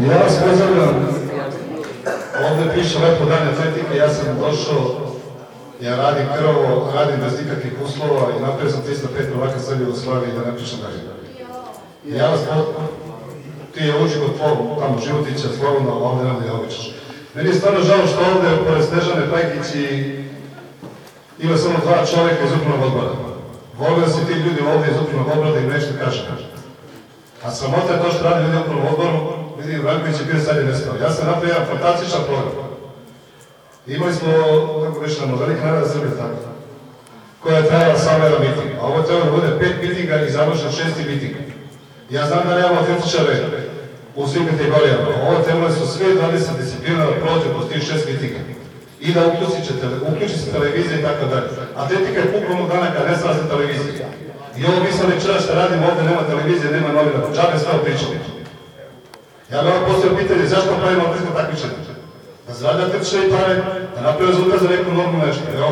Speaker 26: Ja vas pozdravljam. Ovdje piše lepo dan atletike, ja sam došao, ja radim krvo, radim bez nikakvih uslova i napravio sam 305 prvaka Srbije u Jugoslaviji da ne pričam dalje. Ja vas pozdravljam. Ti je uđi kod tvojeg, tamo Životića, slobodno, a ovdje nam je običaš. Meni je stvarno žao što ovdje, pored Snežane Pajkić i ima samo dva čovjeka iz upravnog odbora. Volio da se ti ljudi ovdje iz upravnog odbora da im nešto kaže. A sramota je to što radi ljudi u odboru, vidim Branković je bio sad je nestao. Ja sam napravio jedan fantastičan program. Imali smo, kako reći, nam velika narada Srbije tako, koja je trajala samo jedan miting. A ovo treba da bude pet mitinga i završen šesti miting. Ja znam da nemamo atletičare u svim kategorijama. Ovo trebali su sve 20 disciplina da prođe kroz tih šest mitinga. I da uključi, uključi se televizija i tako dalje. Atletika je onog dana kad ne stala se televizija. I ovo mi sad večera što radimo ovdje nema televizije, nema novina. Džabe sve pričamo. Ja vam postavio pitanje zašto pravimo atletsko takmičenje? Da zarade atletične i pare, da napravi rezultat za neku normu nešto. Evo,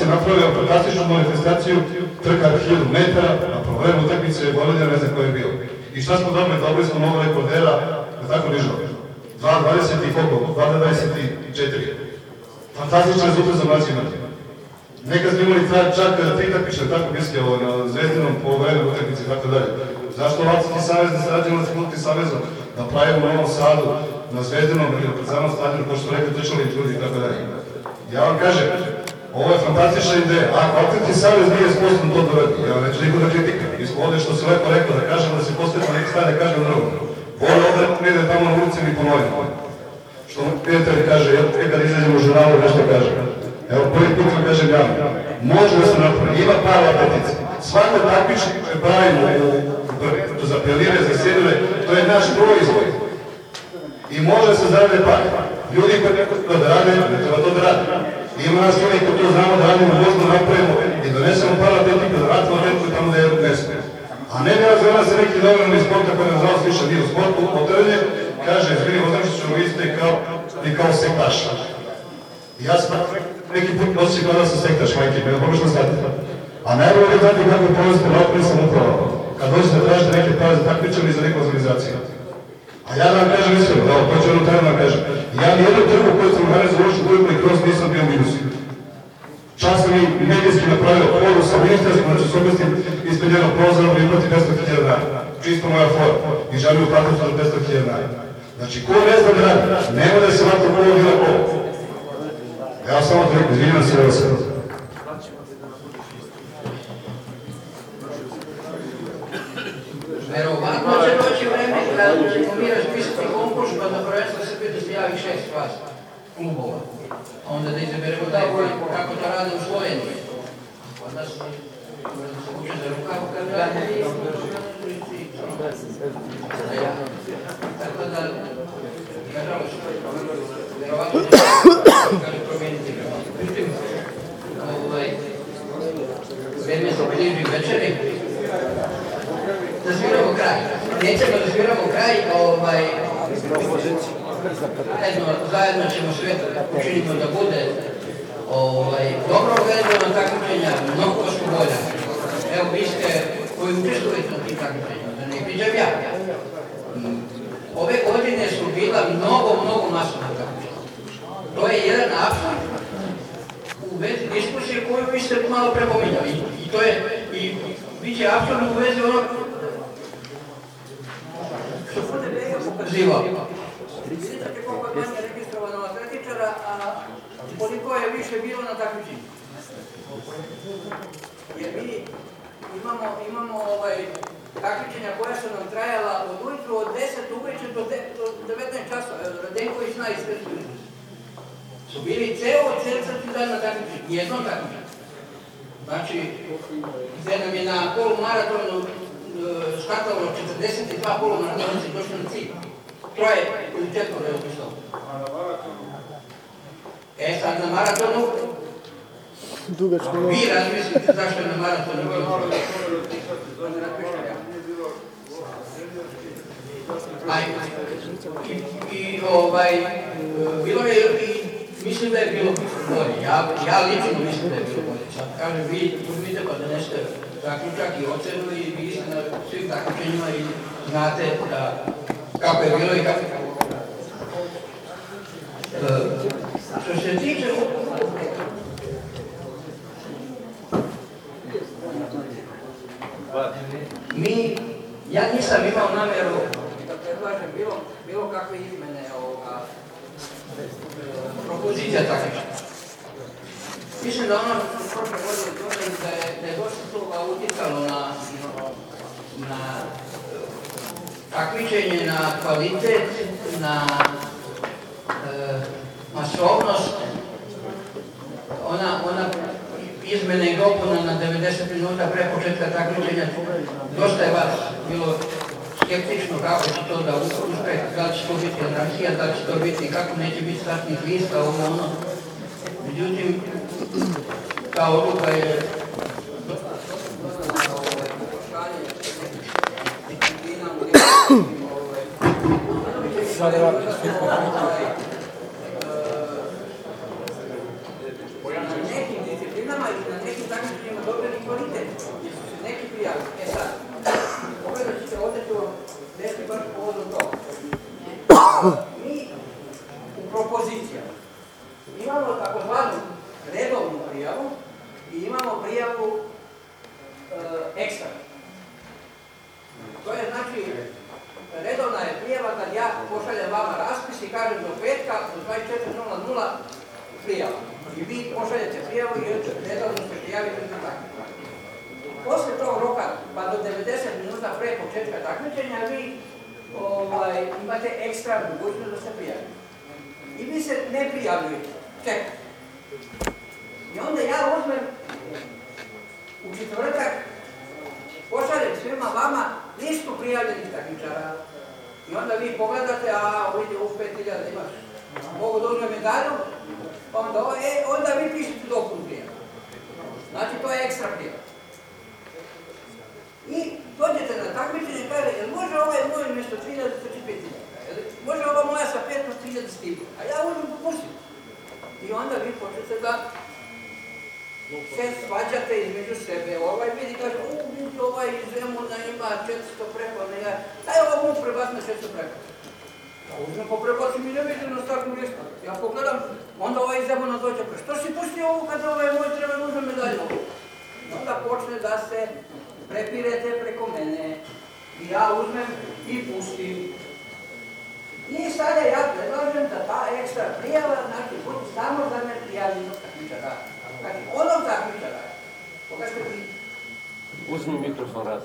Speaker 26: je napravio fantastičnu manifestaciju, trka 1000 metara, na problemu utakmice je Vojvodina, ne znam ko je bio. I šta smo dobili? Dobili smo novog rekordera, da tako nižo. 2.20 i koliko? 2.24. Fantastičan rezultat za mlađi imati. Nekad smo imali čak tri takmične tako biske na Zvezdinom po vremenu utakmice i tako dalje. Zašto Latski savez ne sarađujemo sa savezom? Da pravimo u Novom Sadu, na Zvezdinom ili samom stadionu, kao što rekli trčali ljudi i tako dalje. Ja vam kažem, ovo je fantastična ideja. Ako Atletski savez nije sposoban to radi, ja neću niko da kritika. Mi smo ovdje što se lepo rekao, da kažemo da se postavimo neki stane, kažem drugo. Bolje ovdje ne ide tamo na ulici ni ponovimo. Što prijatelj kaže, ja kad izađem u žurnalu nešto kažem. Evo prvi put vam kažem ja, može da se napravi, ima par atletice. Svaka takmični koje pravimo za pelire, za sjedove, to je naš proizvod. I može se zarade par. Ljudi koji neko to da rade, ne treba to da rade. I ima nas oni koji to znamo da radimo, možda napravimo i donesemo par atletika da vratimo atletku tamo da je ne smije. A ne da razgleda se neki dovoljno iz sporta koji nažalost više nije u sportu, otrlje, kaže, izvini, Ozršiću, vi ste kao, vi kao sektaš. I ja sam neki put kao da sam sektaš, majke, me pogrešno shvatite. A najbolje je znati kako je provesti na lokalnim Kad dođete tražite neke pare za takmičenje i za neku organizaciju. A ja da vam kažem iskreno, evo, to ću jednu tajnu da vam kažem. Ja ni jednu trgu koju sam organizao lošu uvijek i kroz nisam bio u minusu. Čas sam i medijski napravio foru sa ministarstvom, znači s obistim ispred jednog prozora i proti 500.000 dinara. Čisto moja fora. I želim u takvu za 500.000 dinara. Znači, ko ne zna da radi, nema da se vata ko bilo ko. Ja samo rekao, izvinjam se, evo se.
Speaker 17: Verovatno će doći vreme kada ćemo mi raspisati konkurs pa na prvenstvo Srbije da se javi šest vas klubova. Onda da izaberemo taj broj kako to rade u Sloveniji. Kod nas se uče za rukav kad rade i Tako da, nažalost, verovatno promijeniti. Međutim, ovaj, vreme se bliži večeri, da kraj. Nećemo da kraj, ovaj... Zajedno, zajedno ćemo sve učiniti da bude ovaj, dobro uvedeno takmičenja, mnogo su bolja. Evo, vi ste koji učestvujete na tih takmičenjima, da ne pričam ja. Mm. Ove godine su bila mnogo, mnogo masovna takmičenja. To je jedan apsurd u vezi diskusije koju vi ste malo prepominjali. I to je, i bit će apsurd u vezi onog pokazivao. Vidite koliko je manje registrovano atletičara, a koliko je više bilo na takmičenju. Jer mi imamo, imamo ovaj, takmičenja koja su nam trajala od ujutru od 10 uveče do, do 19 časova. Radenković zna i su bili ceo četvrti dan na takmičenju, jednom takmičenju. Znači, gdje nam je na polumaratonu e, štartalo 42 polumaratonici došli na cilj. Troje četvoro je otišlo. E sad na maratonu,
Speaker 14: Dugačko
Speaker 17: vi razmislite zašto je na maratonu i, i ovaj, bilo je i mislim da je bilo bolje. Ja, ja lično mislim da je bilo bolje. Sad kažem, vi uzmite pa doneste zaključak i ocenu i vi ste na svim takmičenjima i znate da, kako je bilo i kako je E, Što se tiče mi, ja nisam imao namjeru da predlažem bilo, bilo kakve izmene ovoga propozicija takvih. Mislim da ono što prošle godine da je, da je dosta toga utjecalo na, na takmičenje, na kvalitet, na e, masovnost, ona, ona izmene i dopuna na 90 minuta pre početka takmičenja, dosta je vas bilo skeptično kako će to da uspe, da li će to biti anarhija, da li će to biti, kako neće biti startnih lista, ovo ono. Međutim, ta odluka je. Mi u propozicijama imamo takozvanu redovnu prijavu i imamo prijavu e, ekstra. To je znači, redovna je prijava kad ja pošaljem vama raspis i kažem do petka, do 24.00 prijava. I vi pošaljete prijavu i redovno se prijavite na takmičenje. Poslije tog roka, pa do 90 minuta pre početka takmičenja, vi ovaj, imate ekstra mogućnost da se prijavite. I vi se ne prijavljujete, čekajte. I onda ja uzmem u četvrtak, pošaljem svima vama listu prijavljenih takmičara. I onda vi pogledate, a vidite u 5000 imaš, mogu uzmem medalju, pa onda, e, onda vi pišete dopun prijavu. Znači, to je ekstra prijava. I dođete na takmičenje i kaže, jel može ovaj moj mjesto 3000 sa 5000? Jel Može ova moja sa 15.000 stigu? A ja uzmem popustim. I onda vi počnete da se svađate između sebe. Ovaj vidi kaže, u, vidi ovaj iz Zemuna ima 400 preko, ne ja, daj ovo mu prebacim na 600 preko. Ja uzmem pa prebacim i ne vidim na startnu listu. Ja pogledam, onda ovaj iz Zemuna dođe, pa što si pustio ovu kad ovaj moj treba uzme medalju? Onda počne da se prepirete preko mene i ja uzmem i pustim. I sada ja predlažem da ta ekstra prijava, znači, bude samo za neprijavljenog takmičara. Znači, onog takmičara, koga ste pri...
Speaker 4: Uzmi mikrofon rad.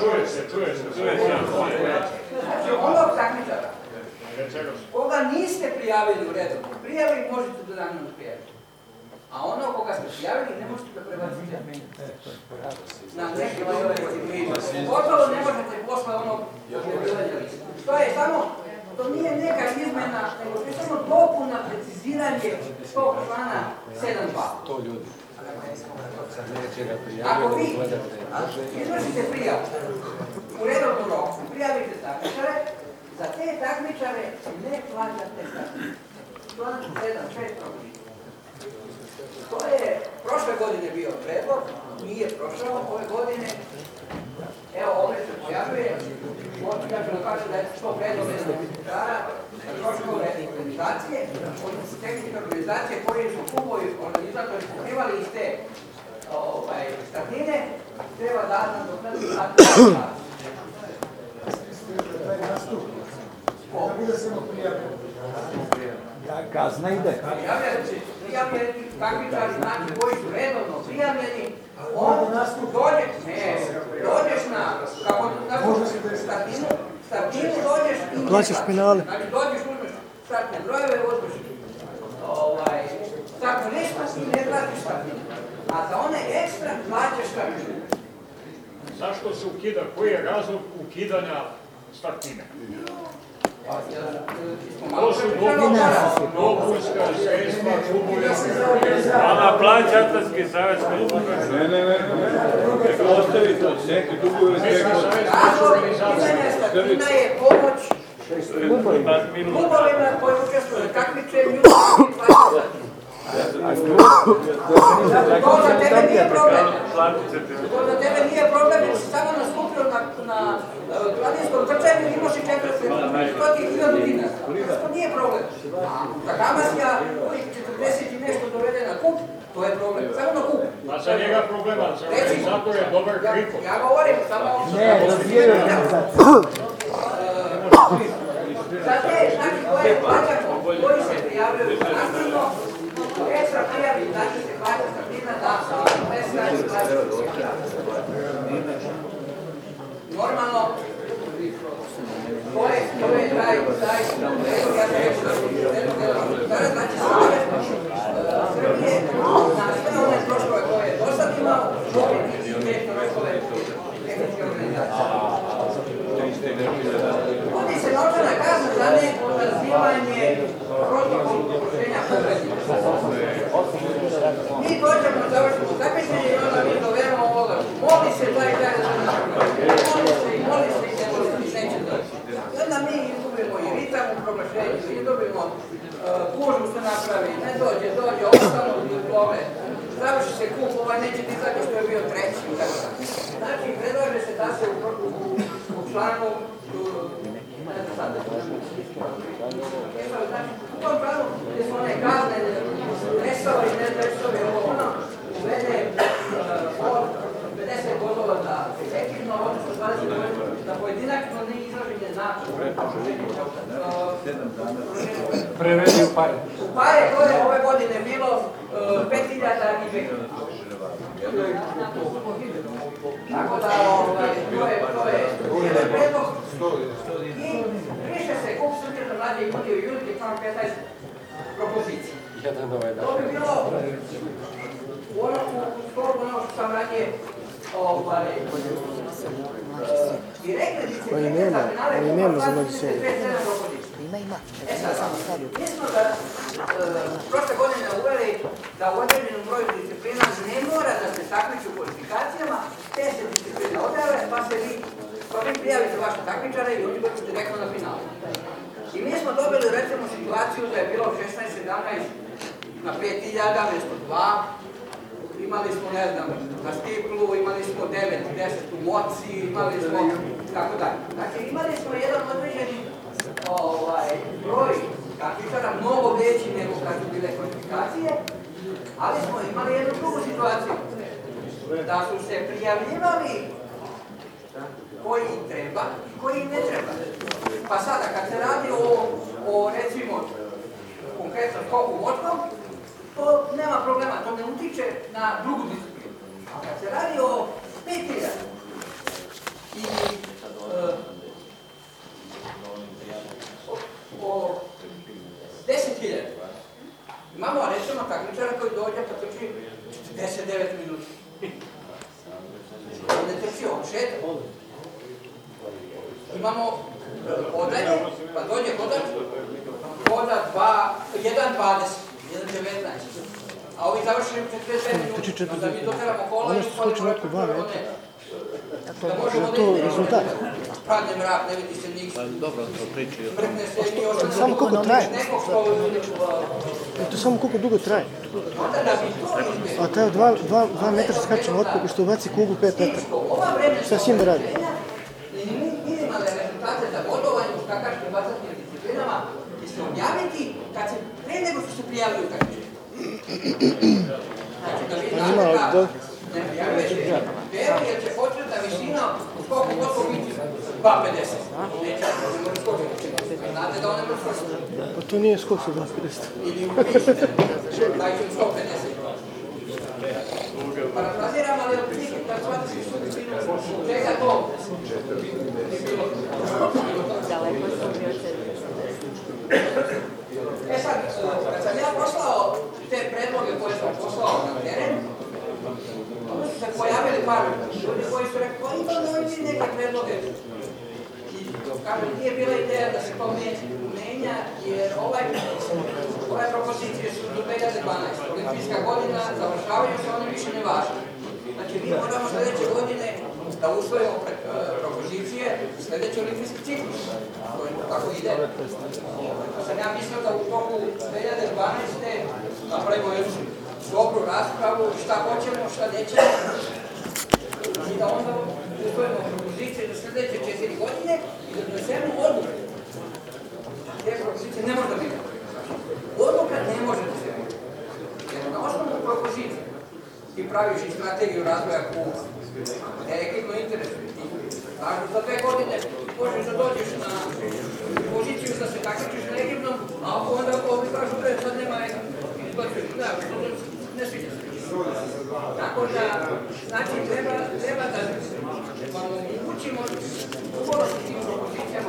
Speaker 22: Čuje se, čuje se, čuje se.
Speaker 17: Znači, onog takmičara, koga niste prijavili u redu, prijavi možete do dana prijaviti. A ono koga ste prijavili ne možete da prebacite na neki ovaj Gotovo ne možete posle onog objavljivanja liste. To je samo, to nije neka izmena, nego to je samo dopuna, preciziranje tog člana 7.2.
Speaker 4: To ljudi.
Speaker 17: Ako vi izvršite prijavu u redovnom roku, prijavite takmičare, za te takmičare ne plaćate takmičare. Članak 7, 6 propiše. To je prošle godine bio predlog, nije prošao ove godine. Evo ovdje se pojavljuje, ja ću da kažem da je to predlog takmičara, troškove organizacije, odnosno tehničke organizacije koje su klubovi organizatori pokrivali iz te ovaj, statine, treba dati nam doknadu
Speaker 6: Kazna ide.
Speaker 17: Prijavljeni takmičari, znači koji su redovno prijavljeni, on dođe, ne, dođeš na, kako na statinu, statinu dođeš i
Speaker 14: Plaćaš penale.
Speaker 17: Znači dođeš, uzmeš startne brojeve, uzmeš ovaj, i ne platiš statinu. A za one ekstra plaćaš statinu.
Speaker 22: Zašto se ukida? Koji je razlog ukidanja startine? To su dopunska sredstva, klubovi.
Speaker 27: Vama plaća Atletski savez
Speaker 7: Ne, ne, ne. Neka ostavi to, neki neki
Speaker 17: Razlog ukidanja statina je pomoć klubovima koji učestvuju takmičenju i plaćaju statinu. To za tebe nije problem. To za tebe nije problem, jer si samo nastupio na, na eh, planinskom trčanju imaš i 40 stotih hiljadu dinara. To nije problem. A za Hamasija, koji 40 i nešto dovede na kup, to je problem. Samo na kup.
Speaker 22: A za njega problema, za organizator je dobar kriko.
Speaker 17: Ja govorim samo...
Speaker 14: Ne, razvijaju organizaciju.
Speaker 17: Za te, znači, koje plaćamo, koji se prijavljaju nastavno, ekstra prijavi, znači se plaća statina da ne znači plaća Normalno, Moli se taj taj da se Moli se moli se i neće doći. I onda mi izgubimo i ritam u proglašenju, izgubimo kužu se napravi, ne dođe, dođe, ostalo u diplome. Završi se kup, ovaj neće ti zato što je bio treći. Znači, predlaže se da se u, članu u tom planu gdje su one kazne, dresove i ne dresove, ovo ono, uvede 50 bodova za ekipno, odnosno 20 bodova za pojedinačno neizraženje na
Speaker 6: Prevedi u pare.
Speaker 17: U pare to je ove godine bilo 5000 i 5. Tako da, ovaj, to je, to je jedan predlog. I briše se kup Srbije za mlađe ljudi u Julike, član 15 propozicije. To bi bilo u ono, u sklopu ono što sam ranije ovaj, direktne
Speaker 14: Koji
Speaker 17: discipline
Speaker 14: nema,
Speaker 17: za finale
Speaker 14: koji nema za
Speaker 17: 27
Speaker 14: međusobno.
Speaker 11: Ima, ima.
Speaker 17: E sad, mi smo da, e, prošle godine uveli da u određenom broju disciplina ne mora da se takmiči u kvalifikacijama, te se discipline odjave, pa se vi, pa vi prijavite vaše takmičare i oni dođu direktno na final. I mi smo dobili recimo situaciju da je bilo 16-17 na 5000 mjesto 2, imali smo, ne znam, na stiplu, imali smo 9, 10 u moci, imali smo, tako dalje. Znači, imali smo jedan određeni ovaj, broj takmičara, mnogo veći nego kad su bile kvalifikacije, ali smo imali jednu drugu situaciju, da su se prijavljivali koji treba i koji ne treba. Pa sada, kad se radi o, o recimo, konkretno skoku močkom, to nema problema, to ne utiče na drugu disciplinu. A kad se radi o 5000 i e, o, o 10.000, imamo recimo takmičara koji dođe pa trči 49 minuta. On ne trči, on šeta. Imamo hodanje, pa dođe hodač, hoda 1.20, 1.19. A a ovi završili 45 minuta. Onda mi doteramo kola i
Speaker 14: dva
Speaker 17: one-
Speaker 14: metra.
Speaker 17: Da možemo
Speaker 14: Je
Speaker 17: da
Speaker 14: to rezultat?
Speaker 17: Padne mrak, ne vidi se ništa.
Speaker 21: Dobro, to priči.
Speaker 17: Mrkne se i ostane
Speaker 14: Samo koliko traje? to samo koliko dugo traje.
Speaker 17: Da
Speaker 14: A taj dva, dva, dva metra skače loptu i što baci kuglu pet metara.
Speaker 17: ova vremenska
Speaker 14: Šta s njim da radi?
Speaker 17: minimalne rezultate za bodovanje u skakačkim bacatnim disciplinama će se objaviti kad se, pre nego što se prijavljuju takmičenja. Znači da vi znate da
Speaker 14: da-
Speaker 17: ne prijavljujete peru jer će početna visina u skoku gotovo biti 2,50. Neće, ne može skočiti. Znate da on ne može skočiti.
Speaker 14: Pa to nije skok sa 250.
Speaker 17: Ili u pisu. Daj ću 150. Parafraziram, ali otprilike kad shvatite suštinu čega to bi bilo.
Speaker 11: Daleko sam bio
Speaker 17: E sad, kad sam ja poslao te predloge koje sam poslao na teren, onda se pojavili par ljudi koji su rekli, pa imamo i neke predloge. I kažem, nije bila ideja da se to me- menja, jer ovaj, ove propozicije su do 2012. Olimpijska godina, završavaju se, one više ne važe. Znači, mi moramo sljedeće godine da usvojimo e, propozicije sljedeći olimpijski ciklus. To je tako ide. Pa sam ja mislio da u toku 2012. napravimo jednu dobru raspravu, šta hoćemo, šta nećemo. I da onda usvojimo propozicije za sljedeće četiri godine i da donesemo odluku. Te propozicije ne može da biti. Odluka ne može da se biti. Jer na osnovu propozicije ti praviš i strategiju razvoja kluba. Ekipno interesuje. Kažu za dve godine možeš da dođeš na poziciju da se takmičiš na a ako onda ovi kažu da sad nema. Izbacuju, ne, sviđa. Tako da, znači, treba, treba da vam omogućimo ugovor s tim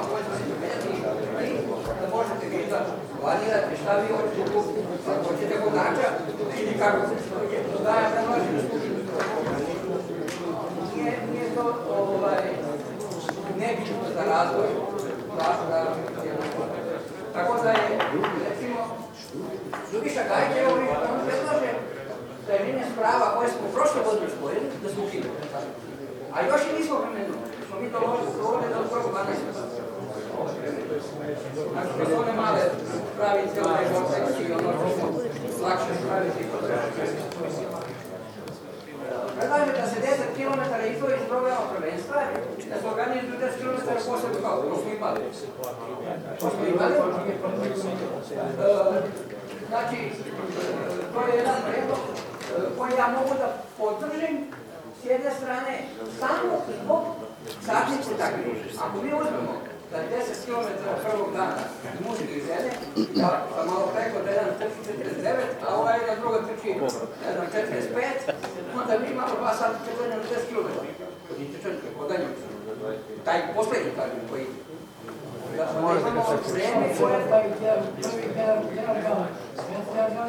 Speaker 17: koje se dovedali da možete vi da planirate šta vi hoćete ako hoćete ili kako se da predlažem nije, nije to ovaj, nebitno za razvoj razvoja Tako da je, recimo, Ljubiša on predlaže da je linija sprava koje smo prošle godine spojili, da smo ukinuli. A još i nismo promenili. Smo mi to dovoljili do 1. 12. Znači, su one male pravice, one vortex i ono što smo lakše spraviti Predlažem da se 10 km izdvoji iz programa da se organizuju 10 km posebno kao to smo imali. To smo imali. Znači, to je jedan predlog e, koji ja mogu da podržim s jedne strane samo zbog zaštite takvih. Ako mi uzmemo da je 10 km prvog dana muški i žene, da sam malo preko da jedan trči 49, a ovaj na drugo trči, ne znam, 45, onda mi imamo dva sata četvrne na 10 km. I trčanke, hodanje. Taj poslednji takvi koji.
Speaker 8: Jedan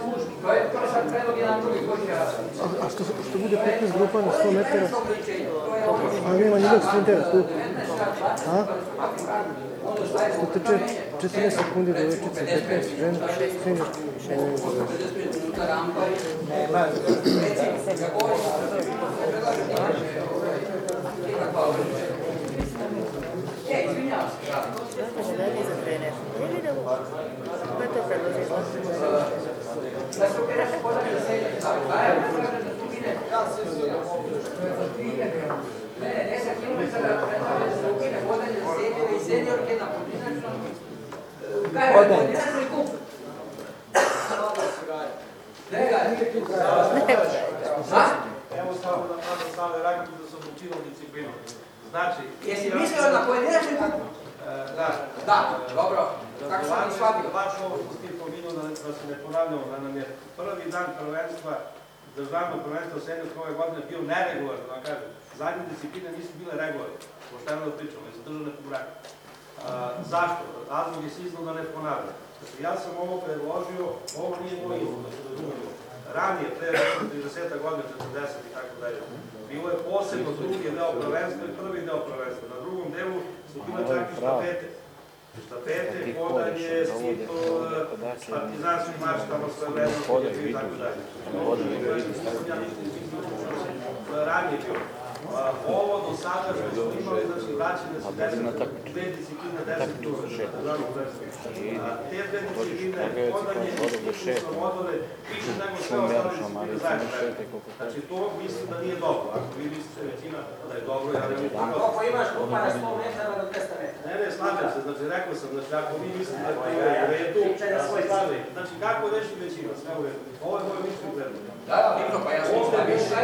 Speaker 8: muški.
Speaker 17: To je to je sad predlog jedan drugi koji će
Speaker 14: A, što, što bude 15 grupa na 100 metara, a nema nijednog sprintera tu. A? Što trče 14 sekundi do večice, 15 žena, senior.
Speaker 11: Gospođa, da li je za trener? Ne vidim. Ko je to predložio?
Speaker 17: Da se ukine se podanje za sedanje, da je predlaže da se ukine. Ne, ne, 10 km predlaže da se ukine podanje za sedanje i seniorke na pojedinačnom Kaj je pojedinačni kup? Ne, ga, nije tu. Ha?
Speaker 16: Evo samo da mlada stave rakitu da sam ukinuo disciplinu. Znači...
Speaker 17: Jesi mislio na pojedinačni kup?
Speaker 16: Da.
Speaker 17: Da, dobro. Kako sam i shvatio?
Speaker 16: Baš ovo što ti pominuo da, se ne ponavljamo, da nam je prvi dan prvenstva, državno prvenstvo seniorske ove godine bio neregularno, da kažem. Zadnje discipline nisu bile regularne, pošteno da pričamo, i zadržane po braku. zašto? Razlog je siznao da ne ponavljam. Ja sam ovo predložio, ovo nije moj izbor, da se razumemo. Ranije, pre 30 godina, 40 i tako dalje, bilo je posebno drugi deo prvenstva i prvi deo prvenstva. Na drugom delu su bile čak i štafete.
Speaker 28: štafete, hodanje, skipo, partizanskim mačkama, sve vreme, i tako dalje. Ranije bilo. A, Ovo do sada što smo imali, znači vraćene su 10, dve discipline, 10 plus, državno prvenstvo. A, Te dve discipline, hodanje i skipo su vodile više nego sve ostale discipline zajedno. Znači to mislim da nije dobro. Ako vi mislite većina da je dobro, ja ne mislim da
Speaker 17: Koliko imaš kupa na 100 metara do 200 metara?
Speaker 28: ne, ne, slažem se, znači rekao sam, znači ako vi mislite da je u redu,
Speaker 17: na
Speaker 28: ja se slažem. Znači kako reši većina, sve u redu. Ovo je moj mišljen predlog.
Speaker 17: Da, da, Niko, pa ja sam
Speaker 28: Ovdje
Speaker 17: više.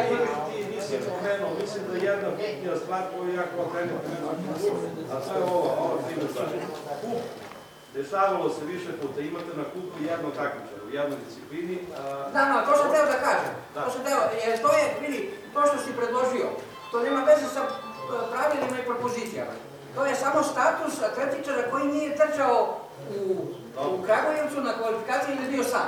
Speaker 28: ti nisam spomenuo, mislim da je jedna bitnija stvar koju ja kao trener pomenuo, a to je ovo, ovo primjer. Kup, dešavalo se više puta, imate na kupu jednog takmičara u jednoj disciplini, a,
Speaker 17: Da, no, to sam teo da kažem.
Speaker 28: Da.
Speaker 17: To sam teo, jer to je, vidi, to što si predložio, to nema veze sa e, pravilima i propozicijama. To je samo status atletičara koji nije trčao u, u Kragujevcu na kvalifikaciji ili bio sam.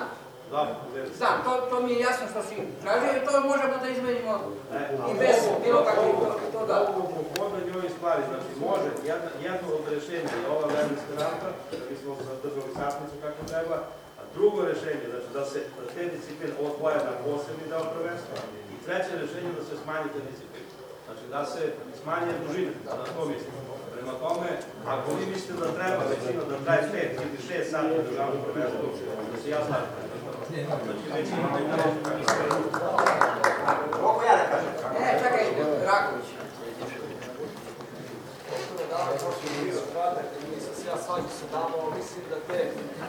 Speaker 28: U.
Speaker 17: Da, to, to mi je jasno što si tražio i to možemo da izmenimo
Speaker 28: E,
Speaker 17: i bez bilo kakvih
Speaker 28: ovo-
Speaker 17: to da.
Speaker 28: Ovo podanju ovih stvari, znači može, jedna, jedno od rešenja je ova vremenska rampa, da bismo zadržali satnicu kako treba, a drugo rešenje, znači da se te discipline odvoje na posebni deo prvenstva i treće rešenje da se smanji te discipline. Znači da se smanje dužine, na to mislim. Prema tome, ako vi mislite da treba većina da traje 5 ili 6 sati na državnom prvenstvu, da se ja slažem. Ne
Speaker 17: Mogu ja da kažem? E, čekaj, Raković.
Speaker 29: Ja slažem se tamo, mislim da te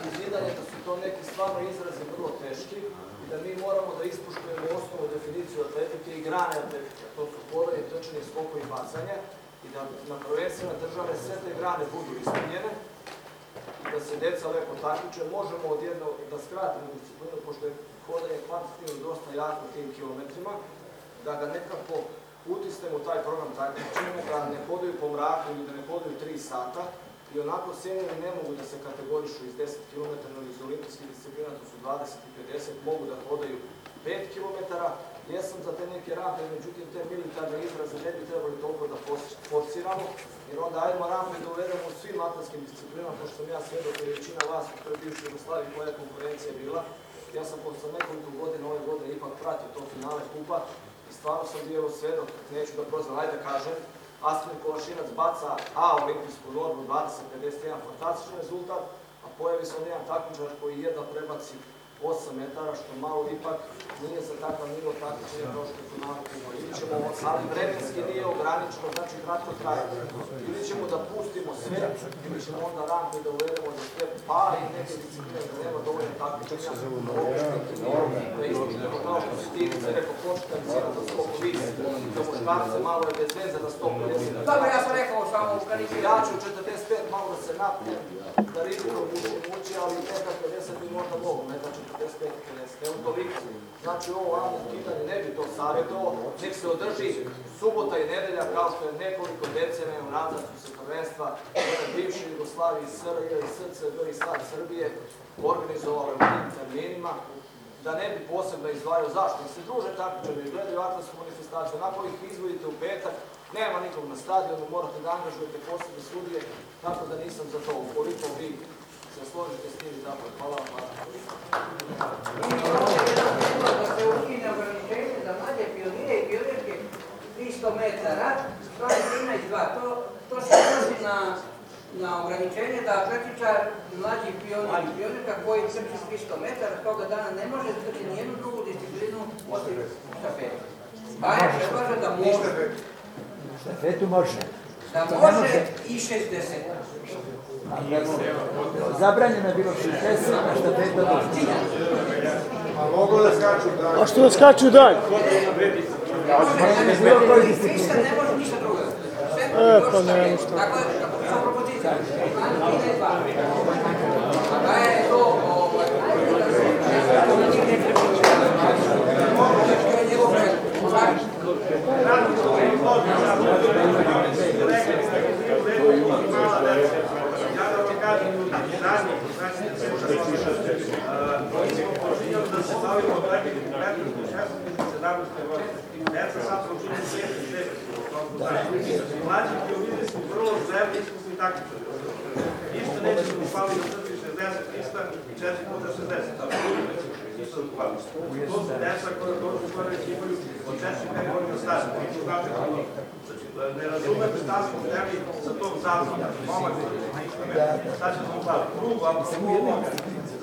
Speaker 29: izidanje, da su to neki stvarno izrazi vrlo teški i da mi moramo da ispuštujemo osnovnu definiciju atletike i grane atletike. To su podanje, trčanje, skoko i bacanje i da na prvenstvima države sve te grane budu ispunjene da se deca lepo takmiče. Možemo odjedno da skratimo disciplinu, pošto je hodanje kvantitativno dosta jako tim kilometrima, da ga nekako utisnemo taj program takmičenja, da ne hodaju po mraku ili da ne hodaju 3 sata, i onako seniori ne mogu da se kategorišu iz 10 km iz olimpijskih disciplina, to su 20 i 50, mogu da hodaju 5 km. Jesam za te neke rampe, međutim te militarne izraze ne bi trebali toliko da forsiramo, jer onda ajmo rampe da uvedemo u svim atletskim disciplinama, pošto sam ja svjedok i većina vas u toj bivšoj Jugoslaviji koja je konkurencija bila. Ja sam posle nekoliko godina ove godine ipak pratio to finale kupa i stvarno sam bio svedok, neću da prozvam, ajde da kažem, Asmin Kolašinac baca A olimpijsku normu 20-51, fantastičan rezultat, a pojavi se on jedan takmičar koji jedva prebaci 8 metara, što malo ipak nije za takav nivo takmičenja kao što su navikli. Ili ćemo, ali vremenski nije ograničeno, znači kratko traje. Ili ćemo da pustimo sve, ili ćemo onda rampe da uvedemo za sve pare i neke discipline da nema dovoljno takmičenja. Ispunimo kao što si ti se rekao početnicima za skoko visi, za muškarce malo je bez veze za 150.
Speaker 17: Dobro, ja sam rekao samo u kariku.
Speaker 29: Ja ću 45 malo da se napnem, da rizikom muči muči, ali neka 50 bi možda mogu, neka 45 50, evo toliko. Znači ovo vamo pitanje ne bi to savjetovao, nek se održi subota i nedelja kao što je nekoliko decenija unazad su se prvenstva jedan bivši Jugoslaviji, SRJ i SCB i Slav Srbije organizovali u tim terminima, da ne bi posebno izdvajao. Zašto, se druže takmičari i gledaju atletsku manifestaciju, onako ih izvodite u petak, nema nikog na stadionu, morate da angažujete posebne sudije, tako da nisam za to, ukoliko vi se složite s tim, zapravo, hvala vam.
Speaker 17: Da se ukine ograničenje za mlađe pionire i pionirke 300 metara, to je 13.2. To, to se odnosi na, na ograničenje da atletičar, mlađi pionir i pionirka koji trči 300 metara, toga dana ne može trči nijednu drugu disciplinu osim štafete. Pa ja predlažem da može,
Speaker 14: Štafetu može.
Speaker 17: da može i 60.
Speaker 14: Zabranjeno je bilo 60, a štafeta može.
Speaker 28: A mogu da skaču dalje.
Speaker 14: A što da skaču dalje? Bilo koji disciplin.
Speaker 17: Ne može ništa drugo.
Speaker 14: E, pa ne, što.
Speaker 17: Tako je, kako su propozicija. A da je to, ovaj,
Speaker 28: Ja da vam kažem, zadnji, znači, koji smo počinjali da se bavimo takvim konkretnim 16 17 godine. Deca sad počinju 6 i 6. Mlađi pioniri su vrlo. Ništa da trči 60 pista i 4 puta 60, ali nisu pali. To su deca koja dođu koja već imaju od 4-5 godina staža, i to znate kako. Znači, ne razumete šta smo hteli sa tom zazonom, momak šta će nam pali. Drugo, ako sam ovo,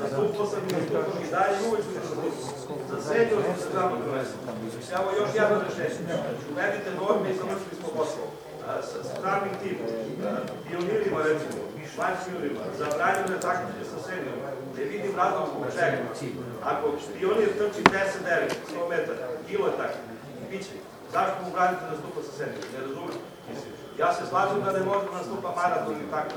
Speaker 28: zastupao sam i zastupam i dalje uvijek ću zastupati. Za seniorsko se tamo donesu. Evo još jedno rešenje. Uvedite norme i završili smo posao. Sa stranim timom, pionirima recimo, šlančionima, zabranjeno je takmičenje sa seniorima. Ne vidim razlog zbog čega. Ako pionir trči 10-9, 100 metara, kilo je tako, biće. Zašto mu branite nastupa sa seniorima? Ne razumem. Ja se slažem da ne može nastupa maraton i tako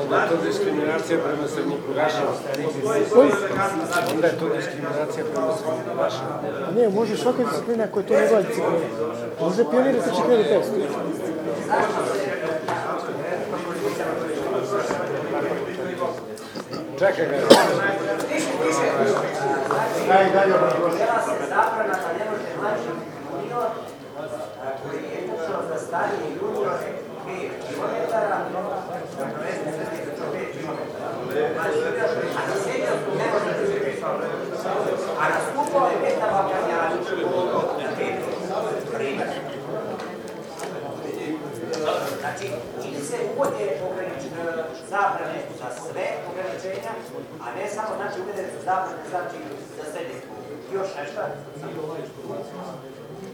Speaker 4: Onda je to diskriminacija prema. Onda je to diskriminacija prema srednjokugašima.
Speaker 14: Ne, može svaka disciplina koja to ne disciplina. Može pionir da trči 1500.
Speaker 4: Čekaj ga.
Speaker 17: Daj, daj, Htjela se zabrana da ne može mlađi junior ušao za stariji junior 5 km, ne znam da je to 5 km, a za seniorsku ne može da se A nastupao je Peta Bakanjanić na 5 Primjer. Znači, ili se uvode ograničenja, zabrane za sve ograničenja, a ne samo znači uvede zabrane znači za srednje Još nešto?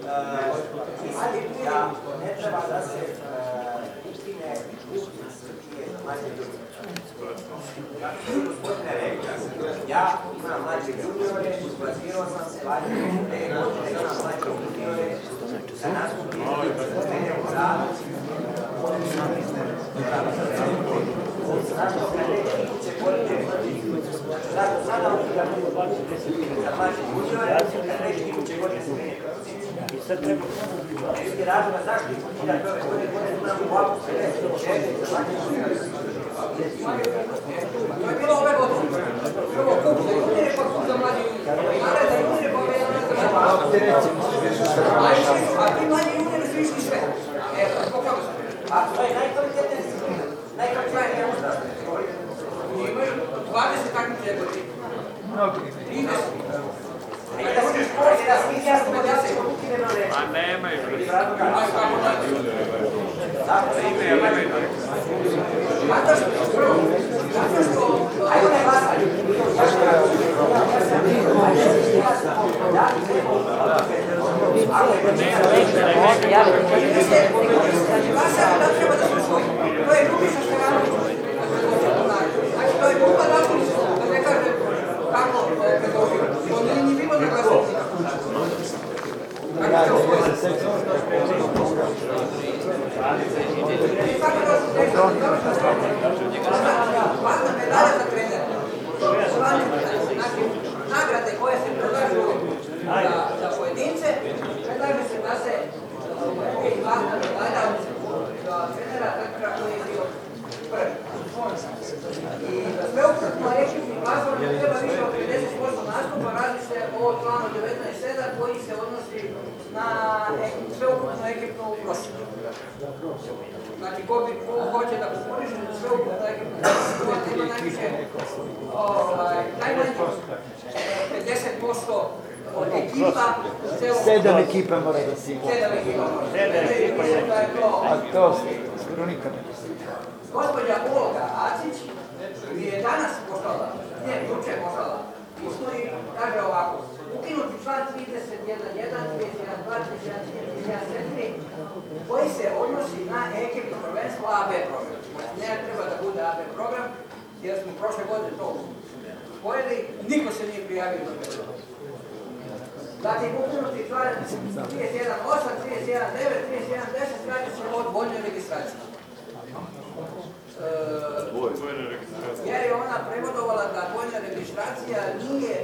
Speaker 17: E, mislim da ne treba da se e, ukine upis Srbije mlađe ljudi. Rekli, ja imam mlađe juniore, usplatio sam se vađe, ne godine imam mlađe nastupim u iduće godine, zato sada ukidam za mlađe juniore, kad To je bilo za juniore, pa kup za juniore. Mare za juniore, pa jedna za mlađe A ti mlađe juniore su išli sve. Evo, zbog toga su. A to je najkvalitetnija disciplina. Najkvalitetnija uzrast. I imaju 20 takmičenja godine. 30. I da se spori da svi jasno da se ukine na reći.
Speaker 12: A nemaju.
Speaker 17: A kako da? Zato što zato što prvo, zato što, ajde ne glasaj. Glasaj da treba da se čuje. To je Ljubiša Šteranović. Znači, to je Luka Daković, da ne kažem kako predložio. To nije ni bilo na glasati. Hvala medalja za trenera. Znači, nagrade koje se predlažu za, pojedince, predlaže se da se zlatna takva koji je bio prvi. I za sveukupno ekipni plazor ne treba više od 50% nastupa, radi se o članu 19.7 koji se odnosi na sveukupnu ekipnu prosjeku. Znači, ko, bi, ko hoće da posporiše sveukupnu ekipnu prosjeku, ima najviše, ovaj, najmanje e, 50% od ekipa
Speaker 14: Sedam ekipa mora da si.
Speaker 17: Sedam ekipa mora.
Speaker 14: Sedam ekipa je.
Speaker 17: Mislim da
Speaker 14: A to skoro nikad ne
Speaker 17: Gospođa Olga Acić je danas poslala, ne, juče poslala, pismo i kaže ovako, ukinuti član 31.1, 31.2, 31.4, koji se odnosi na ekipno prvenstvo AB program. Ne treba da bude AB program, jer smo prošle godine to spojili, niko se nije prijavio do toga. Zatim ukinuti član 31.8, 31.9, 31.10, radi se o dvojnoj registraciji. Jer je ona prevodovala da vojna registracija nije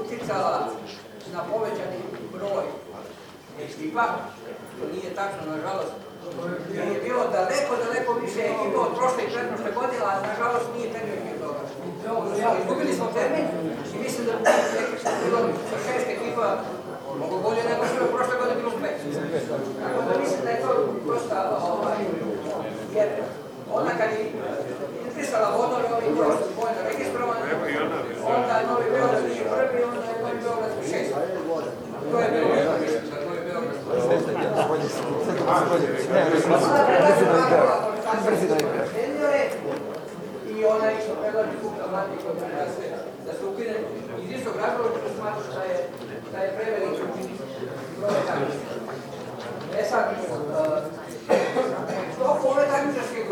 Speaker 17: utjecala na povećani broj ekipa, što nije tačno, nažalost, je bilo daleko, daleko više ekipa od prošle i pretprošle godine, a nažalost nije termin bio toga. Izgubili smo termin i mislim da smo bilo šest ekipa mnogo bolje nego što je prošle godine bilo pet. Tako da mislim da je to Jer ona kad je izbrisala vodor, ovi koji su vojno registrovani, onda je Novi Beograd bio prvi, onda je Novi Beograd u šest. To je bilo je. I ona isto predlaži kod da se, da se ukine iz istog razloga što smatra da je, da je prevelik broj takmičara. E sad, to ove takmičarske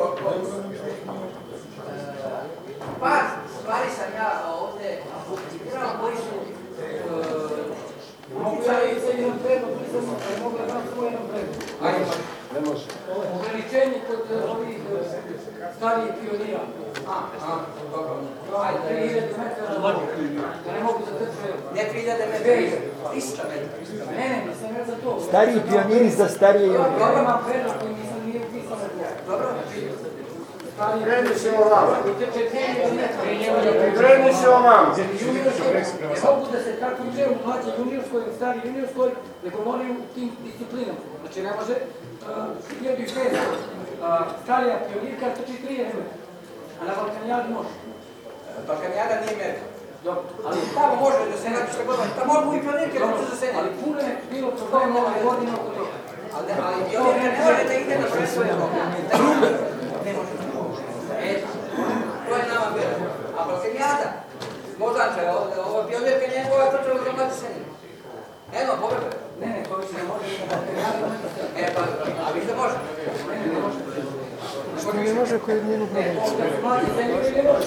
Speaker 17: par stvari sam ja ovdje citirao koji su. Ajde.
Speaker 8: Ne može. Ograničenje kod eh, ovih eh, starijih pionira.
Speaker 17: A, a, dobro.
Speaker 8: Ajde, 3000 metara. Da ne mogu da trče.
Speaker 17: Ne 3000 metara, 300 metara.
Speaker 8: Ne, ne, nisam ja za to.
Speaker 14: Stariji pioniri za starije
Speaker 16: Kreni se ovamo. Kreni se ovamo.
Speaker 8: Mogu da se takmiče u mlađoj juniorskoj ili stari juniorskoj, nego moraju u tim disciplinama. Znači ne može uh, 1600 uh, starija pionirka trči 3 metra, a na Balkanijadi može.
Speaker 17: Balkanijada nije metar.
Speaker 8: Dobro,
Speaker 17: Ali tamo može da se god, tamo mogu i pionirke da može da se
Speaker 8: Ali puno je bilo problema ove godine oko toga.
Speaker 17: Ali, ali pionirka ne može da. Ne može. To je nama bilo. A Balkanijada, Moždanče, ovo pionirka njegova trčala za mladi seni. Eno.
Speaker 8: Ne, ne, to ne može.
Speaker 17: E pa, a vi da može?
Speaker 8: Ne, može.
Speaker 14: Ne može.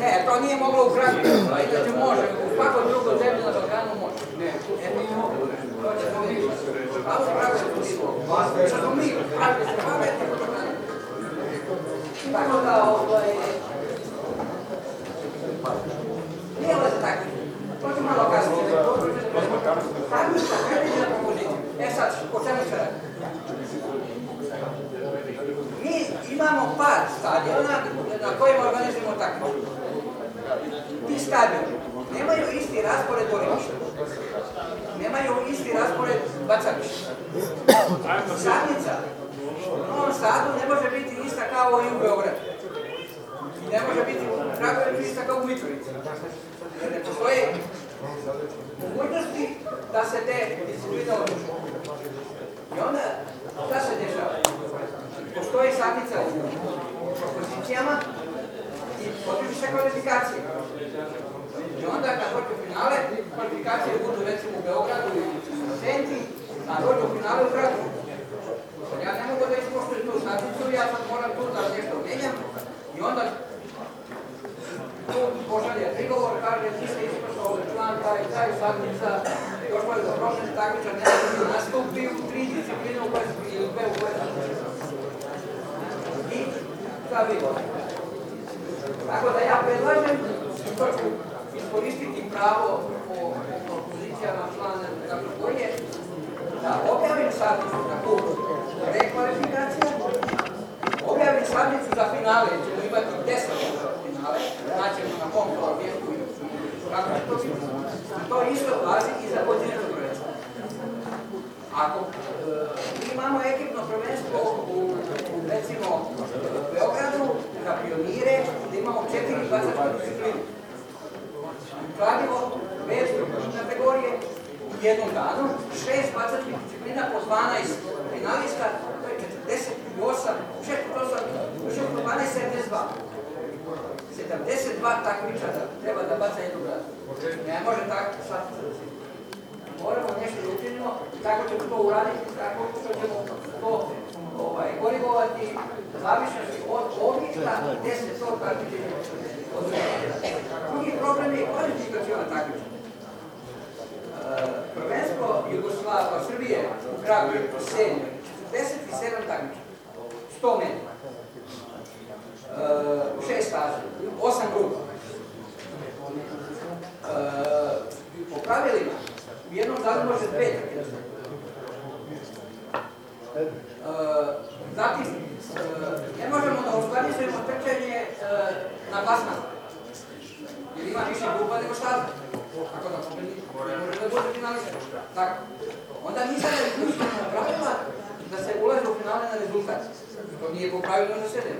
Speaker 8: Ne,
Speaker 17: to nije moglo u a inače može. U svakoj drugoj zemlji na Balkanu može.
Speaker 8: Ne,
Speaker 17: E, nije moglo. Tako da, ovaj... Nije ovo takvi. To ću. E sad, o čemu se radi? Mi imamo par stadiona na kojima organizujemo takmičenje. Ti stadioni nemaju isti raspored borilišta. Nemaju isti raspored bacališta. Sadnica u Novom Sadu ne može biti ista kao i u Beogradu. Ne može biti u Kragujevcu ista kao u Mitrovici. Jer ne postoje mogućnosti da se te discipline odlučuju. I onda, šta se dešava? Postoji sadnica u pozicijama i odluči se kvalifikacije. I onda kad dođe u finale, kvalifikacije budu recimo u Beogradu ili u Senti, a dođe u finale u Kradu. Ja ne mogu da ispoštujem tu sadnicu, ja sad moram tu da nešto menjam i onda tu pošalje prigovor, kaže niste ispoštovali član, taj, taj sadnica, došlo je do prošle takmičar, ne nastupi u tri discipline u koje su dve u koje I šta vidimo? Tako da ja predlažem, iskoristiti pravo po pozicijama člana kako koji je, da objavim sadnicu za klub rekvalifikacija, objavim sadnicu za finale, ćemo imati 10 finale, naćemo na kom to mjestu i kako će to biti. To isto važi i za pojedinačno prvenstvo. Ako e, mi imamo ekipno prvenstvo u, recimo Beogradu za pionire, da imamo četiri bacačke discipline. Kladivo, bez kategorije, u jednom danu, šest bacačkih disciplina po 12 finalista, to je 48, 6, 12, 72. 72 takmičara treba da baca jednu bradu. Ne može tako sad da se moramo nešto da učinimo tako ćemo to uraditi, tako ćemo to ovaj, korigovati zavišnosti od odlička gde se to takmičenje. Drugi problem je kvalifikacijona takmičenja. Prvenstvo Jugoslava, Srbije u Kragujevcu, Senju, 47 takmičenja, 100 metara, uh, šest staza, osam grupa. Uh, po pravilima, u jednom danu može dve takmičenja. Uh, zatim, uh, ne možemo da organizujemo trčanje uh, na plasman. Jer ima više grupa nego staza. Tako da pobednik ne može da bude finalista. Tako. Onda mi sada izmišljamo pravila da se ulaze u finale na rezultat. To nije po pravilu za sebe.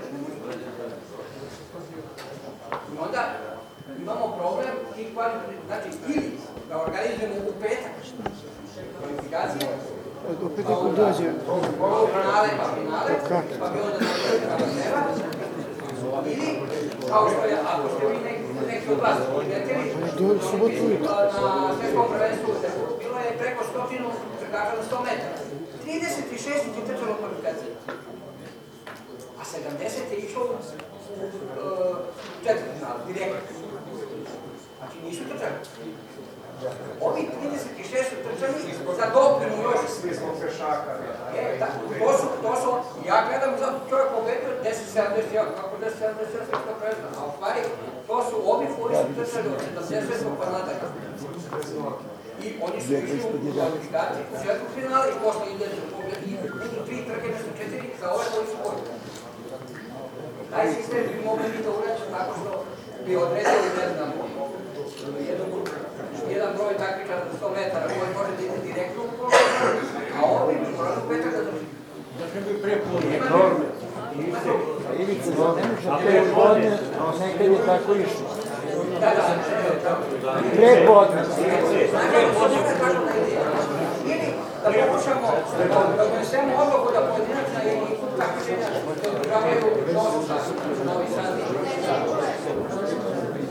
Speaker 17: I onda imamo Znači, ili da organizujemo u petak kvalifikacije,
Speaker 14: Opet ako dođe,
Speaker 17: finale, pa finale, pa bi onda. Ili, kao što je, ako ste vi neki, od vas na svjetskom prvenstvu bilo je preko stotinu trkača na 100 metara. 36 je trčalo kvalifikacije. A 70 je išlo u četvrtfinale, direktno. Nisu trčali. Ovi 36 su trčali za dopinu još.
Speaker 16: Svi pešaka.
Speaker 17: E, da, to su, to su, ja gledam za čovjek pobedio 10.71, kako 10.71 što prezna, a u stvari to su ovi koji su trčali od 70 pa nadalje. I oni su išli u kvalifikaciji u četvrtu finale i posle ide i budu tri trke mesto četiri za ove koji su bolji. Taj sistem bi mogli biti uređen tako što bi odredili, ne znam, jedan broj takmičara za 100 metara koji može da ide direktno u pogled, a ovi bi morali petak da dođe.
Speaker 14: Ivica, a prepodne, nekad je tako išlo. Prepodne.
Speaker 17: da pokušamo da donesemo odluku da pojedinačna i takmičenja održavaju nosu sa Novi Sad i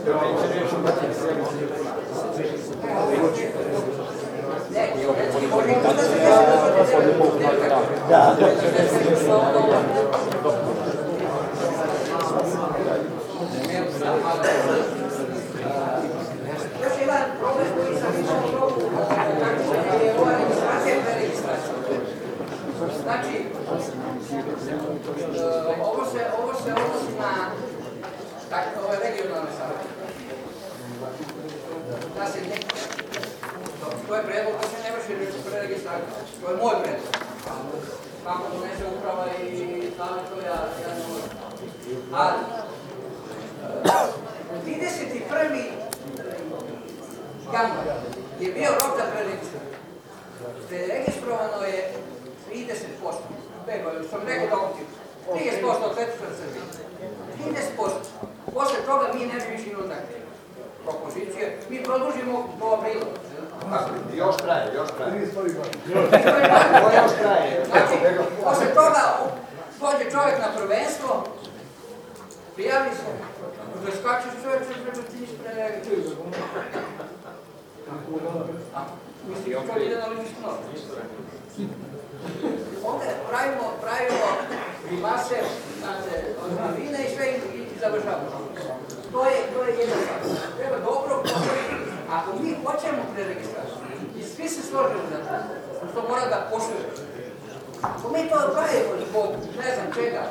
Speaker 14: Da.
Speaker 17: Još jedan problem koji sam imao u takmičenju je ova registracija i preregistracija. Znači, e, ovo se, odnosi na regionalne savjete. Da se ne, to, je predlog da se ne vrši preregistracija. To je moj predlog. Kako donese uprava i savjet, to ja, ja ne mogu. Ali, e, 31. januar je bio rok za preregistraciju. Preregistrovano je 30%. Bego, sam rekao da ovdje. 30% od Svetišta Srbije. 30%. Posle toga mi ne bi više imali propozicije. Mi produžimo do aprila.
Speaker 16: Još traje, još traje.
Speaker 17: To još traje. Znači, posle toga dođe čovjek na prvenstvo, prijavi se, preskačeš čovjek, se preko ti preregistruju. Mislim, to ide na noć. Onda pravimo, pravimo grimase, znate, od i sve i završavamo. To je, to je jedna stvar. Treba dobro postaviti. Ako mi hoćemo preregistraciju, i svi se složimo za to, to mora da poštuje. Ako mi to pravimo zbog ne znam čega,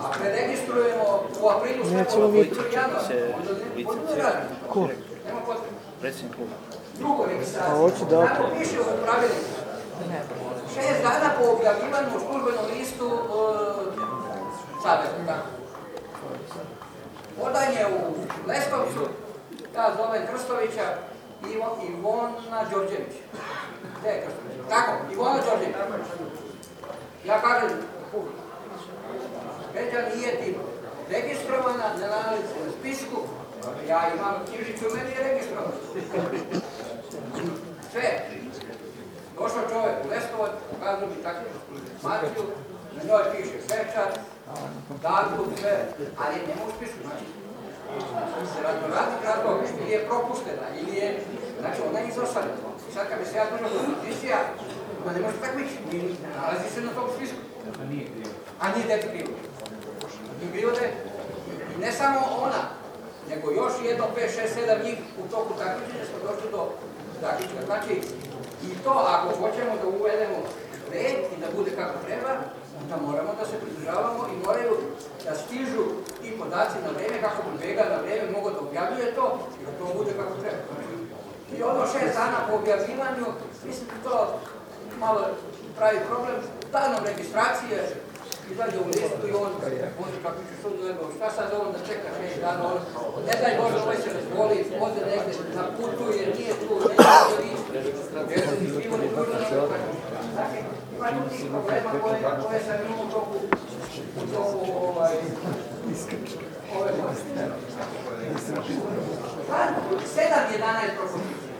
Speaker 17: a preregistrujemo u aprilu sve
Speaker 14: Nećemo
Speaker 17: ovo,
Speaker 14: mi.
Speaker 17: u januar, onda ne potpuno radimo.
Speaker 14: Ko?
Speaker 17: Nema potrebe.
Speaker 21: Predsjednik kluba.
Speaker 17: Drugo registracija.
Speaker 14: A hoću da
Speaker 17: Tako piše u pravilniku. Šest dana po objavljivanju u službenom listu uh, savjeta. tako. Odan je u Leskovcu, ja zovem Krstovića, Ivo, Ivona Đorđević. Gde je Krstović? Tako, Ivona Đorđević. Ja kažem, Peđa nije ti registrovana, ne nalazi se na spisku, ja imam knjižicu, meni je registrovana. Sve. Došao čovjek u Leskovac, pokazao mi takvu informaciju, na njoj piše pečat, sve, ali je nema u spisku. Znači, radi razloga, ili je propuštena, ili je, znači ona je izostavljena. Sad kad bi se ja držao pozicija, ona ne može takmići, nalazi se na tom spisku. A nije dete krivo. I krivo da i ne samo ona, nego još jedno 5, 6, 7 njih u toku takmičenja smo došli do takmičenja. Znači, i to ako hoćemo da uvedemo red i da bude kako treba, onda moramo da se pridržavamo i moraju da stižu i podaci na vreme, kako bi Vega na vreme mogo da objavljuje to i da to bude kako treba. I ono šest dana po objavljivanju, mislim da to malo pravi problem, danom registracije, izađe u listu i on može kako će sud nego šta sad on da čeka šest dana, on, ne daj Bože, ovaj se razboli, ode negde, na putu jer nije tu, neće da vi, jer se ni krivo ni dužno ne Znači, tu tih problema koje, sam imao toku, ovaj, ove godine. Plan 7-11 propozicija.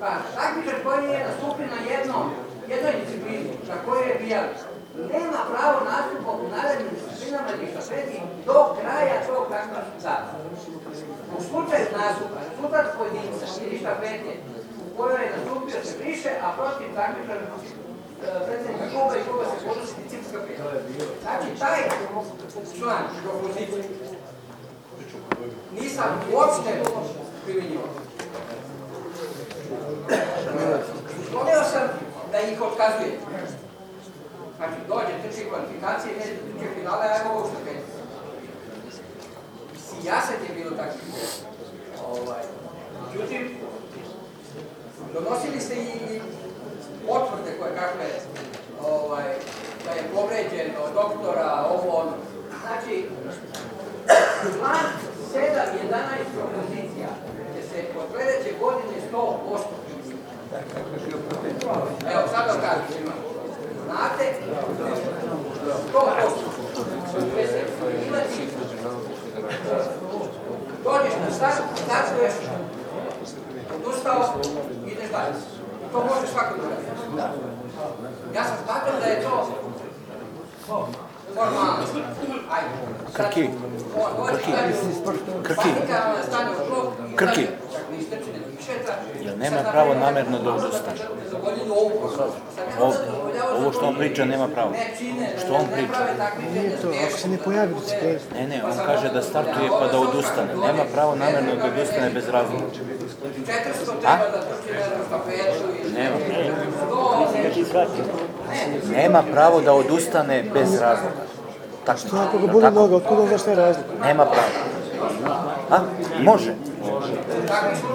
Speaker 17: Pa, takmičar koji je nastupio na jednom, jednoj disciplini, za koje je bijal, nema pravo nastupa u narednim disciplinama ili do kraja tog dana. U slučaju nastupa, rezultat pojedinca ili štafete u kojoj je nastupio se briše, a protiv takmičara predsjednika kluba i kluba se podnosi disciplinska prijava. Znači, taj član propozicije nisam uopšte primjenjivao. Volio sam da ih otkazuje. Znači, dođe, trči kvalifikacije, ne trči finale, ajmo ovo što pet. Sijaset je bilo takvih. Ovaj. Međutim, donosili ste i potvrde koje kakve ovaj, da je povređen od doktora, ovo ono. Znači, plan 7, 11 propozicija će se od sledeće godine 100% Evo, sad vam kažem. Znate, 100% će se imati dođeš na start, startuješ, odustao, ideš dalje. To može svako da. Ja sam smatram da je to
Speaker 21: Krki. Krki. Krki. Krki. Jel nema pravo namerno da odustane? Ovo, što on priča nema pravo. Što on priča?
Speaker 14: Nije to, ako se ne pojavi.
Speaker 21: Ne, ne, on kaže da startuje pa da odustane. Nema pravo namerno da odustane bez razloga.
Speaker 17: 400
Speaker 21: A?
Speaker 17: treba da trči ne znam štafetu ili...
Speaker 21: Nema. Nema pravo da odustane bez razloga. Tako.
Speaker 14: Što ako ga boli noga, otkud on znaš šta je razlog?
Speaker 21: Nema pravo. A? Može.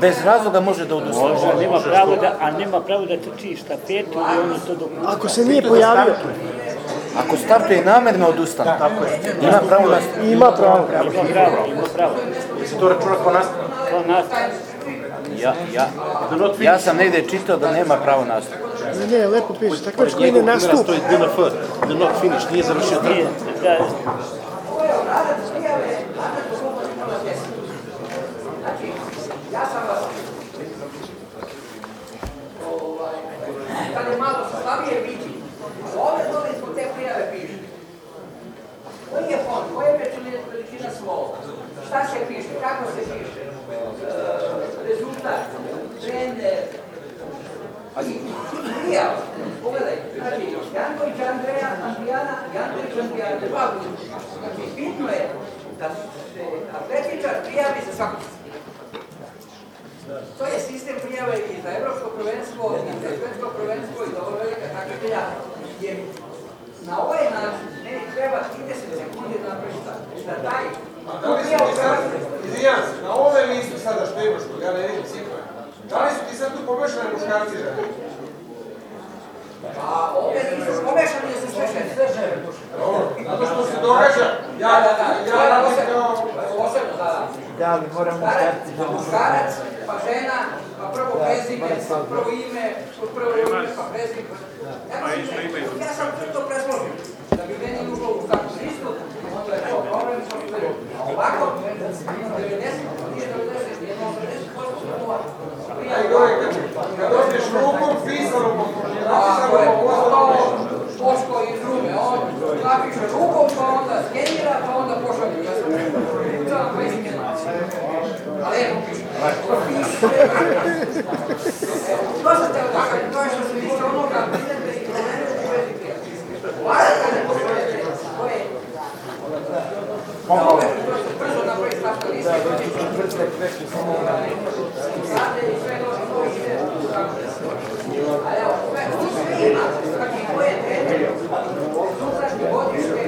Speaker 21: Bez razloga može da odustane.
Speaker 27: Može, nema pravo da, a nema pravo da trči štafetu i on je to dopusti.
Speaker 14: Ako se nije pojavio,
Speaker 21: Ako startuje namerno odustane, ima pravo na...
Speaker 14: ima pravo.
Speaker 27: Ima pravo, ima pravo.
Speaker 21: Se to računa kao nastup?
Speaker 27: Kao nastup.
Speaker 21: Ja, ja, ja sam negde čitao da nema pravo nastup.
Speaker 14: Ne, ne, lepo piše. Takmič koji ne nastup.
Speaker 21: To je DNF, the not finish, nije završio
Speaker 27: Nije, da,
Speaker 17: Znači, ja sam vas... Ovaj, kad je malo slabije vidi, ove dole ispod te prijave piše. Koji je fond, koja je veličina- veličina slova, šta se piše, kako se piše, e, rezultat, trener, i prijava. Pogledaj, znači, Janković Andreja, Andrijana, Janković Andrijana, puta. Znači, bitno je da se atletičar prijavi za disciplinu. To je sistem prijave i za evropsko prvenstvo, i za svetsko prvenstvo, i za velika takmičenja. Jer na ovaj način meni treba 30 sekundi da start. Da taj
Speaker 16: Da li se, na ove listu sada što imaš, ja ne vidim da li su ti sad tu pomešane muškarci i žene?
Speaker 17: A ovdje nisu pomešani su sve žene. Sve žene.
Speaker 16: Dobro, zato što se događa, ja,
Speaker 17: Da, da, da.
Speaker 16: ja kao...
Speaker 17: Posebno, da, da.
Speaker 14: Da, ali moramo
Speaker 17: Muškarac,
Speaker 14: da
Speaker 17: pa žena, pa prvo prezime, pa prvo ime, pa prvo ime, pa prezime. Ja, sam to presložio. Da bi meni ušlo u takvu listu, onda je to problem. Ovako, 90, nije 90, nije 80% slova.
Speaker 16: Aj, gore, kad, kad dođeš rukom, pisano potvrđenje, znači
Speaker 17: Tako je,
Speaker 16: po
Speaker 17: to Boško iz Rume, on napiše rukom, pa onda skenira, pa onda pošalje. Ja sam učavam pa iskenira. Ali evo, piše. To sam teo da kažem, to je što se tiče onoga, pitate i probleme u prijateljstva. Ovako kada pošaljete, to je da ove što se brzo napravi stavka lista, sade i sve to što ide u tako A evo, sve, tu sve ima, znači ko je trener, sutrašnje godište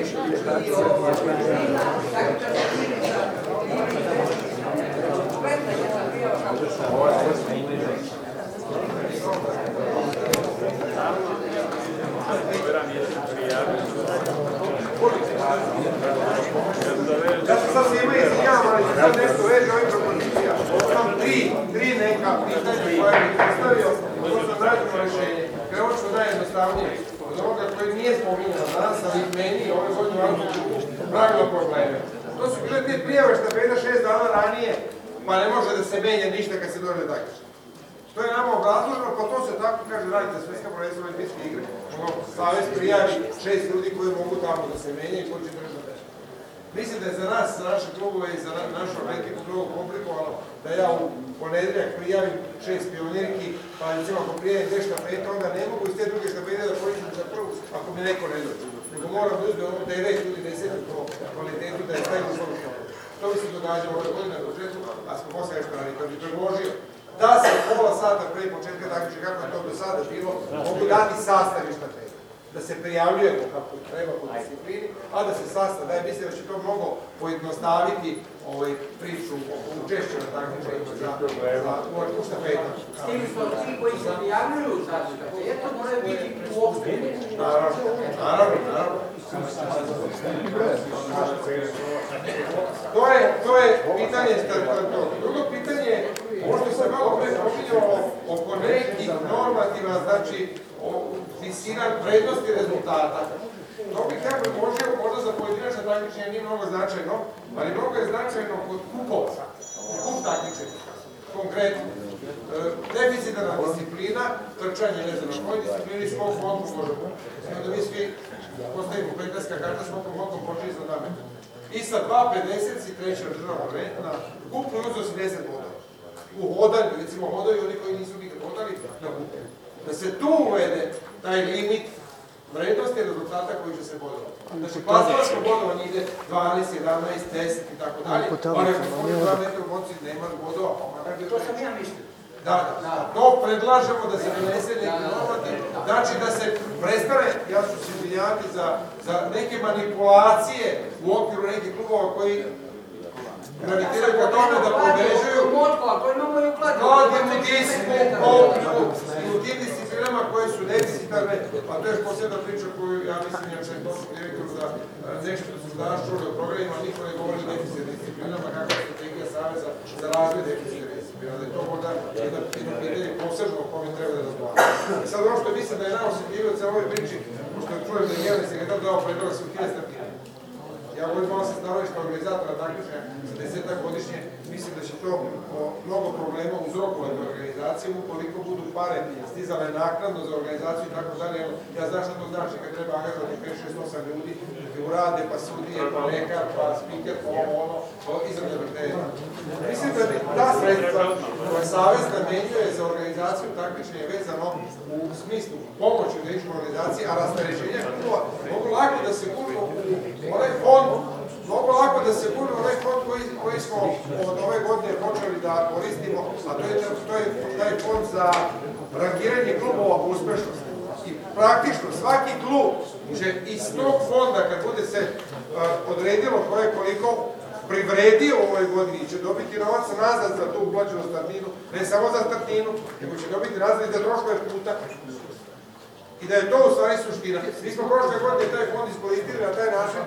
Speaker 17: i ovo, Lina, takmičarska knjižica, i kompletna jedna prijava kako
Speaker 16: Ja sam sad svima izvinjavam, ali ću sad nešto reći ovih propozicija. Imam tri, tri neka pitanja koje bih postavio, sam tražimo rešenje. Krenuo ću najjednostavnije. Od pominjala danas, ali meni ove godine ovako pravilo probleme. To su bile te prijave štafeta šest dana ranije, pa ne može da se menja ništa kad se dođe takmičenje. To je nama obrazloženo, pa to se tako kaže, radite svjetska prvenstva olimpijske igre. Ono, prijavi šest ljudi koji mogu tamo da se menjaju i koji će. Mislim da je za nas, za naše klubove i za na- našu ekipu mnogo komplikovano da ja u ponedjeljak prijavim šest pionirki, pa recimo ako prijavim te štafete, onda ne mogu iz te druge štafete da koristim za prvu ako mi neko ne dođe. Nego moram da uzmem ono devet ili deset po kvalitetu da je stavim u štafu. To mi se događa ove godine na početku, a smo posle nešto radili, kad bi predložio da se pola sata pre početka takmičenja, kako je to do sada bilo, mogu dati sastav i štafete da se prijavljujemo kako treba po disciplini, a da se sastav daje, mislim da će to mnogo pojednostaviti ovaj, priču o učešću na takmičenju za, za u štafetama.
Speaker 17: S tim što ti koji se prijavljuju za štafetu moraju biti uopšteni.
Speaker 16: Naravno, naravno, naravno. To je, to je pitanje startantog. Drugo pitanje je, ovo što sam malo pre pominjao oko nekih normativa, znači visina prednosti rezultata. To bih ja predložio možda za pojedinačna takmičenja nije mnogo značajno, ali mnogo je značajno kod kupova, kup takmičenja. Konkretno, e, deficitarna disciplina, trčanje, ne znam, na kojoj disciplini skok mogu možemo. I onda mi svi postavimo petarska karta skokom mokom počeli sa name. I sa 2.50 si treća država prventna, kupno uzeo si 10 bodova. U hodanju, recimo hodaju oni koji nisu nikad hodali na kupu. Da se tu uvede taj limit vrednosti rezultata koji će se bodovati. Znači, plasmansko bodovanje ide 12, 11, 10 i tako dalje,
Speaker 14: po
Speaker 16: pa
Speaker 14: ali
Speaker 16: koji
Speaker 14: ne
Speaker 16: dva metra u moci nema bodova, pa makar bi
Speaker 17: To sam ja mislio.
Speaker 16: da, da, to predlažemo da se donese neki normativ, znači da se prestane, ja ću se izvinjavati za, za neke manipulacije u okviru nekih klubova koji gravitiraju ka tome da pobeđuju.
Speaker 17: Motko, ako imamo i ukladu.
Speaker 16: mladim u disku, kopiju i u disciplinama koje su deficitarne, a to je posebna priča koju ja mislim inače je došlo direktor da e, nešto su danas čuli o programima, niko ne govori o deficitnim disciplinama, kakva je strategija Saveza za razvoj deficitnih disciplina, da je to možda jedno pitanje posebno o kome treba da razgovaramo. Sad ono što mislim da je najosjetljivije u celoj priči, pošto čujem da je jedan sekretar dao predlog da se. Ja govorim malo sa stanovišta organizatora takmičenja za desetak godišnje, mislim da će to o, mnogo problema uzrokovati organizacijom ukoliko budu pare stizale naknadno za organizaciju i tako dalje. Ja znam šta to znači kad treba angažovati 5, 6, 8 ljudi, urade, pa sudije, pa lekar, pa speaker, pa ovo, ono, to izrade te. Mislim da ta sredstva koja Savez namenjuje za organizaciju takmičenja vezano u smislu pomoći u dečkoj organizaciji, a rasterećenja klubova mogu lako da se kupi u onaj fond, mogu lako da se u onaj fond koji, koji smo od ove godine počeli da koristimo, a to je, je taj fond za rangiranje klubova uspešnosti. Praktično svaki klub će iz tog fonda, kad bude se uh, odredilo ko je koliko privredio u ovoj godini, će dobiti novac nazad za tu uplaćenu startninu, ne samo za startninu, nego će dobiti nazad i za troškove puta. I da je to u stvari suština. Mi smo prošle godine taj fond iskoristili na taj način,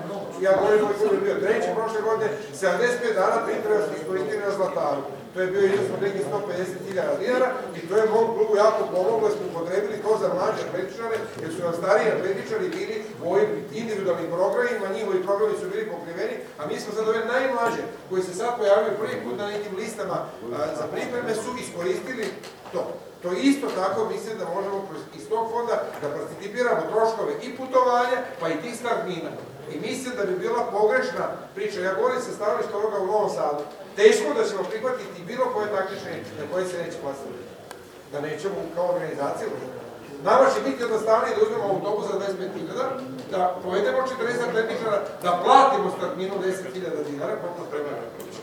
Speaker 16: ja govorim klub je bio treći prošle godine, 75 dana priprema iskoristili na Zlataru. To je bio iznos od nekih 150.000 dinara i to je mom klubu jako pomoglo, smo upotrebili to za mlađe atletičare, jer su nam stariji atletičari bili u ovim individualnim programima, njihovi programi su bili pokriveni, a mi smo sad ove najmlađe, koji se sad pojavljaju prvi put na nekim listama za pripreme, su iskoristili to. To isto tako mislim da možemo iz tog fonda da participiramo troškove i putovanja, pa i tih startnina. I mislim da bi bila pogrešna priča. Ja govorim sa stanovišta ovoga u Novom Sadu. Teško da ćemo prihvatiti bilo koje takmičenje na koje se neće plasirati. Da nećemo kao organizacija. Nama će biti jednostavnije da uzmemo autobus za 25.000, da povedemo 40 atletičara, da platimo startninu 10.000 dinara, koliko treba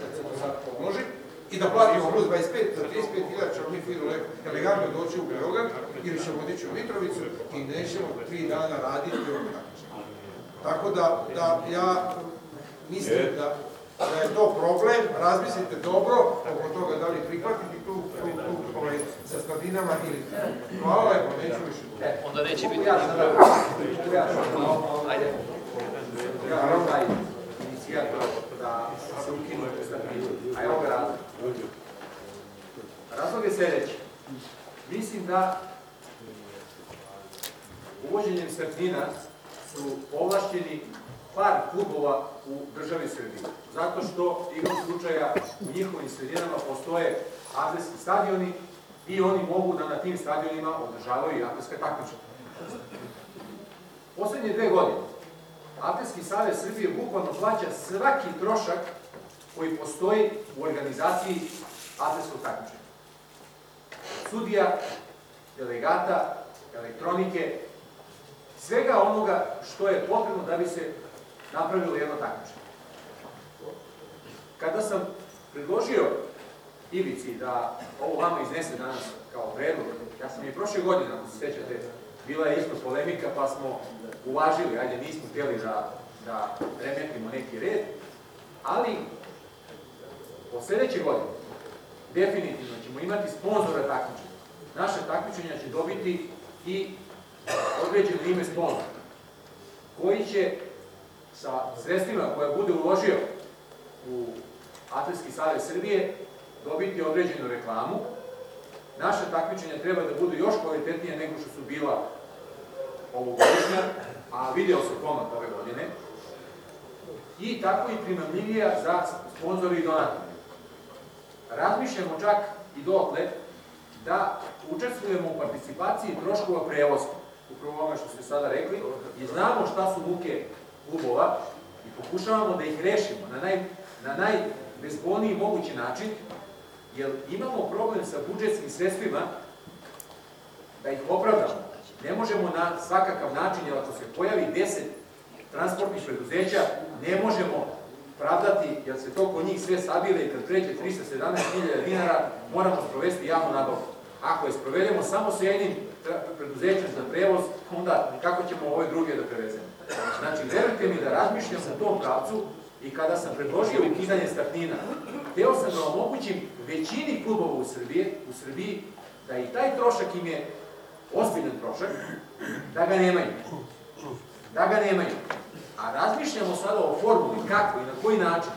Speaker 16: kad se to sad pomnoži, i da platimo plus 25, za 35.000 ćemo mi fino elegantno doći u Beograd ili ćemo otići u Mitrovicu i nećemo tri dana raditi takmičenje. Tako da, da ja mislim da, da je to problem, razmislite dobro oko toga da li prihvatiti tu, tu, tu ovaj, sa stadinama ili. Hvala lepo, neću više.
Speaker 30: Onda neće biti.
Speaker 17: Ja sam ja sam
Speaker 30: Ajde.
Speaker 17: Ja sam taj inicijator da se ukinu startnine. A evo ga razlog. Razlog je sljedeći. Mislim da uvođenjem startnina
Speaker 30: su ovlašćeni par klubova u državi Srbiji. Zato što igrom slučaja u njihovim sredinama postoje atletski stadioni i oni mogu da na tim stadionima održavaju i atletske takmičenja. Poslednje dve godine Atletski savez Srbije bukvalno plaća svaki trošak koji postoji u organizaciji atletskog takmičenja. Sudija, delegata, elektronike, svega onoga što je potrebno da bi se napravilo jedno takmičenje. Kada sam predložio Ivici da ovo vama iznese danas kao predlog, ja sam i prošle godine, ako se sećate, bila je isto polemika, pa smo uvažili, ajde, nismo htjeli da, da remetimo neki red, ali od sljedeće godine definitivno ćemo imati sponzora takmičenja. Naše takmičenja će dobiti i određeno ime sponzora, koji će sa sredstvima koje bude uložio u Atletski savez Srbije dobiti određenu reklamu. Naše takmičenja treba da budu još kvalitetnije nego što su bila ovogodišnja, a video se pomak ove godine, i tako i primamljivija za sponzori i donatori. Razmišljamo čak i dotle da učestvujemo u participaciji troškova prevoza, upravo ono što ste sada rekli, i znamo šta su muke klubova i pokušavamo da ih rešimo na, naj, na najbezbolniji mogući način, jer imamo problem sa budžetskim sredstvima da ih opravdamo. Ne možemo na svakakav način, jer ako se pojavi 10 transportnih preduzeća, ne možemo pravdati, jer se to kod njih sve sabire i kad pređe 317.000 dinara, moramo sprovesti javnu nabavu. Ako je sprovedemo samo sa jednim preduzećem za prevoz, onda kako ćemo ove druge da prevezemo? Znači, verujte mi da razmišljam u tom pravcu i kada sam predložio ukidanje startnina, hteo sam da omogućim većini klubova u Srbiji, u Srbiji da i taj trošak im je ozbiljan trošak, da ga nemaju. Da ga nemaju. A razmišljamo sada o formuli kako i na koji način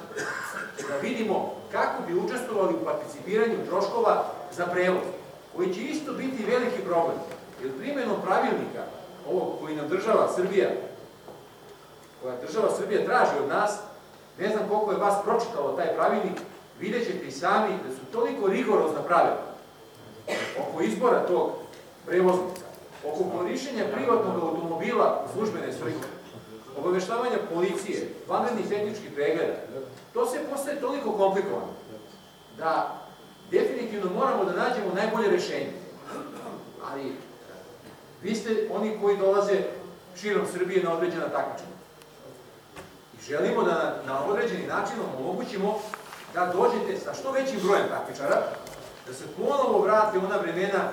Speaker 30: da vidimo kako bi učestvovali u participiranju troškova za prevoz, koji će isto biti veliki problem. Jer primjenom pravilnika, ovog koji nam država Srbija, koja država Srbija traži od nas, ne znam koliko je vas pročitalo taj pravilnik, vidjet ćete i sami da su toliko rigorozna pravila oko izbora tog prevoznika, oko korišćenja privatnog automobila u službene svrhe, obaveštavanja policije, vanrednih tehničkih pregleda, to se postaje toliko komplikovano da definitivno moramo da nađemo najbolje rešenje. Ali vi ste oni koji dolaze širom Srbije na određena takmičenja. I želimo da na, određeni način omogućimo da dođete sa što većim brojem takmičara, da se ponovo vrate ona vremena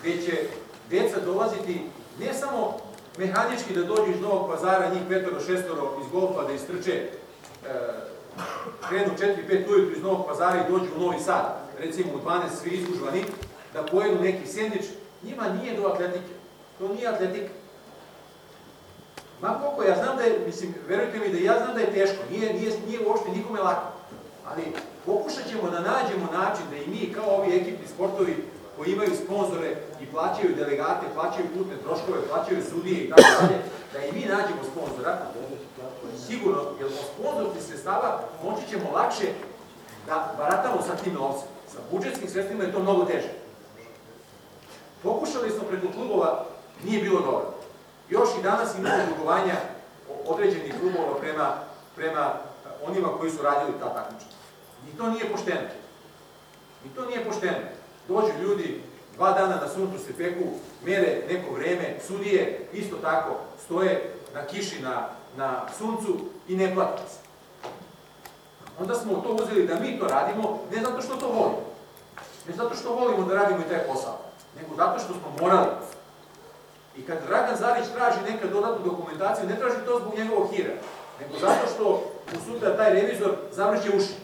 Speaker 30: gde će deca dolaziti ne samo mehanički da dođu iz Novog pazara, njih petoro, šestoro iz golfa da istrče, e, krenu 4-5 ujutru iz Novog pazara i dođu u Novi Sad, recimo u 12 svi izgužvani, da pojedu neki sendvič, njima nije do atletike. To nije atletika. Ma koliko, ja znam da je, mislim, verujte mi da ja znam da je teško, nije, nije, nije uopšte nikome lako, ali pokušat ćemo da nađemo način da i mi, kao ovi ekipni sportovi, koji imaju sponzore i plaćaju delegate, plaćaju putne troškove, plaćaju sudije i tako dalje, da i mi nađemo sponzora, sigurno, jer od sponzorskih sredstava moći ćemo lakše da baratamo sa tim novcem. Sa budžetskim sredstvima je to mnogo teže. Pokušali smo preko klubova, nije bilo dobro. Još i danas imamo dugovanja određenih klubova prema, prema onima koji su radili ta takmičenja. Ni to nije pošteno. Ni to nije pošteno. Dođu ljudi, dva dana na suncu se peku, mere neko vreme, sudije isto tako stoje na kiši na, na suncu i ne plate se. Onda smo to uzeli da mi to radimo, ne zato što to volimo, ne zato što volimo da radimo i taj posao, nego zato što smo morali. I kad Dragan Zarić traži neka dodatnu dokumentaciju, ne traži to zbog njegovog hira, nego zato što sutra taj revizor zavrće uši.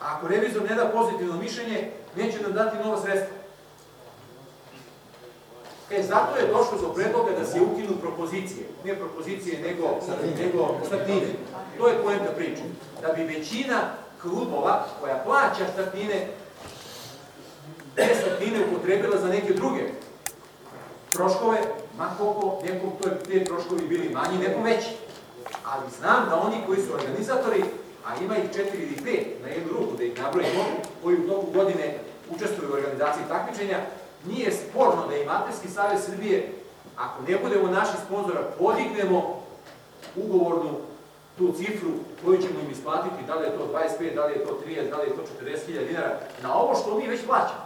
Speaker 30: A ako revizor ne da pozitivno mišljenje, neće nam dati nova sredstva. E, zato je došlo do predloga da se ukinu propozicije. Ne propozicije, nego, nego startine. To je poenta priče. Da bi većina klubova koja plaća startine, te startine upotrebila za neke druge troškove ma koliko nekom to te troškovi bili manji, nekom veći. Ali znam da oni koji su organizatori, a ima ih četiri ili pet na jednu ruku, da ih nabrojimo, koji u toku godine učestvuju u organizaciji takmičenja, nije sporno da i Materski savez Srbije, ako ne budemo naši sponzora, podignemo ugovornu tu cifru koju ćemo im isplatiti, da li je to 25, da li je to 30, da li je to 40.000 dinara, na ovo što mi već plaćamo.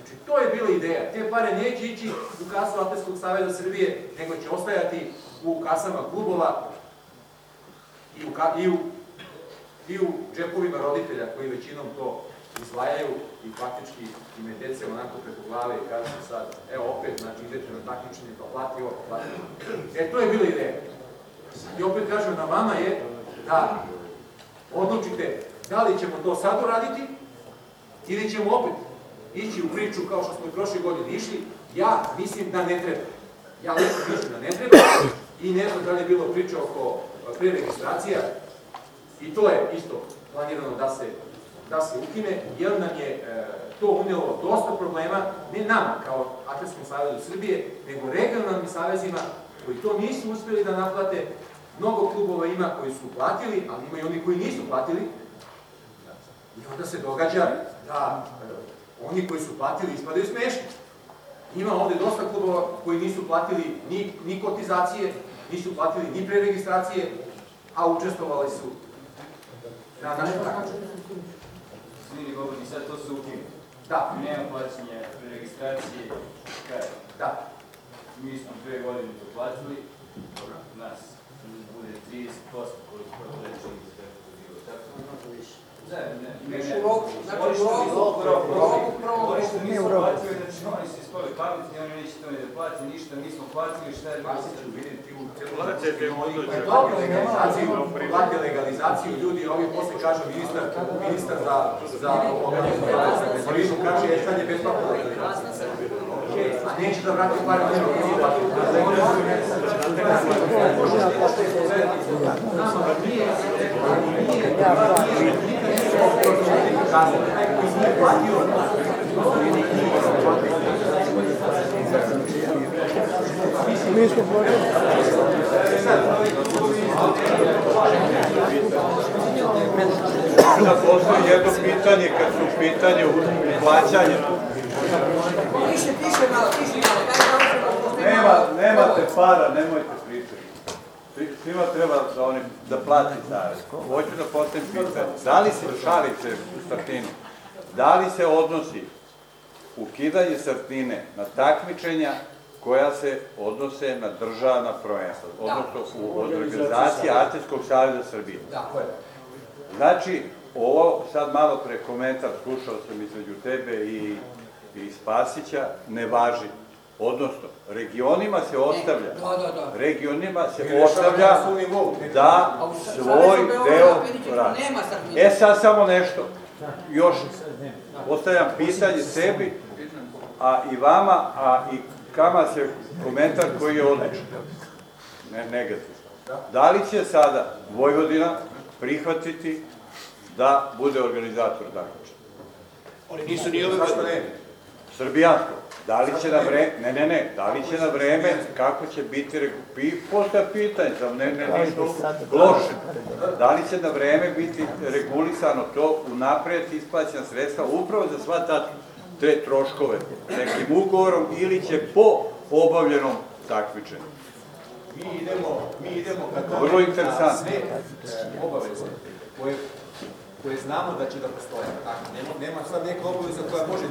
Speaker 30: Znači, to je bila ideja. Te pare neće ići u kasu Atletskog saveza Srbije, nego će ostajati u kasama klubova i u, i u, džepovima roditelja koji većinom to izdvajaju i faktički im je dece onako preko glave i kažu sad, evo opet, znači idete na takmičenje, pa plati ovo, plati. E, to je bila ideja. I opet kažem, na vama je da odlučite da li ćemo to sad uraditi ili ćemo opet ići u priču kao što smo i prošle godine išli. Ja mislim da ne treba. Ja lično mislim da ne treba i ne znam da li je bilo priče oko preregistracija i to je isto planirano da se, da se ukine, jer nam je e, to unijelo dosta problema, ne nama kao Atletskom savezu Srbije, nego regionalnim savezima koji to nisu uspjeli da naplate. Mnogo klubova ima koji su platili, ali ima i oni koji nisu platili. I onda se događa da e, oni koji su platili ispadaju smešni. Ima ovde dosta klubova koji nisu platili ni, ni kotizacije, nisu platili ni preregistracije, a učestvovali su na našem takmičenju.
Speaker 23: Izvini, govorni, sad to se ukine.
Speaker 30: Da.
Speaker 23: Nema plaćanja preregistracije?
Speaker 30: Da.
Speaker 23: Mi smo dve godine to platili, nas bude 30% koliko je lečenje iz Evropske bilo. Tako Ne, ne, ne, ne.
Speaker 17: u roku, znači u roku, u roku, u roku, prvo-
Speaker 23: Korišteni
Speaker 14: Nije u roku.
Speaker 23: znači oni su ispali pametni, oni neće to da plati, ništa, mi smo platili, šta je bilo?
Speaker 30: Vasiću, vidim ti u
Speaker 23: buduće.
Speaker 30: plate legalizaciju, ljudi, ovi posle kažu ministar, ministar za, za turizam kaže, je sad je besplatna legalizacija. A neće da vrati pare,
Speaker 14: smo protiv.
Speaker 7: Da postoji jedno pitanje kad su u pitanju plaćanje.
Speaker 17: Piše, piše malo, piše malo, daj da možemo
Speaker 7: Nema, nemate para, nemojte Svima treba da, oni, da plati savez. Hoću da postavim pitanje. Da li se šalice u startinu, da li se odnosi ukidanje startine na takmičenja koja se odnose na državna prvenstva, odnosno u od organizacije Atletskog saveza Srbije.
Speaker 17: Tako je.
Speaker 7: Znači, ovo sad malo pre komentar, slušao sam između tebe i, i Spasića, ne važi. Odnosno, regionima se ostavlja,
Speaker 17: Da, da, da.
Speaker 7: regionima se
Speaker 17: Mi
Speaker 7: ostavlja da svoj deo radi. E sad samo nešto, još postavljam pitanje sebi, a i vama, a i kama se komentar koji je odličan, ne negativno. Da li će sada Vojvodina prihvatiti da bude organizator takmičenja?
Speaker 16: Oni nisu ni ove godine.
Speaker 7: Srbijansko. Da li će na vreme, ne, ne, ne, da li će na vreme, kako će biti, pi, postoja pitanje, sam ne, ne, ništa loše. Da li će na vreme biti regulisano to unapred isplaćena sredstva upravo za sva ta te troškove nekim ugovorom ili će po obavljenom takmičenju?
Speaker 30: Mi idemo, mi idemo ka tome
Speaker 7: Vrlo interesantno.
Speaker 30: sve obaveze koje, koje znamo da će da postoje. Tako, nema, nema sad neka obaveza koja može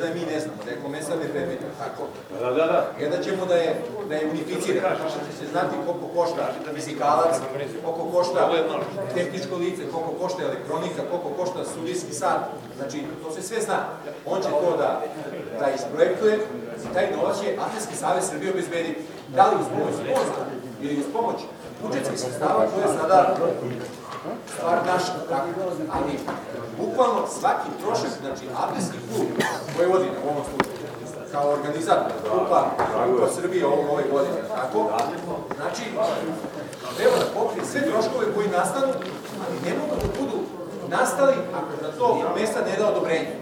Speaker 30: da je mi ne znamo, da je komesar ne predvidio. Tako,
Speaker 7: Da, da, da.
Speaker 30: Gledat ćemo da je, da je unificirano, da će se znati koliko košta fizikalac, koliko košta tehničko lice, koliko košta elektronika, koliko košta sudijski sat. Znači, to se sve zna. On će to da, da isprojektuje i taj novac će Atletski savez Srbije obezbediti. Da li uz pomoć ili uz pomoć budžetskih sredstava, to je sada stvar naša. Tako. Ali, bukvalno svaki trošak, znači Atletski klub Vojvodina u ovom slučaju, kao organizator, grupa, grupa Srbije ovo- ove godine, tako? Znači, treba da pokrije sve troškove koji nastanu, ali ne mogu da budu nastali ako za to mesta ne da odobrenje.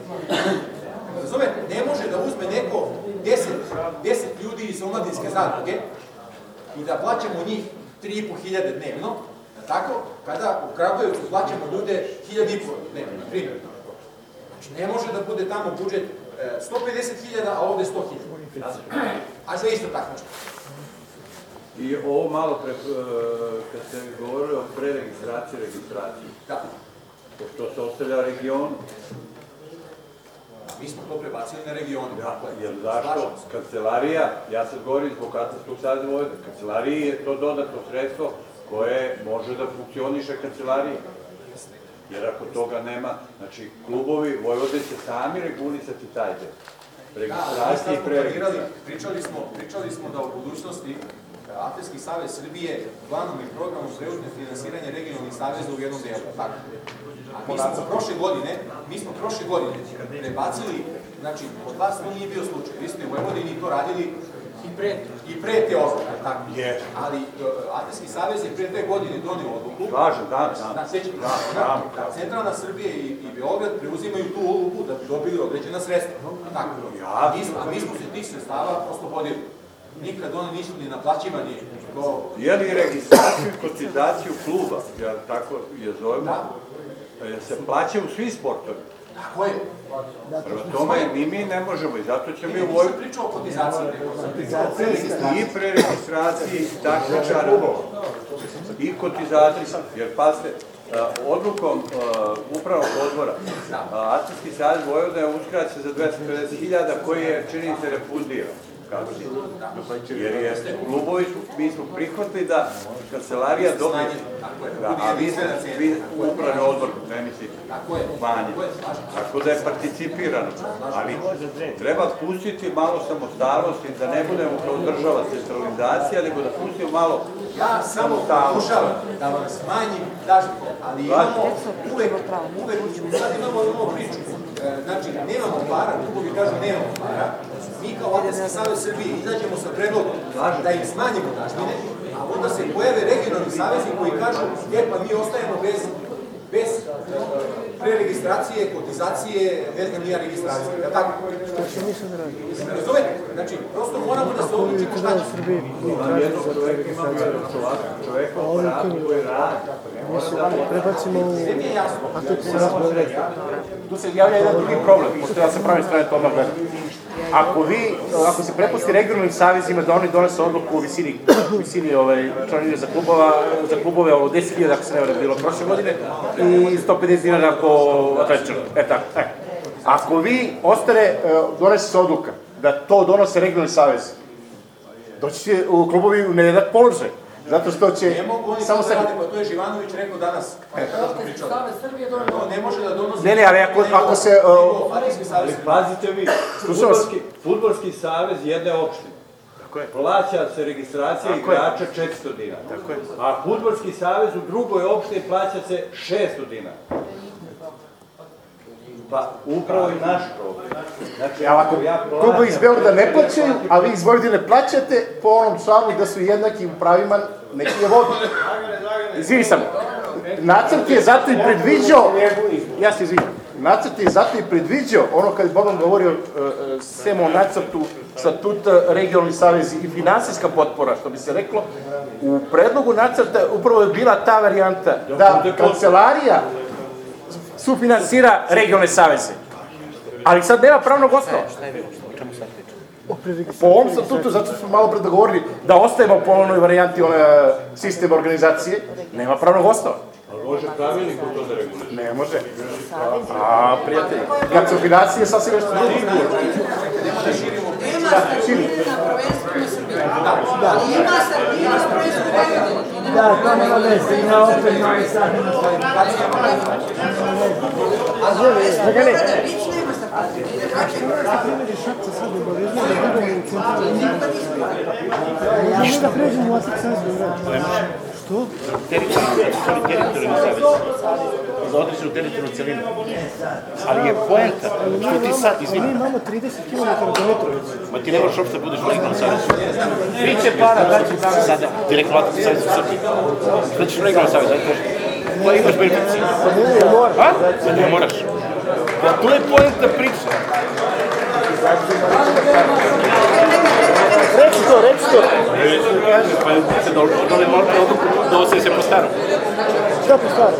Speaker 30: Razumete? Ne može da uzme neko 10, 10 ljudi iz omladinske zadruge i da plaćamo njih 3.500 dnevno, tako? Kada u Kragujevcu plaćamo ljude 1.500 dnevno, na primjer. Znači, ne može da bude tamo budžet e, 150.000, a ovde 100.000. A za isto takmičenje.
Speaker 7: I ovo malo pre, e, kad ste govorili o preregistraciji i registraciji.
Speaker 30: Da.
Speaker 7: Pošto se ostavlja region,
Speaker 30: Mi smo to prebacili na regione.
Speaker 7: Ja, jer zašto? Kancelarija, ja sad govorim zbog Katarskog savjeza Vojvodine, kancelariji je to dodatno sredstvo koje može da funkcioniše kancelariji. Jer ako toga nema, znači klubovi Vojvodine će sami regulisati taj deo. Registracije i preregistracije.
Speaker 30: Pričali smo, pričali smo da u budućnosti Atletski savez Srbije planom i programom preuzme finansiranje regionalnih saveza u jednom delu, tako. A mi smo prošle godine, mi smo prošle godine prebacili, znači, od vas to nije bio slučaj, vi ste u Vojvodini to radili i pre, i pre te tako.
Speaker 7: Je.
Speaker 30: Ali uh, Atletski savez je pre dve godine donio odluku.
Speaker 7: Slažem, da, da.
Speaker 30: Da, sećate,
Speaker 7: Da,
Speaker 30: Centralna Srbija i, i Beograd preuzimaju tu odluku da bi dobili određena sredstva. Tako. A mi, a mi smo se tih sredstava oslobodili. Nikad oni nisu ni naplaćivani.
Speaker 7: Je li registraciju i kotizaciju kluba, jer tako je zovemo, da. se plaćaju svi sportovi.
Speaker 30: Tako je.
Speaker 7: Prema tome, ni mi ne možemo i zato ćemo mi u
Speaker 30: Nisam
Speaker 7: Vojvodini
Speaker 30: pričao o kotizaciji,
Speaker 7: i preregistraciji takmičara. I kotizaciji, jer pazite, a, odlukom a, upravnog odbora Atletski savez Vojvodina je uskraćen za 250.000 koji je čini se Jer je klubovi su, mi smo prihvatili da kancelarija dobije, da, a vi ste upravni odbor, ne mislite, manje. Tako da je participirano, ali treba pustiti malo samostalnosti, da ne budemo kao država centralizacija, nego da pustimo malo
Speaker 30: Ja samo pokušavam da vam smanjim dažbite, ali imamo uvek, uvek, sad imamo ovu priču. E, Znači, nemamo para, klubovi kažu nemamo para. Mi kao Atletski savez Srbije izađemo sa predlogom da im smanjimo dažbine, a onda se pojave regionalni savezi koji kažu, e pa mi ostajemo bez bez preregistracije, kotizacije, ne znam nija registracije. Ja tako?
Speaker 14: Što će mi sad raditi?
Speaker 30: Razumete? Znači, prosto moramo da se odlučimo šta
Speaker 14: kada u
Speaker 30: ćemo.
Speaker 14: Srbiji mi tražimo za registraciju, a ovi koji mi se prebacimo u Atletski savez Beograd.
Speaker 31: Tu se javlja jedan drugi problem, pošto ja sam pravi strane tome gledam. Ako vi, ako se prepusti regionalnim savezima da oni donese odluku o visini, visini ovaj, članine za klubova, za klubove o 10.000 ako se ne varam bilo prošle godine i 150 dinara po atletičaru. E tako, e. Ako vi ostane, e, donese se odluka da to donose regionalni savez, doći će u klubovi u nejedak položaj. Zato što će...
Speaker 30: Ne mogu oni
Speaker 31: samo
Speaker 30: rade, pa to je Živanović rekao danas. Pričali. To ne može da donosi...
Speaker 31: Ne, ne, ali ako, ako se... uh,
Speaker 7: Ali pazite vi, futbolski, futbolski savez jedne opštine. Plaća se registracija
Speaker 31: Tako je.
Speaker 7: igrača 400 dinara.
Speaker 31: Tako je.
Speaker 7: A futbolski savez u drugoj opštini plaća se 600 dinara. Pa upravo i naš problem. Znači,
Speaker 31: A ako
Speaker 7: ja
Speaker 31: iz Beograda ne
Speaker 7: 400
Speaker 31: plaćaju, a vi iz Vojvodine plaćate po onom članu da su jednaki u pravima, neki je vodi. Izvini sam. Nacrt je zato i predviđao, ja se izvinim, nacrt je zato i predviđao, ono kad je Boban govorio uh, uh, sem o nacrtu statuta regionalni savez i finansijska potpora, što bi se reklo, u predlogu nacrta upravo je bila ta varijanta da kancelarija sufinansira regionalne saveze. Ali sad nema pravnog osnova. Po ovom statutu, zato smo malo pre dogovorili da ostajemo po onoj varijanti one sistem organizacije, nema pravnog osnova.
Speaker 7: Ali može pravilnik u to da reguliše.
Speaker 31: Ne može. A, prijatelji, kad su financije, sasvim nešto drugo.
Speaker 17: Nema
Speaker 31: Da,
Speaker 17: Srbije
Speaker 31: širi.
Speaker 17: na prvenstveno. Ali ima Srbije na prvenstveno.
Speaker 6: Da,
Speaker 14: doamnelor le striga open mai stat. Ništa pređemo u Asik Sazdu. Što?
Speaker 31: Teritorijalni savez. Za određenu teritorijalnu celinu. Ali je poenta, što ti sad,
Speaker 14: Mi
Speaker 31: izvini,
Speaker 14: imamo 30 km do Mitrovice.
Speaker 31: ma ti ne moraš uopšte da budeš u regionalnom savezu. Biće para, daće tamo sada, direktno Atletski savez u Srbiji. Da ćeš u regionalnom savezu, ajde kaži. Pa imaš beneficije.
Speaker 14: Pa ne?
Speaker 31: Pa moraš.
Speaker 17: Pa to je poenta priče.
Speaker 32: Reci to, reci to.
Speaker 17: Pa se dole dole dole se po starom.
Speaker 14: Šta po stvari?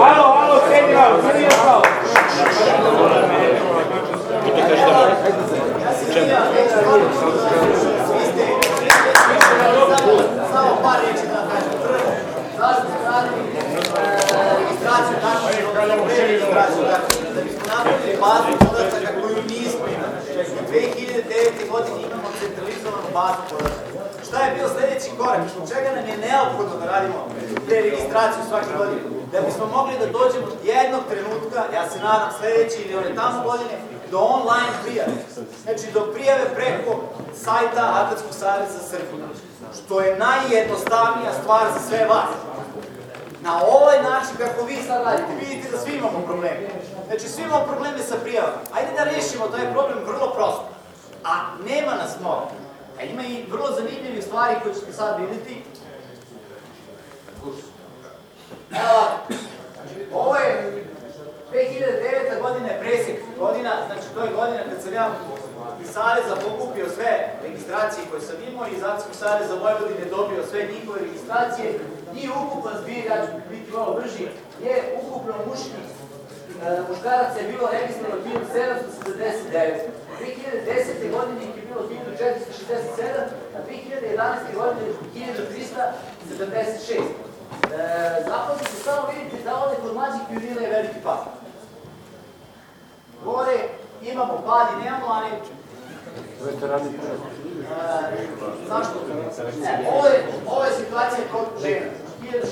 Speaker 31: Alo, alo, senior, senior,
Speaker 12: Samo par riječi da kažem. Prvo, zašto radi registraciju tako registraciju tako da bismo napravili bazu podataka koju nismo imali. U 2009. godini imamo centralizovanu bazu podataka. Šta je bio sljedeći korak? Zbog čega nam je neophodno da radimo te registraciju svake godine? Da bismo mogli da dođemo jednog trenutka, ja se nadam sljedeći ili one tamo godine, do online prijave. Znači do prijave preko sajta Atletskog saveza Srbije. Što je najjednostavnija stvar za sve vas. Na ovaj način kako vi sad radite, vidite da svi imamo probleme. Znači svi imamo probleme sa prijavama. Ajde da rešimo taj problem vrlo prosto. A nema nas mnogo. A ima i vrlo zanimljivih stvari koje ćete sad vidjeti. Evo. Ovo je 2009. godina je presjek godina, znači to je godina kad sam ja iz Saveza pokupio sve registracije koje sam imao i iz Atskog Saveza Vojvodine dobio sve njihove registracije i ukupan zbir, ja ću biti malo brži, je ukupno muški e, muškaraca je bilo registrovano 1779. 2010. godine je bilo 1467, a 2011. godine 1376. E, Zapazite, samo vidite da ovdje kod mlađih pionira je veliki pad. Gore imamo pad i nemamo, ali... E, zašto? Ne, ovo je, ovo je situacija kod žena. 1649,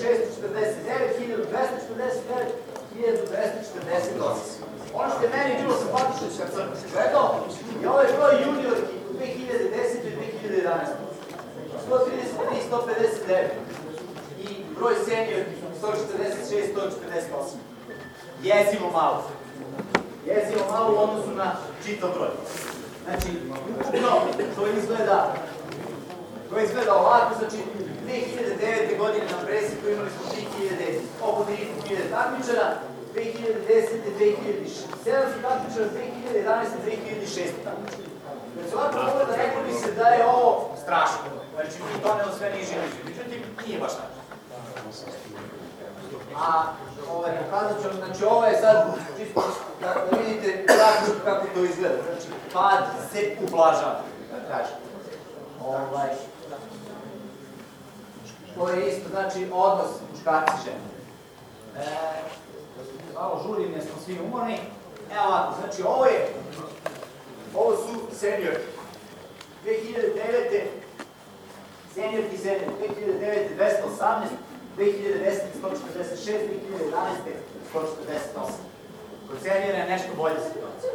Speaker 12: 1249, 1248. Ono što je meni bilo simpatično kad sam gledao, je ovaj broj juniorki u 2010. i 2011. 133, 159 i broj seniorki 146, 148. Jezivo malo. Jezivo malo u odnosu na čitav broj. Znači, ukupno to izgleda to izgleda ovako, znači 2009. godine na presjeku imali smo 3000, oko 3000 takmičara, 2010. 2700 takmičara, 2011. 2600 takmičara. Znači ovako pogleda rekao bi se da je ovo strašno. Znači mi donelo sve niže niže. Međutim, nije baš tako. A ovaj, pokazat ću vam, znači ovo je sad čisto da, da vidite kako, kako to izgleda. Znači pad se ublažava, da kažem. Ovaj, to je isto, znači odnos muškarci i žene. E, malo žurim jer smo svi umorni. Evo ovako, znači ovo je, ovo su seniori. 2009. Seniorki seniori, 2009. 218, 2010. 146, 2011. 148. Kod seniora je nešto bolja situacija.